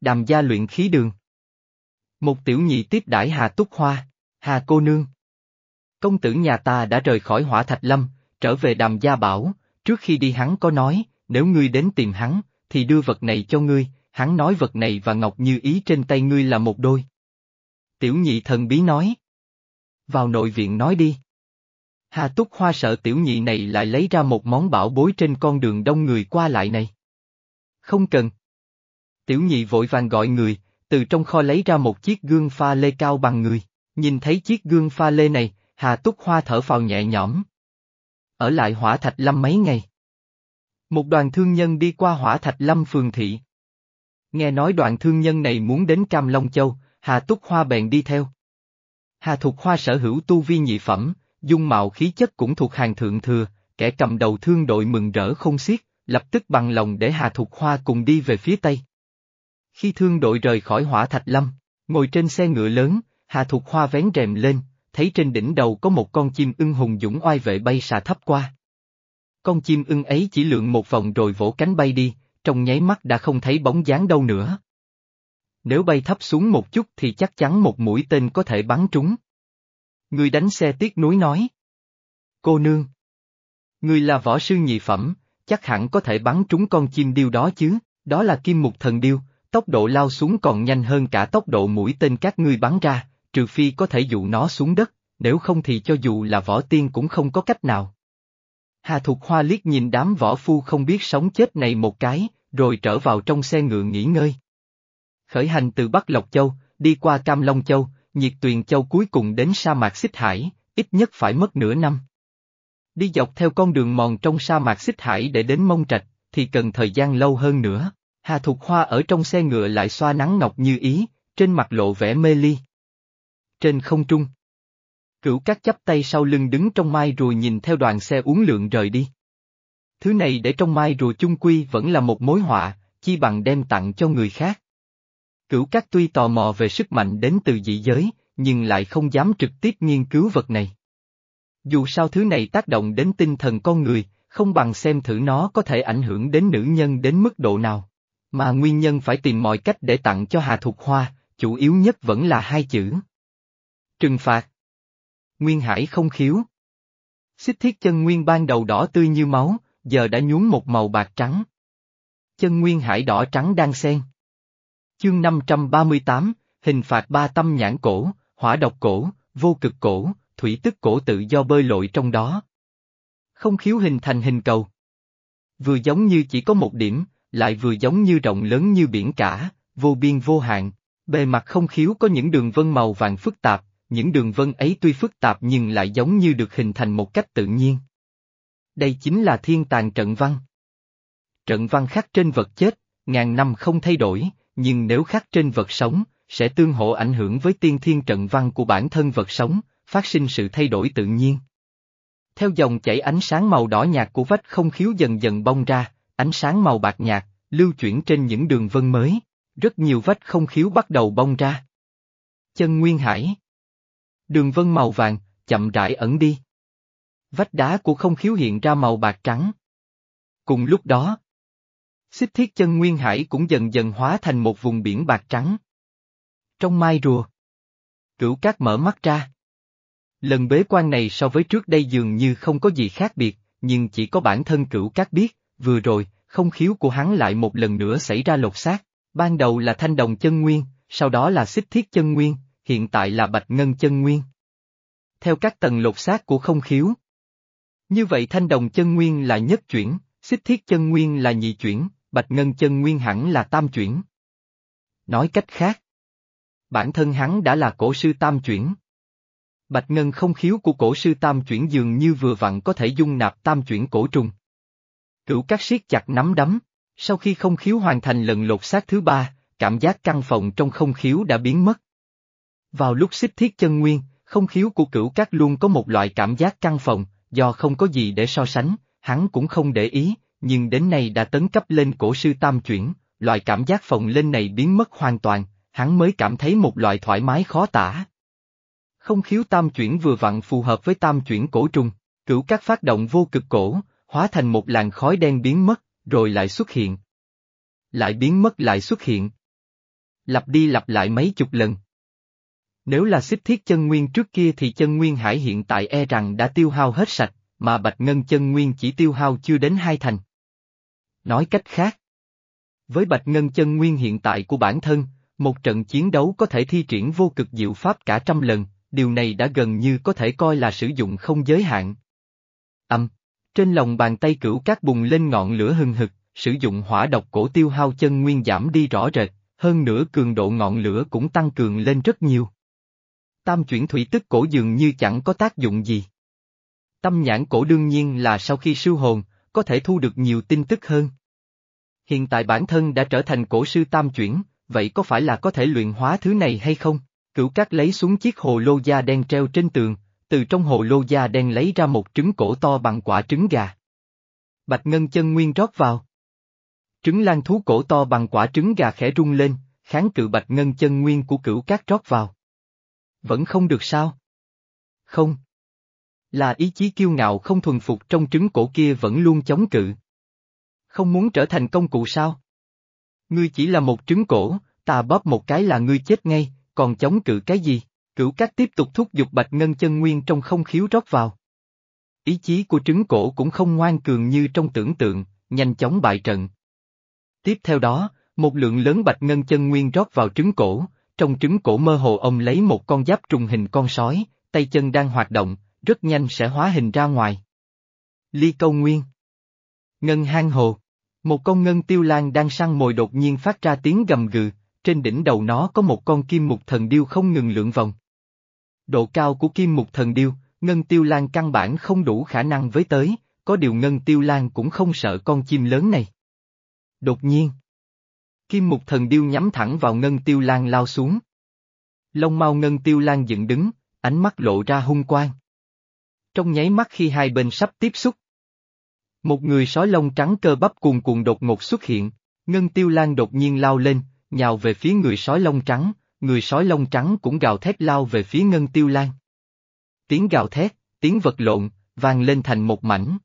Đàm gia luyện khí đường. Một tiểu nhị tiếp đãi Hà Túc Hoa, Hà cô nương. Công tử nhà ta đã rời khỏi hỏa thạch lâm, trở về đàm gia bảo, trước khi đi hắn có nói, nếu ngươi đến tìm hắn, thì đưa vật này cho ngươi, hắn nói vật này và ngọc như ý trên tay ngươi là một đôi. Tiểu nhị thần bí nói. Vào nội viện nói đi. Hà Túc Hoa sợ tiểu nhị này lại lấy ra một món bảo bối trên con đường đông người qua lại này. Không cần. Tiểu nhị vội vàng gọi người, từ trong kho lấy ra một chiếc gương pha lê cao bằng người. Nhìn thấy chiếc gương pha lê này, Hà Túc Hoa thở phào nhẹ nhõm. Ở lại hỏa thạch lâm mấy ngày. Một đoàn thương nhân đi qua hỏa thạch lâm phường thị. Nghe nói đoàn thương nhân này muốn đến Cam Long Châu, Hà Túc Hoa bèn đi theo. Hà Thục Hoa sở hữu tu vi nhị phẩm, dung mạo khí chất cũng thuộc hàng thượng thừa, kẻ cầm đầu thương đội mừng rỡ không xiết, lập tức bằng lòng để Hà Thục Hoa cùng đi về phía Tây. Khi thương đội rời khỏi hỏa thạch lâm, ngồi trên xe ngựa lớn, Hà Thục Hoa vén rèm lên, thấy trên đỉnh đầu có một con chim ưng hùng dũng oai vệ bay xà thấp qua. Con chim ưng ấy chỉ lượn một vòng rồi vỗ cánh bay đi, trong nháy mắt đã không thấy bóng dáng đâu nữa. Nếu bay thấp xuống một chút thì chắc chắn một mũi tên có thể bắn trúng. Người đánh xe tiếc núi nói. Cô nương. Người là võ sư nhị phẩm, chắc hẳn có thể bắn trúng con chim điêu đó chứ, đó là kim mục thần điêu, tốc độ lao xuống còn nhanh hơn cả tốc độ mũi tên các ngươi bắn ra, trừ phi có thể dụ nó xuống đất, nếu không thì cho dù là võ tiên cũng không có cách nào. Hà Thục Hoa liếc nhìn đám võ phu không biết sống chết này một cái, rồi trở vào trong xe ngựa nghỉ ngơi. Khởi hành từ Bắc Lộc Châu, đi qua Cam Long Châu, Nhiệt Tuyền Châu cuối cùng đến sa mạc Xích Hải, ít nhất phải mất nửa năm. Đi dọc theo con đường mòn trong sa mạc Xích Hải để đến Mông Trạch, thì cần thời gian lâu hơn nữa. Hà Thục Hoa ở trong xe ngựa lại xoa nắng ngọc như ý, trên mặt lộ vẻ mê ly. Trên không trung. Cửu các chắp tay sau lưng đứng trong mai rùa nhìn theo đoàn xe uống lượng rời đi. Thứ này để trong mai rùa chung quy vẫn là một mối họa, chi bằng đem tặng cho người khác. Cửu các tuy tò mò về sức mạnh đến từ dị giới, nhưng lại không dám trực tiếp nghiên cứu vật này. Dù sao thứ này tác động đến tinh thần con người, không bằng xem thử nó có thể ảnh hưởng đến nữ nhân đến mức độ nào. Mà nguyên nhân phải tìm mọi cách để tặng cho Hà Thục Hoa, chủ yếu nhất vẫn là hai chữ. Trừng phạt. Nguyên Hải không khiếu. Xích thiết chân nguyên ban đầu đỏ tươi như máu, giờ đã nhuốm một màu bạc trắng. Chân nguyên hải đỏ trắng đang xen. Chương 538, hình phạt ba tâm nhãn cổ, hỏa độc cổ, vô cực cổ, thủy tức cổ tự do bơi lội trong đó. Không khiếu hình thành hình cầu. Vừa giống như chỉ có một điểm, lại vừa giống như rộng lớn như biển cả, vô biên vô hạn. Bề mặt không khiếu có những đường vân màu vàng phức tạp, những đường vân ấy tuy phức tạp nhưng lại giống như được hình thành một cách tự nhiên. Đây chính là thiên tàng trận văn. Trận văn khắc trên vật chết, ngàn năm không thay đổi, nhưng nếu khắc trên vật sống, sẽ tương hỗ ảnh hưởng với tiên thiên trận văn của bản thân vật sống, phát sinh sự thay đổi tự nhiên. Theo dòng chảy ánh sáng màu đỏ nhạt của vách không khiếu dần dần bong ra, ánh sáng màu bạc nhạt, lưu chuyển trên những đường vân mới, rất nhiều vách không khiếu bắt đầu bong ra. Chân Nguyên Hải Đường vân màu vàng, chậm rãi ẩn đi. Vách đá của không khiếu hiện ra màu bạc trắng. Cùng lúc đó, xích thiết chân Nguyên Hải cũng dần dần hóa thành một vùng biển bạc trắng. Trong mai rùa, cửu cát mở mắt ra. Lần bế quan này so với trước đây dường như không có gì khác biệt, nhưng chỉ có bản thân cửu cát biết, vừa rồi, không khiếu của hắn lại một lần nữa xảy ra lột xác. Ban đầu là thanh đồng chân nguyên, sau đó là xích thiết chân nguyên, hiện tại là bạch ngân chân nguyên. Theo các tầng lột xác của không khiếu. Như vậy thanh đồng chân nguyên là nhất chuyển, xích thiết chân nguyên là nhị chuyển, bạch ngân chân nguyên hẳn là tam chuyển. Nói cách khác, bản thân hắn đã là cổ sư tam chuyển. Bạch ngân không khiếu của cổ sư tam chuyển dường như vừa vặn có thể dung nạp tam chuyển cổ trùng. Cửu các siết chặt nắm đấm, sau khi không khiếu hoàn thành lần lột xác thứ ba, cảm giác căng phòng trong không khiếu đã biến mất. Vào lúc xích thiết chân nguyên, không khiếu của cửu các luôn có một loại cảm giác căng phòng, do không có gì để so sánh, hắn cũng không để ý, nhưng đến nay đã tấn cấp lên cổ sư tam chuyển, loại cảm giác phòng lên này biến mất hoàn toàn, hắn mới cảm thấy một loại thoải mái khó tả. Không khiếu tam chuyển vừa vặn phù hợp với tam chuyển cổ trùng, cửu các phát động vô cực cổ, hóa thành một làn khói đen biến mất, rồi lại xuất hiện. Lại biến mất lại xuất hiện. Lặp đi lặp lại mấy chục lần. Nếu là xích thiết chân nguyên trước kia thì chân nguyên hải hiện tại e rằng đã tiêu hao hết sạch, mà bạch ngân chân nguyên chỉ tiêu hao chưa đến hai thành. Nói cách khác, với bạch ngân chân nguyên hiện tại của bản thân, một trận chiến đấu có thể thi triển vô cực diệu pháp cả trăm lần, điều này đã gần như có thể coi là sử dụng không giới hạn. Âm, trên lòng bàn tay cửu cát bùng lên ngọn lửa hừng hực, sử dụng hỏa độc cổ tiêu hao chân nguyên giảm đi rõ rệt, hơn nữa cường độ ngọn lửa cũng tăng cường lên rất nhiều. Tam chuyển thủy tức cổ dường như chẳng có tác dụng gì. Tâm nhãn cổ đương nhiên là sau khi sưu hồn, có thể thu được nhiều tin tức hơn. Hiện tại bản thân đã trở thành cổ sư tam chuyển, vậy có phải là có thể luyện hóa thứ này hay không? Cửu cát lấy xuống chiếc hồ lô da đen treo trên tường, từ trong hồ lô da đen lấy ra một trứng cổ to bằng quả trứng gà. Bạch Ngân chân nguyên rót vào. Trứng lan thú cổ to bằng quả trứng gà khẽ rung lên, kháng cự Bạch Ngân chân nguyên của cửu cát rót vào. Vẫn không được sao? Không. Là ý chí kiêu ngạo không thuần phục trong trứng cổ kia vẫn luôn chống cự. Không muốn trở thành công cụ sao? Ngươi chỉ là một trứng cổ, ta bóp một cái là ngươi chết ngay, còn chống cự cái gì? Cửu Cát tiếp tục thúc giục bạch ngân chân nguyên trong không khiếu rót vào. Ý chí của trứng cổ cũng không ngoan cường như trong tưởng tượng, nhanh chóng bại trận. Tiếp theo đó, một lượng lớn bạch ngân chân nguyên rót vào trứng cổ, trong trứng cổ mơ hồ ông lấy một con giáp trùng hình con sói, tay chân đang hoạt động, rất nhanh sẽ hóa hình ra ngoài. Ly câu nguyên Ngân hang hồ Một con ngân tiêu lan đang săn mồi đột nhiên phát ra tiếng gầm gừ, trên đỉnh đầu nó có một con kim mục thần điêu không ngừng lượn vòng. Độ cao của kim mục thần điêu, ngân tiêu lan căn bản không đủ khả năng với tới, có điều ngân tiêu lan cũng không sợ con chim lớn này. Đột nhiên, kim mục thần điêu nhắm thẳng vào ngân tiêu lan lao xuống. Lông mau ngân tiêu lan dựng đứng, ánh mắt lộ ra hung quang. Trong nháy mắt khi hai bên sắp tiếp xúc, một người sói lông trắng cơ bắp cuồn cuộn đột ngột xuất hiện, ngân tiêu lan đột nhiên lao lên, nhào về phía người sói lông trắng, người sói lông trắng cũng gào thét lao về phía Ngân Tiêu Lan. Tiếng gào thét, tiếng vật lộn, vang lên thành một mảnh.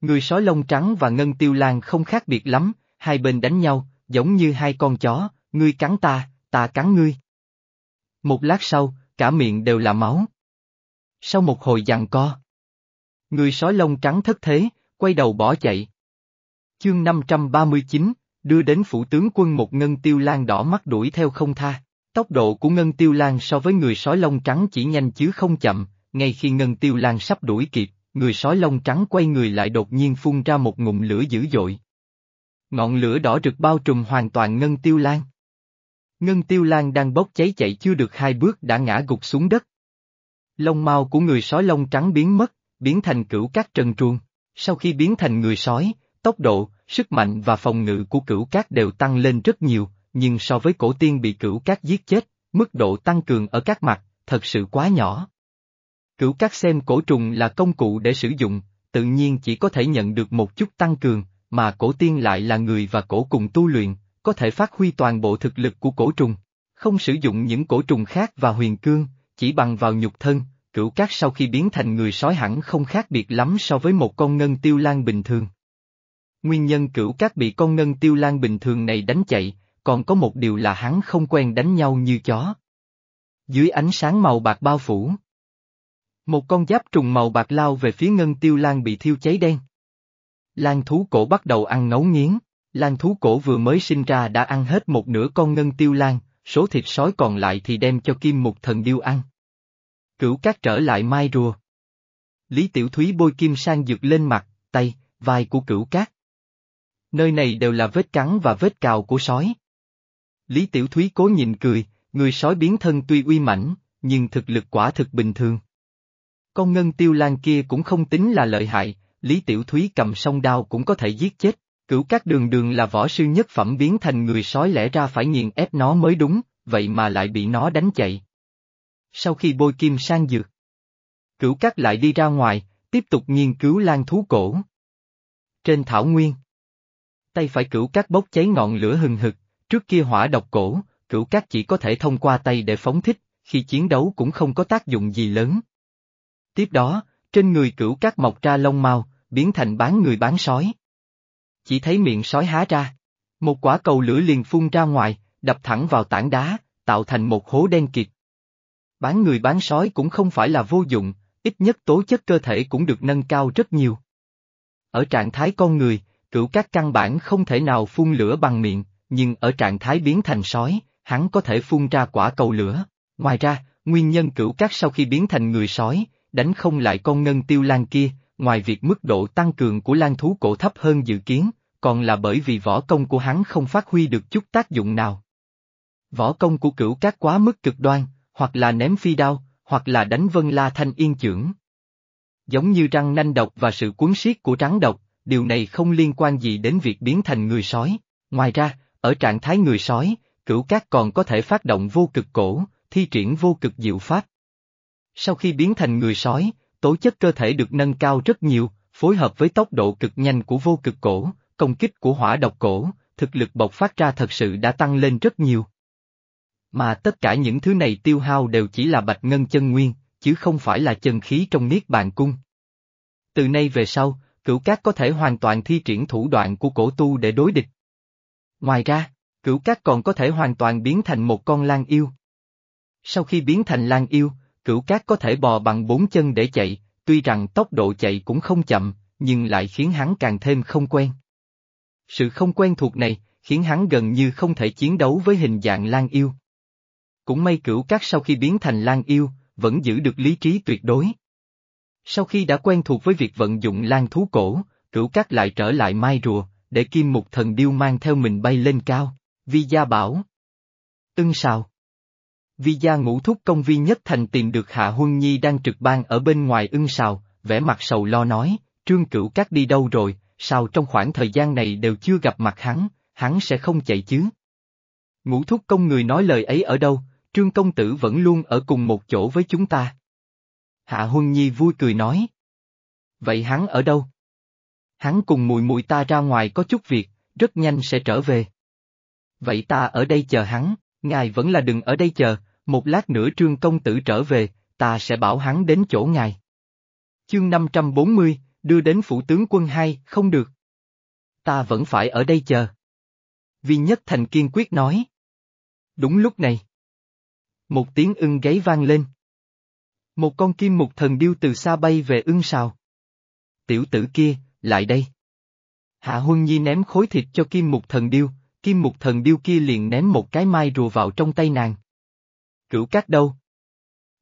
Người sói lông trắng và Ngân Tiêu Lan không khác biệt lắm, hai bên đánh nhau, giống như hai con chó, ngươi cắn ta, ta cắn ngươi. Một lát sau, cả miệng đều là máu. Sau một hồi giằng co, người sói lông trắng thất thế, quay đầu bỏ chạy. Chương 539, đưa đến phủ tướng quân một ngân tiêu lan đỏ mắt đuổi theo không tha. Tốc độ của ngân tiêu lan so với người sói lông trắng chỉ nhanh chứ không chậm, ngay khi ngân tiêu lan sắp đuổi kịp, người sói lông trắng quay người lại đột nhiên phun ra một ngụm lửa dữ dội. Ngọn lửa đỏ rực bao trùm hoàn toàn ngân tiêu lan. Ngân tiêu lan đang bốc cháy chạy chưa được hai bước đã ngã gục xuống đất. Lông mao của người sói lông trắng biến mất, biến thành cửu cát trần truồng. Sau khi biến thành người sói, tốc độ, sức mạnh và phòng ngự của cửu cát đều tăng lên rất nhiều, nhưng so với cổ tiên bị cửu cát giết chết, mức độ tăng cường ở các mặt, thật sự quá nhỏ. Cửu cát xem cổ trùng là công cụ để sử dụng, tự nhiên chỉ có thể nhận được một chút tăng cường, mà cổ tiên lại là người và cổ cùng tu luyện, có thể phát huy toàn bộ thực lực của cổ trùng. Không sử dụng những cổ trùng khác và huyền cương, chỉ bằng vào nhục thân, cửu cát sau khi biến thành người sói hẳn không khác biệt lắm so với một con ngân tiêu lan bình thường. Nguyên nhân cửu cát bị con ngân tiêu lan bình thường này đánh chạy, còn có một điều là hắn không quen đánh nhau như chó. Dưới ánh sáng màu bạc bao phủ. Một con giáp trùng màu bạc lao về phía ngân tiêu lan bị thiêu cháy đen. Lan thú cổ bắt đầu ăn ngấu nghiến, lan thú cổ vừa mới sinh ra đã ăn hết một nửa con ngân tiêu lan, số thịt sói còn lại thì đem cho kim một thần điêu ăn. Cửu cát trở lại mai rùa. Lý Tiểu Thúy bôi kim sang dược lên mặt, tay, vai của cửu cát. Nơi này đều là vết cắn và vết cào của sói. Lý Tiểu Thúy cố nhìn cười, người sói biến thân tuy uy mãnh, nhưng thực lực quả thực bình thường. Con ngân tiêu lan kia cũng không tính là lợi hại, Lý Tiểu Thúy cầm song đao cũng có thể giết chết, cửu các đường đường là võ sư nhất phẩm biến thành người sói lẽ ra phải nghiền ép nó mới đúng, vậy mà lại bị nó đánh chạy. Sau khi bôi kim sang dược, cửu các lại đi ra ngoài, tiếp tục nghiên cứu lan thú cổ. Trên thảo nguyên, tay phải cửu cát bốc cháy ngọn lửa hừng hực, trước kia hỏa độc cổ, cửu cát chỉ có thể thông qua tay để phóng thích, khi chiến đấu cũng không có tác dụng gì lớn. Tiếp đó, trên người cửu cát mọc ra lông mao, biến thành bán người bán sói. Chỉ thấy miệng sói há ra, một quả cầu lửa liền phun ra ngoài, đập thẳng vào tảng đá, tạo thành một hố đen kịt. Bán người bán sói cũng không phải là vô dụng, ít nhất tố chất cơ thể cũng được nâng cao rất nhiều. Ở trạng thái con người, cửu các căn bản không thể nào phun lửa bằng miệng, nhưng ở trạng thái biến thành sói, hắn có thể phun ra quả cầu lửa. Ngoài ra, nguyên nhân cửu các sau khi biến thành người sói, đánh không lại con ngân tiêu lan kia, ngoài việc mức độ tăng cường của lan thú cổ thấp hơn dự kiến, còn là bởi vì võ công của hắn không phát huy được chút tác dụng nào. Võ công của cửu các quá mức cực đoan, hoặc là ném phi đao, hoặc là đánh vân la thanh yên trưởng. Giống như răng nanh độc và sự cuốn siết của trắng độc, điều này không liên quan gì đến việc biến thành người sói. Ngoài ra, ở trạng thái người sói, cửu cát còn có thể phát động vô cực cổ, thi triển vô cực diệu pháp. Sau khi biến thành người sói, tố chất cơ thể được nâng cao rất nhiều, phối hợp với tốc độ cực nhanh của vô cực cổ, công kích của hỏa độc cổ, thực lực bộc phát ra thật sự đã tăng lên rất nhiều. Mà tất cả những thứ này tiêu hao đều chỉ là bạch ngân chân nguyên, chứ không phải là chân khí trong niết bàn cung. Từ nay về sau, cửu cát có thể hoàn toàn thi triển thủ đoạn của cổ tu để đối địch. Ngoài ra, cửu cát còn có thể hoàn toàn biến thành một con lang yêu. Sau khi biến thành lang yêu, cửu cát có thể bò bằng bốn chân để chạy, tuy rằng tốc độ chạy cũng không chậm, nhưng lại khiến hắn càng thêm không quen. Sự không quen thuộc này, khiến hắn gần như không thể chiến đấu với hình dạng lang yêu. Cũng may cửu cát sau khi biến thành lang yêu, vẫn giữ được lý trí tuyệt đối. Sau khi đã quen thuộc với việc vận dụng lan thú cổ, cửu cát lại trở lại mai rùa, để kim mục thần điêu mang theo mình bay lên cao, vi gia bảo. Ưng sao? Vi gia ngũ thúc công vi nhất thành tìm được Hạ Huân Nhi đang trực ban ở bên ngoài ưng sào, vẻ mặt sầu lo nói, trương cửu cát đi đâu rồi, sao trong khoảng thời gian này đều chưa gặp mặt hắn, hắn sẽ không chạy chứ? Ngũ thúc công người nói lời ấy ở đâu, trương công tử vẫn luôn ở cùng một chỗ với chúng ta. Hạ Huân Nhi vui cười nói. Vậy hắn ở đâu? Hắn cùng mùi mùi ta ra ngoài có chút việc, rất nhanh sẽ trở về. Vậy ta ở đây chờ hắn, Ngài vẫn là đừng ở đây chờ, một lát nữa trương công tử trở về, ta sẽ bảo hắn đến chỗ ngài. Chương 540, đưa đến phủ tướng quân hai, không được. Ta vẫn phải ở đây chờ. Vi Nhất Thành kiên quyết nói. Đúng lúc này. Một tiếng ưng gáy vang lên. Một con kim mục thần điêu từ xa bay về ưng sào. Tiểu tử kia, lại đây. Hạ Huân Nhi ném khối thịt cho kim mục thần điêu, kim mục thần điêu kia liền ném một cái mai rùa vào trong tay nàng. Cửu cát đâu?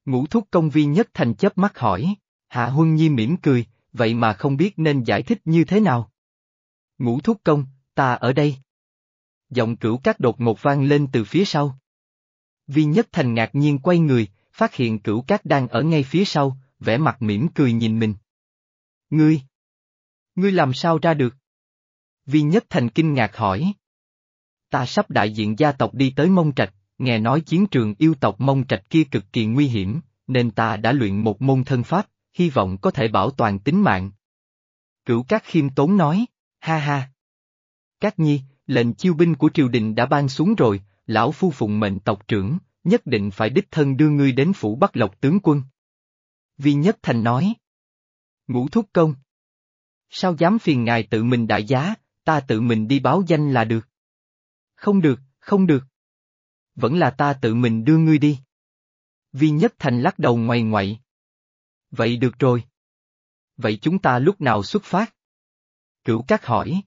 Ngũ thúc công vi nhất thành chớp mắt hỏi, Hạ Huân Nhi mỉm cười, vậy mà không biết nên giải thích như thế nào. Ngũ thúc công, ta ở đây. Giọng cửu cát đột ngột vang lên từ phía sau. Vi nhất thành ngạc nhiên quay người, phát hiện cửu cát đang ở ngay phía sau, vẻ mặt mỉm cười nhìn mình. Ngươi! Ngươi làm sao ra được? Vi nhất thành kinh ngạc hỏi. Ta sắp đại diện gia tộc đi tới Mông Trạch, nghe nói chiến trường yêu tộc Mông Trạch kia cực kỳ nguy hiểm, nên ta đã luyện một môn thân pháp, hy vọng có thể bảo toàn tính mạng. Cửu Cát khiêm tốn nói, ha ha. Cát nhi, lệnh chiêu binh của triều đình đã ban xuống rồi, lão phu phụng mệnh tộc trưởng, nhất định phải đích thân đưa ngươi đến phủ Bắc Lộc tướng quân. Vi Nhất Thành nói. Ngũ thúc công. Sao dám phiền ngài tự mình đại giá, ta tự mình đi báo danh là được. Không được, không được. Vẫn là ta tự mình đưa ngươi đi. Vi Nhất Thành lắc đầu ngoài ngoại. Vậy được rồi. Vậy chúng ta lúc nào xuất phát? Cửu Cát hỏi.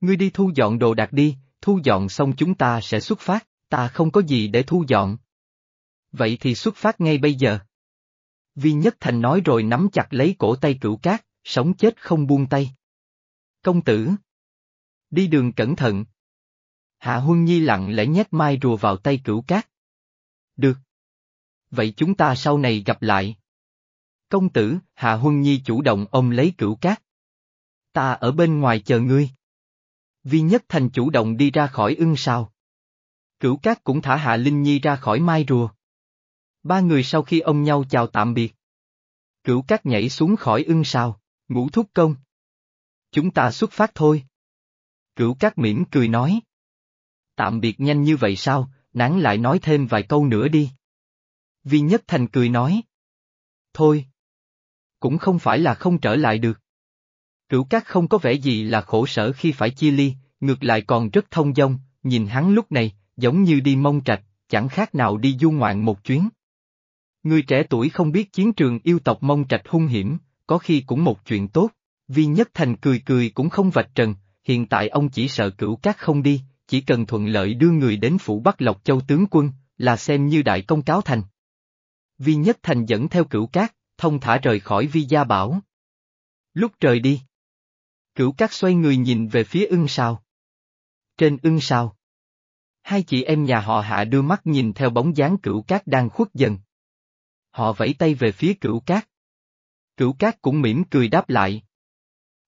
Ngươi đi thu dọn đồ đạc đi, thu dọn xong chúng ta sẽ xuất phát, ta không có gì để thu dọn. Vậy thì xuất phát ngay bây giờ. Vi Nhất Thành nói rồi nắm chặt lấy cổ tay cửu cát, sống chết không buông tay. Công tử. Đi đường cẩn thận. Hạ Huân Nhi lặng lẽ nhét mai rùa vào tay cửu cát. Được. Vậy chúng ta sau này gặp lại. Công tử, Hạ Huân Nhi chủ động ôm lấy cửu cát. Ta ở bên ngoài chờ ngươi. Vi Nhất Thành chủ động đi ra khỏi ưng sao. Cửu cát cũng thả Hạ Linh Nhi ra khỏi mai rùa. Ba người sau khi ông nhau chào tạm biệt. Cửu cát nhảy xuống khỏi ưng sao, ngủ thúc công. Chúng ta xuất phát thôi. Cửu cát mỉm cười nói. Tạm biệt nhanh như vậy sao, nán lại nói thêm vài câu nữa đi. Vi Nhất Thành cười nói. Thôi. Cũng không phải là không trở lại được. Cửu Cát không có vẻ gì là khổ sở khi phải chia ly, ngược lại còn rất thông dong, nhìn hắn lúc này, giống như đi mông trạch, chẳng khác nào đi du ngoạn một chuyến. Người trẻ tuổi không biết chiến trường yêu tộc mông trạch hung hiểm, có khi cũng một chuyện tốt, Vi Nhất Thành cười cười cũng không vạch trần, hiện tại ông chỉ sợ cửu cát không đi, chỉ cần thuận lợi đưa người đến phủ Bắc Lộc Châu tướng quân, là xem như đại công cáo thành. Vi Nhất Thành dẫn theo cửu cát, thông thả rời khỏi Vi Gia Bảo. Lúc trời đi, cửu cát xoay người nhìn về phía ưng sao. Trên ưng sao, hai chị em nhà họ hạ đưa mắt nhìn theo bóng dáng cửu cát đang khuất dần. Họ vẫy tay về phía cửu cát. Cửu cát cũng mỉm cười đáp lại.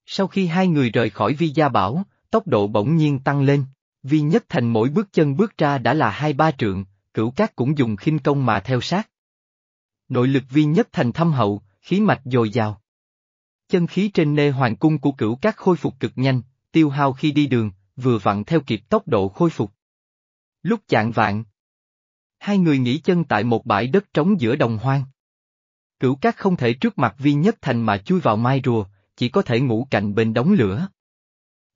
Sau khi hai người rời khỏi Vi Gia Bảo, tốc độ bỗng nhiên tăng lên. Vi Nhất Thành mỗi bước chân bước ra đã là hai ba trượng, cửu cát cũng dùng khinh công mà theo sát. Nội lực Vi Nhất Thành thâm hậu, khí mạch dồi dào. Chân khí trên nê hoàng cung của cửu cát khôi phục cực nhanh, tiêu hao khi đi đường, vừa vặn theo kịp tốc độ khôi phục. Lúc chạng vạn, hai người nghỉ chân tại một bãi đất trống giữa đồng hoang. Cửu cát không thể trước mặt Vi Nhất Thành mà chui vào mai rùa, chỉ có thể ngủ cạnh bên đống lửa.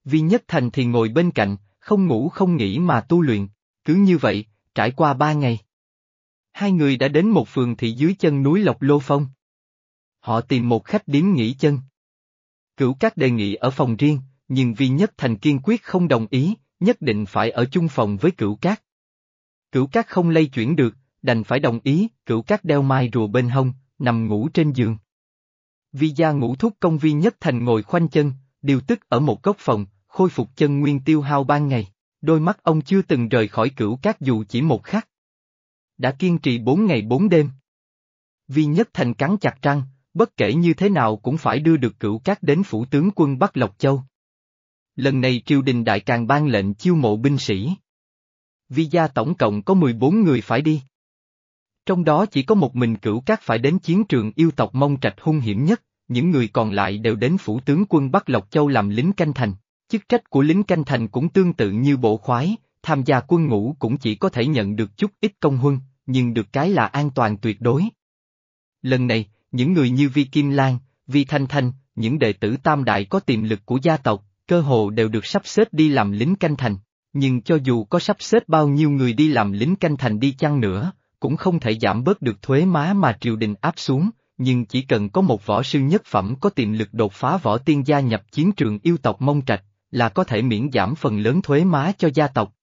Vi Nhất Thành thì ngồi bên cạnh, không ngủ không nghỉ mà tu luyện, cứ như vậy, trải qua ba ngày. Hai người đã đến một phường thị dưới chân núi Lộc Lô Phong. Họ tìm một khách điếm nghỉ chân. Cửu Cát đề nghị ở phòng riêng, nhưng Vi Nhất Thành kiên quyết không đồng ý, nhất định phải ở chung phòng với Cửu Cát. Cửu Cát không lây chuyển được, đành phải đồng ý, Cửu Cát đeo mai rùa bên hông, nằm ngủ trên giường. Vi gia ngủ thúc công Vi Nhất Thành ngồi khoanh chân, điều tức ở một góc phòng, khôi phục chân nguyên tiêu hao ban ngày, đôi mắt ông chưa từng rời khỏi cửu cát dù chỉ một khắc. Đã kiên trì bốn ngày bốn đêm. Vi Nhất Thành cắn chặt răng, bất kể như thế nào cũng phải đưa được cửu cát đến phủ tướng quân Bắc Lộc Châu. Lần này triều đình đại càng ban lệnh chiêu mộ binh sĩ. Vi gia tổng cộng có 14 người phải đi. Trong đó chỉ có một mình cửu cát phải đến chiến trường yêu tộc mông trạch hung hiểm nhất, những người còn lại đều đến phủ tướng quân Bắc Lộc Châu làm lính canh thành. Chức trách của lính canh thành cũng tương tự như bộ khoái, tham gia quân ngũ cũng chỉ có thể nhận được chút ít công huân, nhưng được cái là an toàn tuyệt đối. Lần này, những người như Vi Kim Lan, Vi Thanh Thanh, những đệ tử tam đại có tiềm lực của gia tộc, cơ hồ đều được sắp xếp đi làm lính canh thành. Nhưng cho dù có sắp xếp bao nhiêu người đi làm lính canh thành đi chăng nữa, cũng không thể giảm bớt được thuế má mà triều đình áp xuống, nhưng chỉ cần có một võ sư nhất phẩm có tiềm lực đột phá võ tiên gia nhập chiến trường yêu tộc Mông Trạch, là có thể miễn giảm phần lớn thuế má cho gia tộc,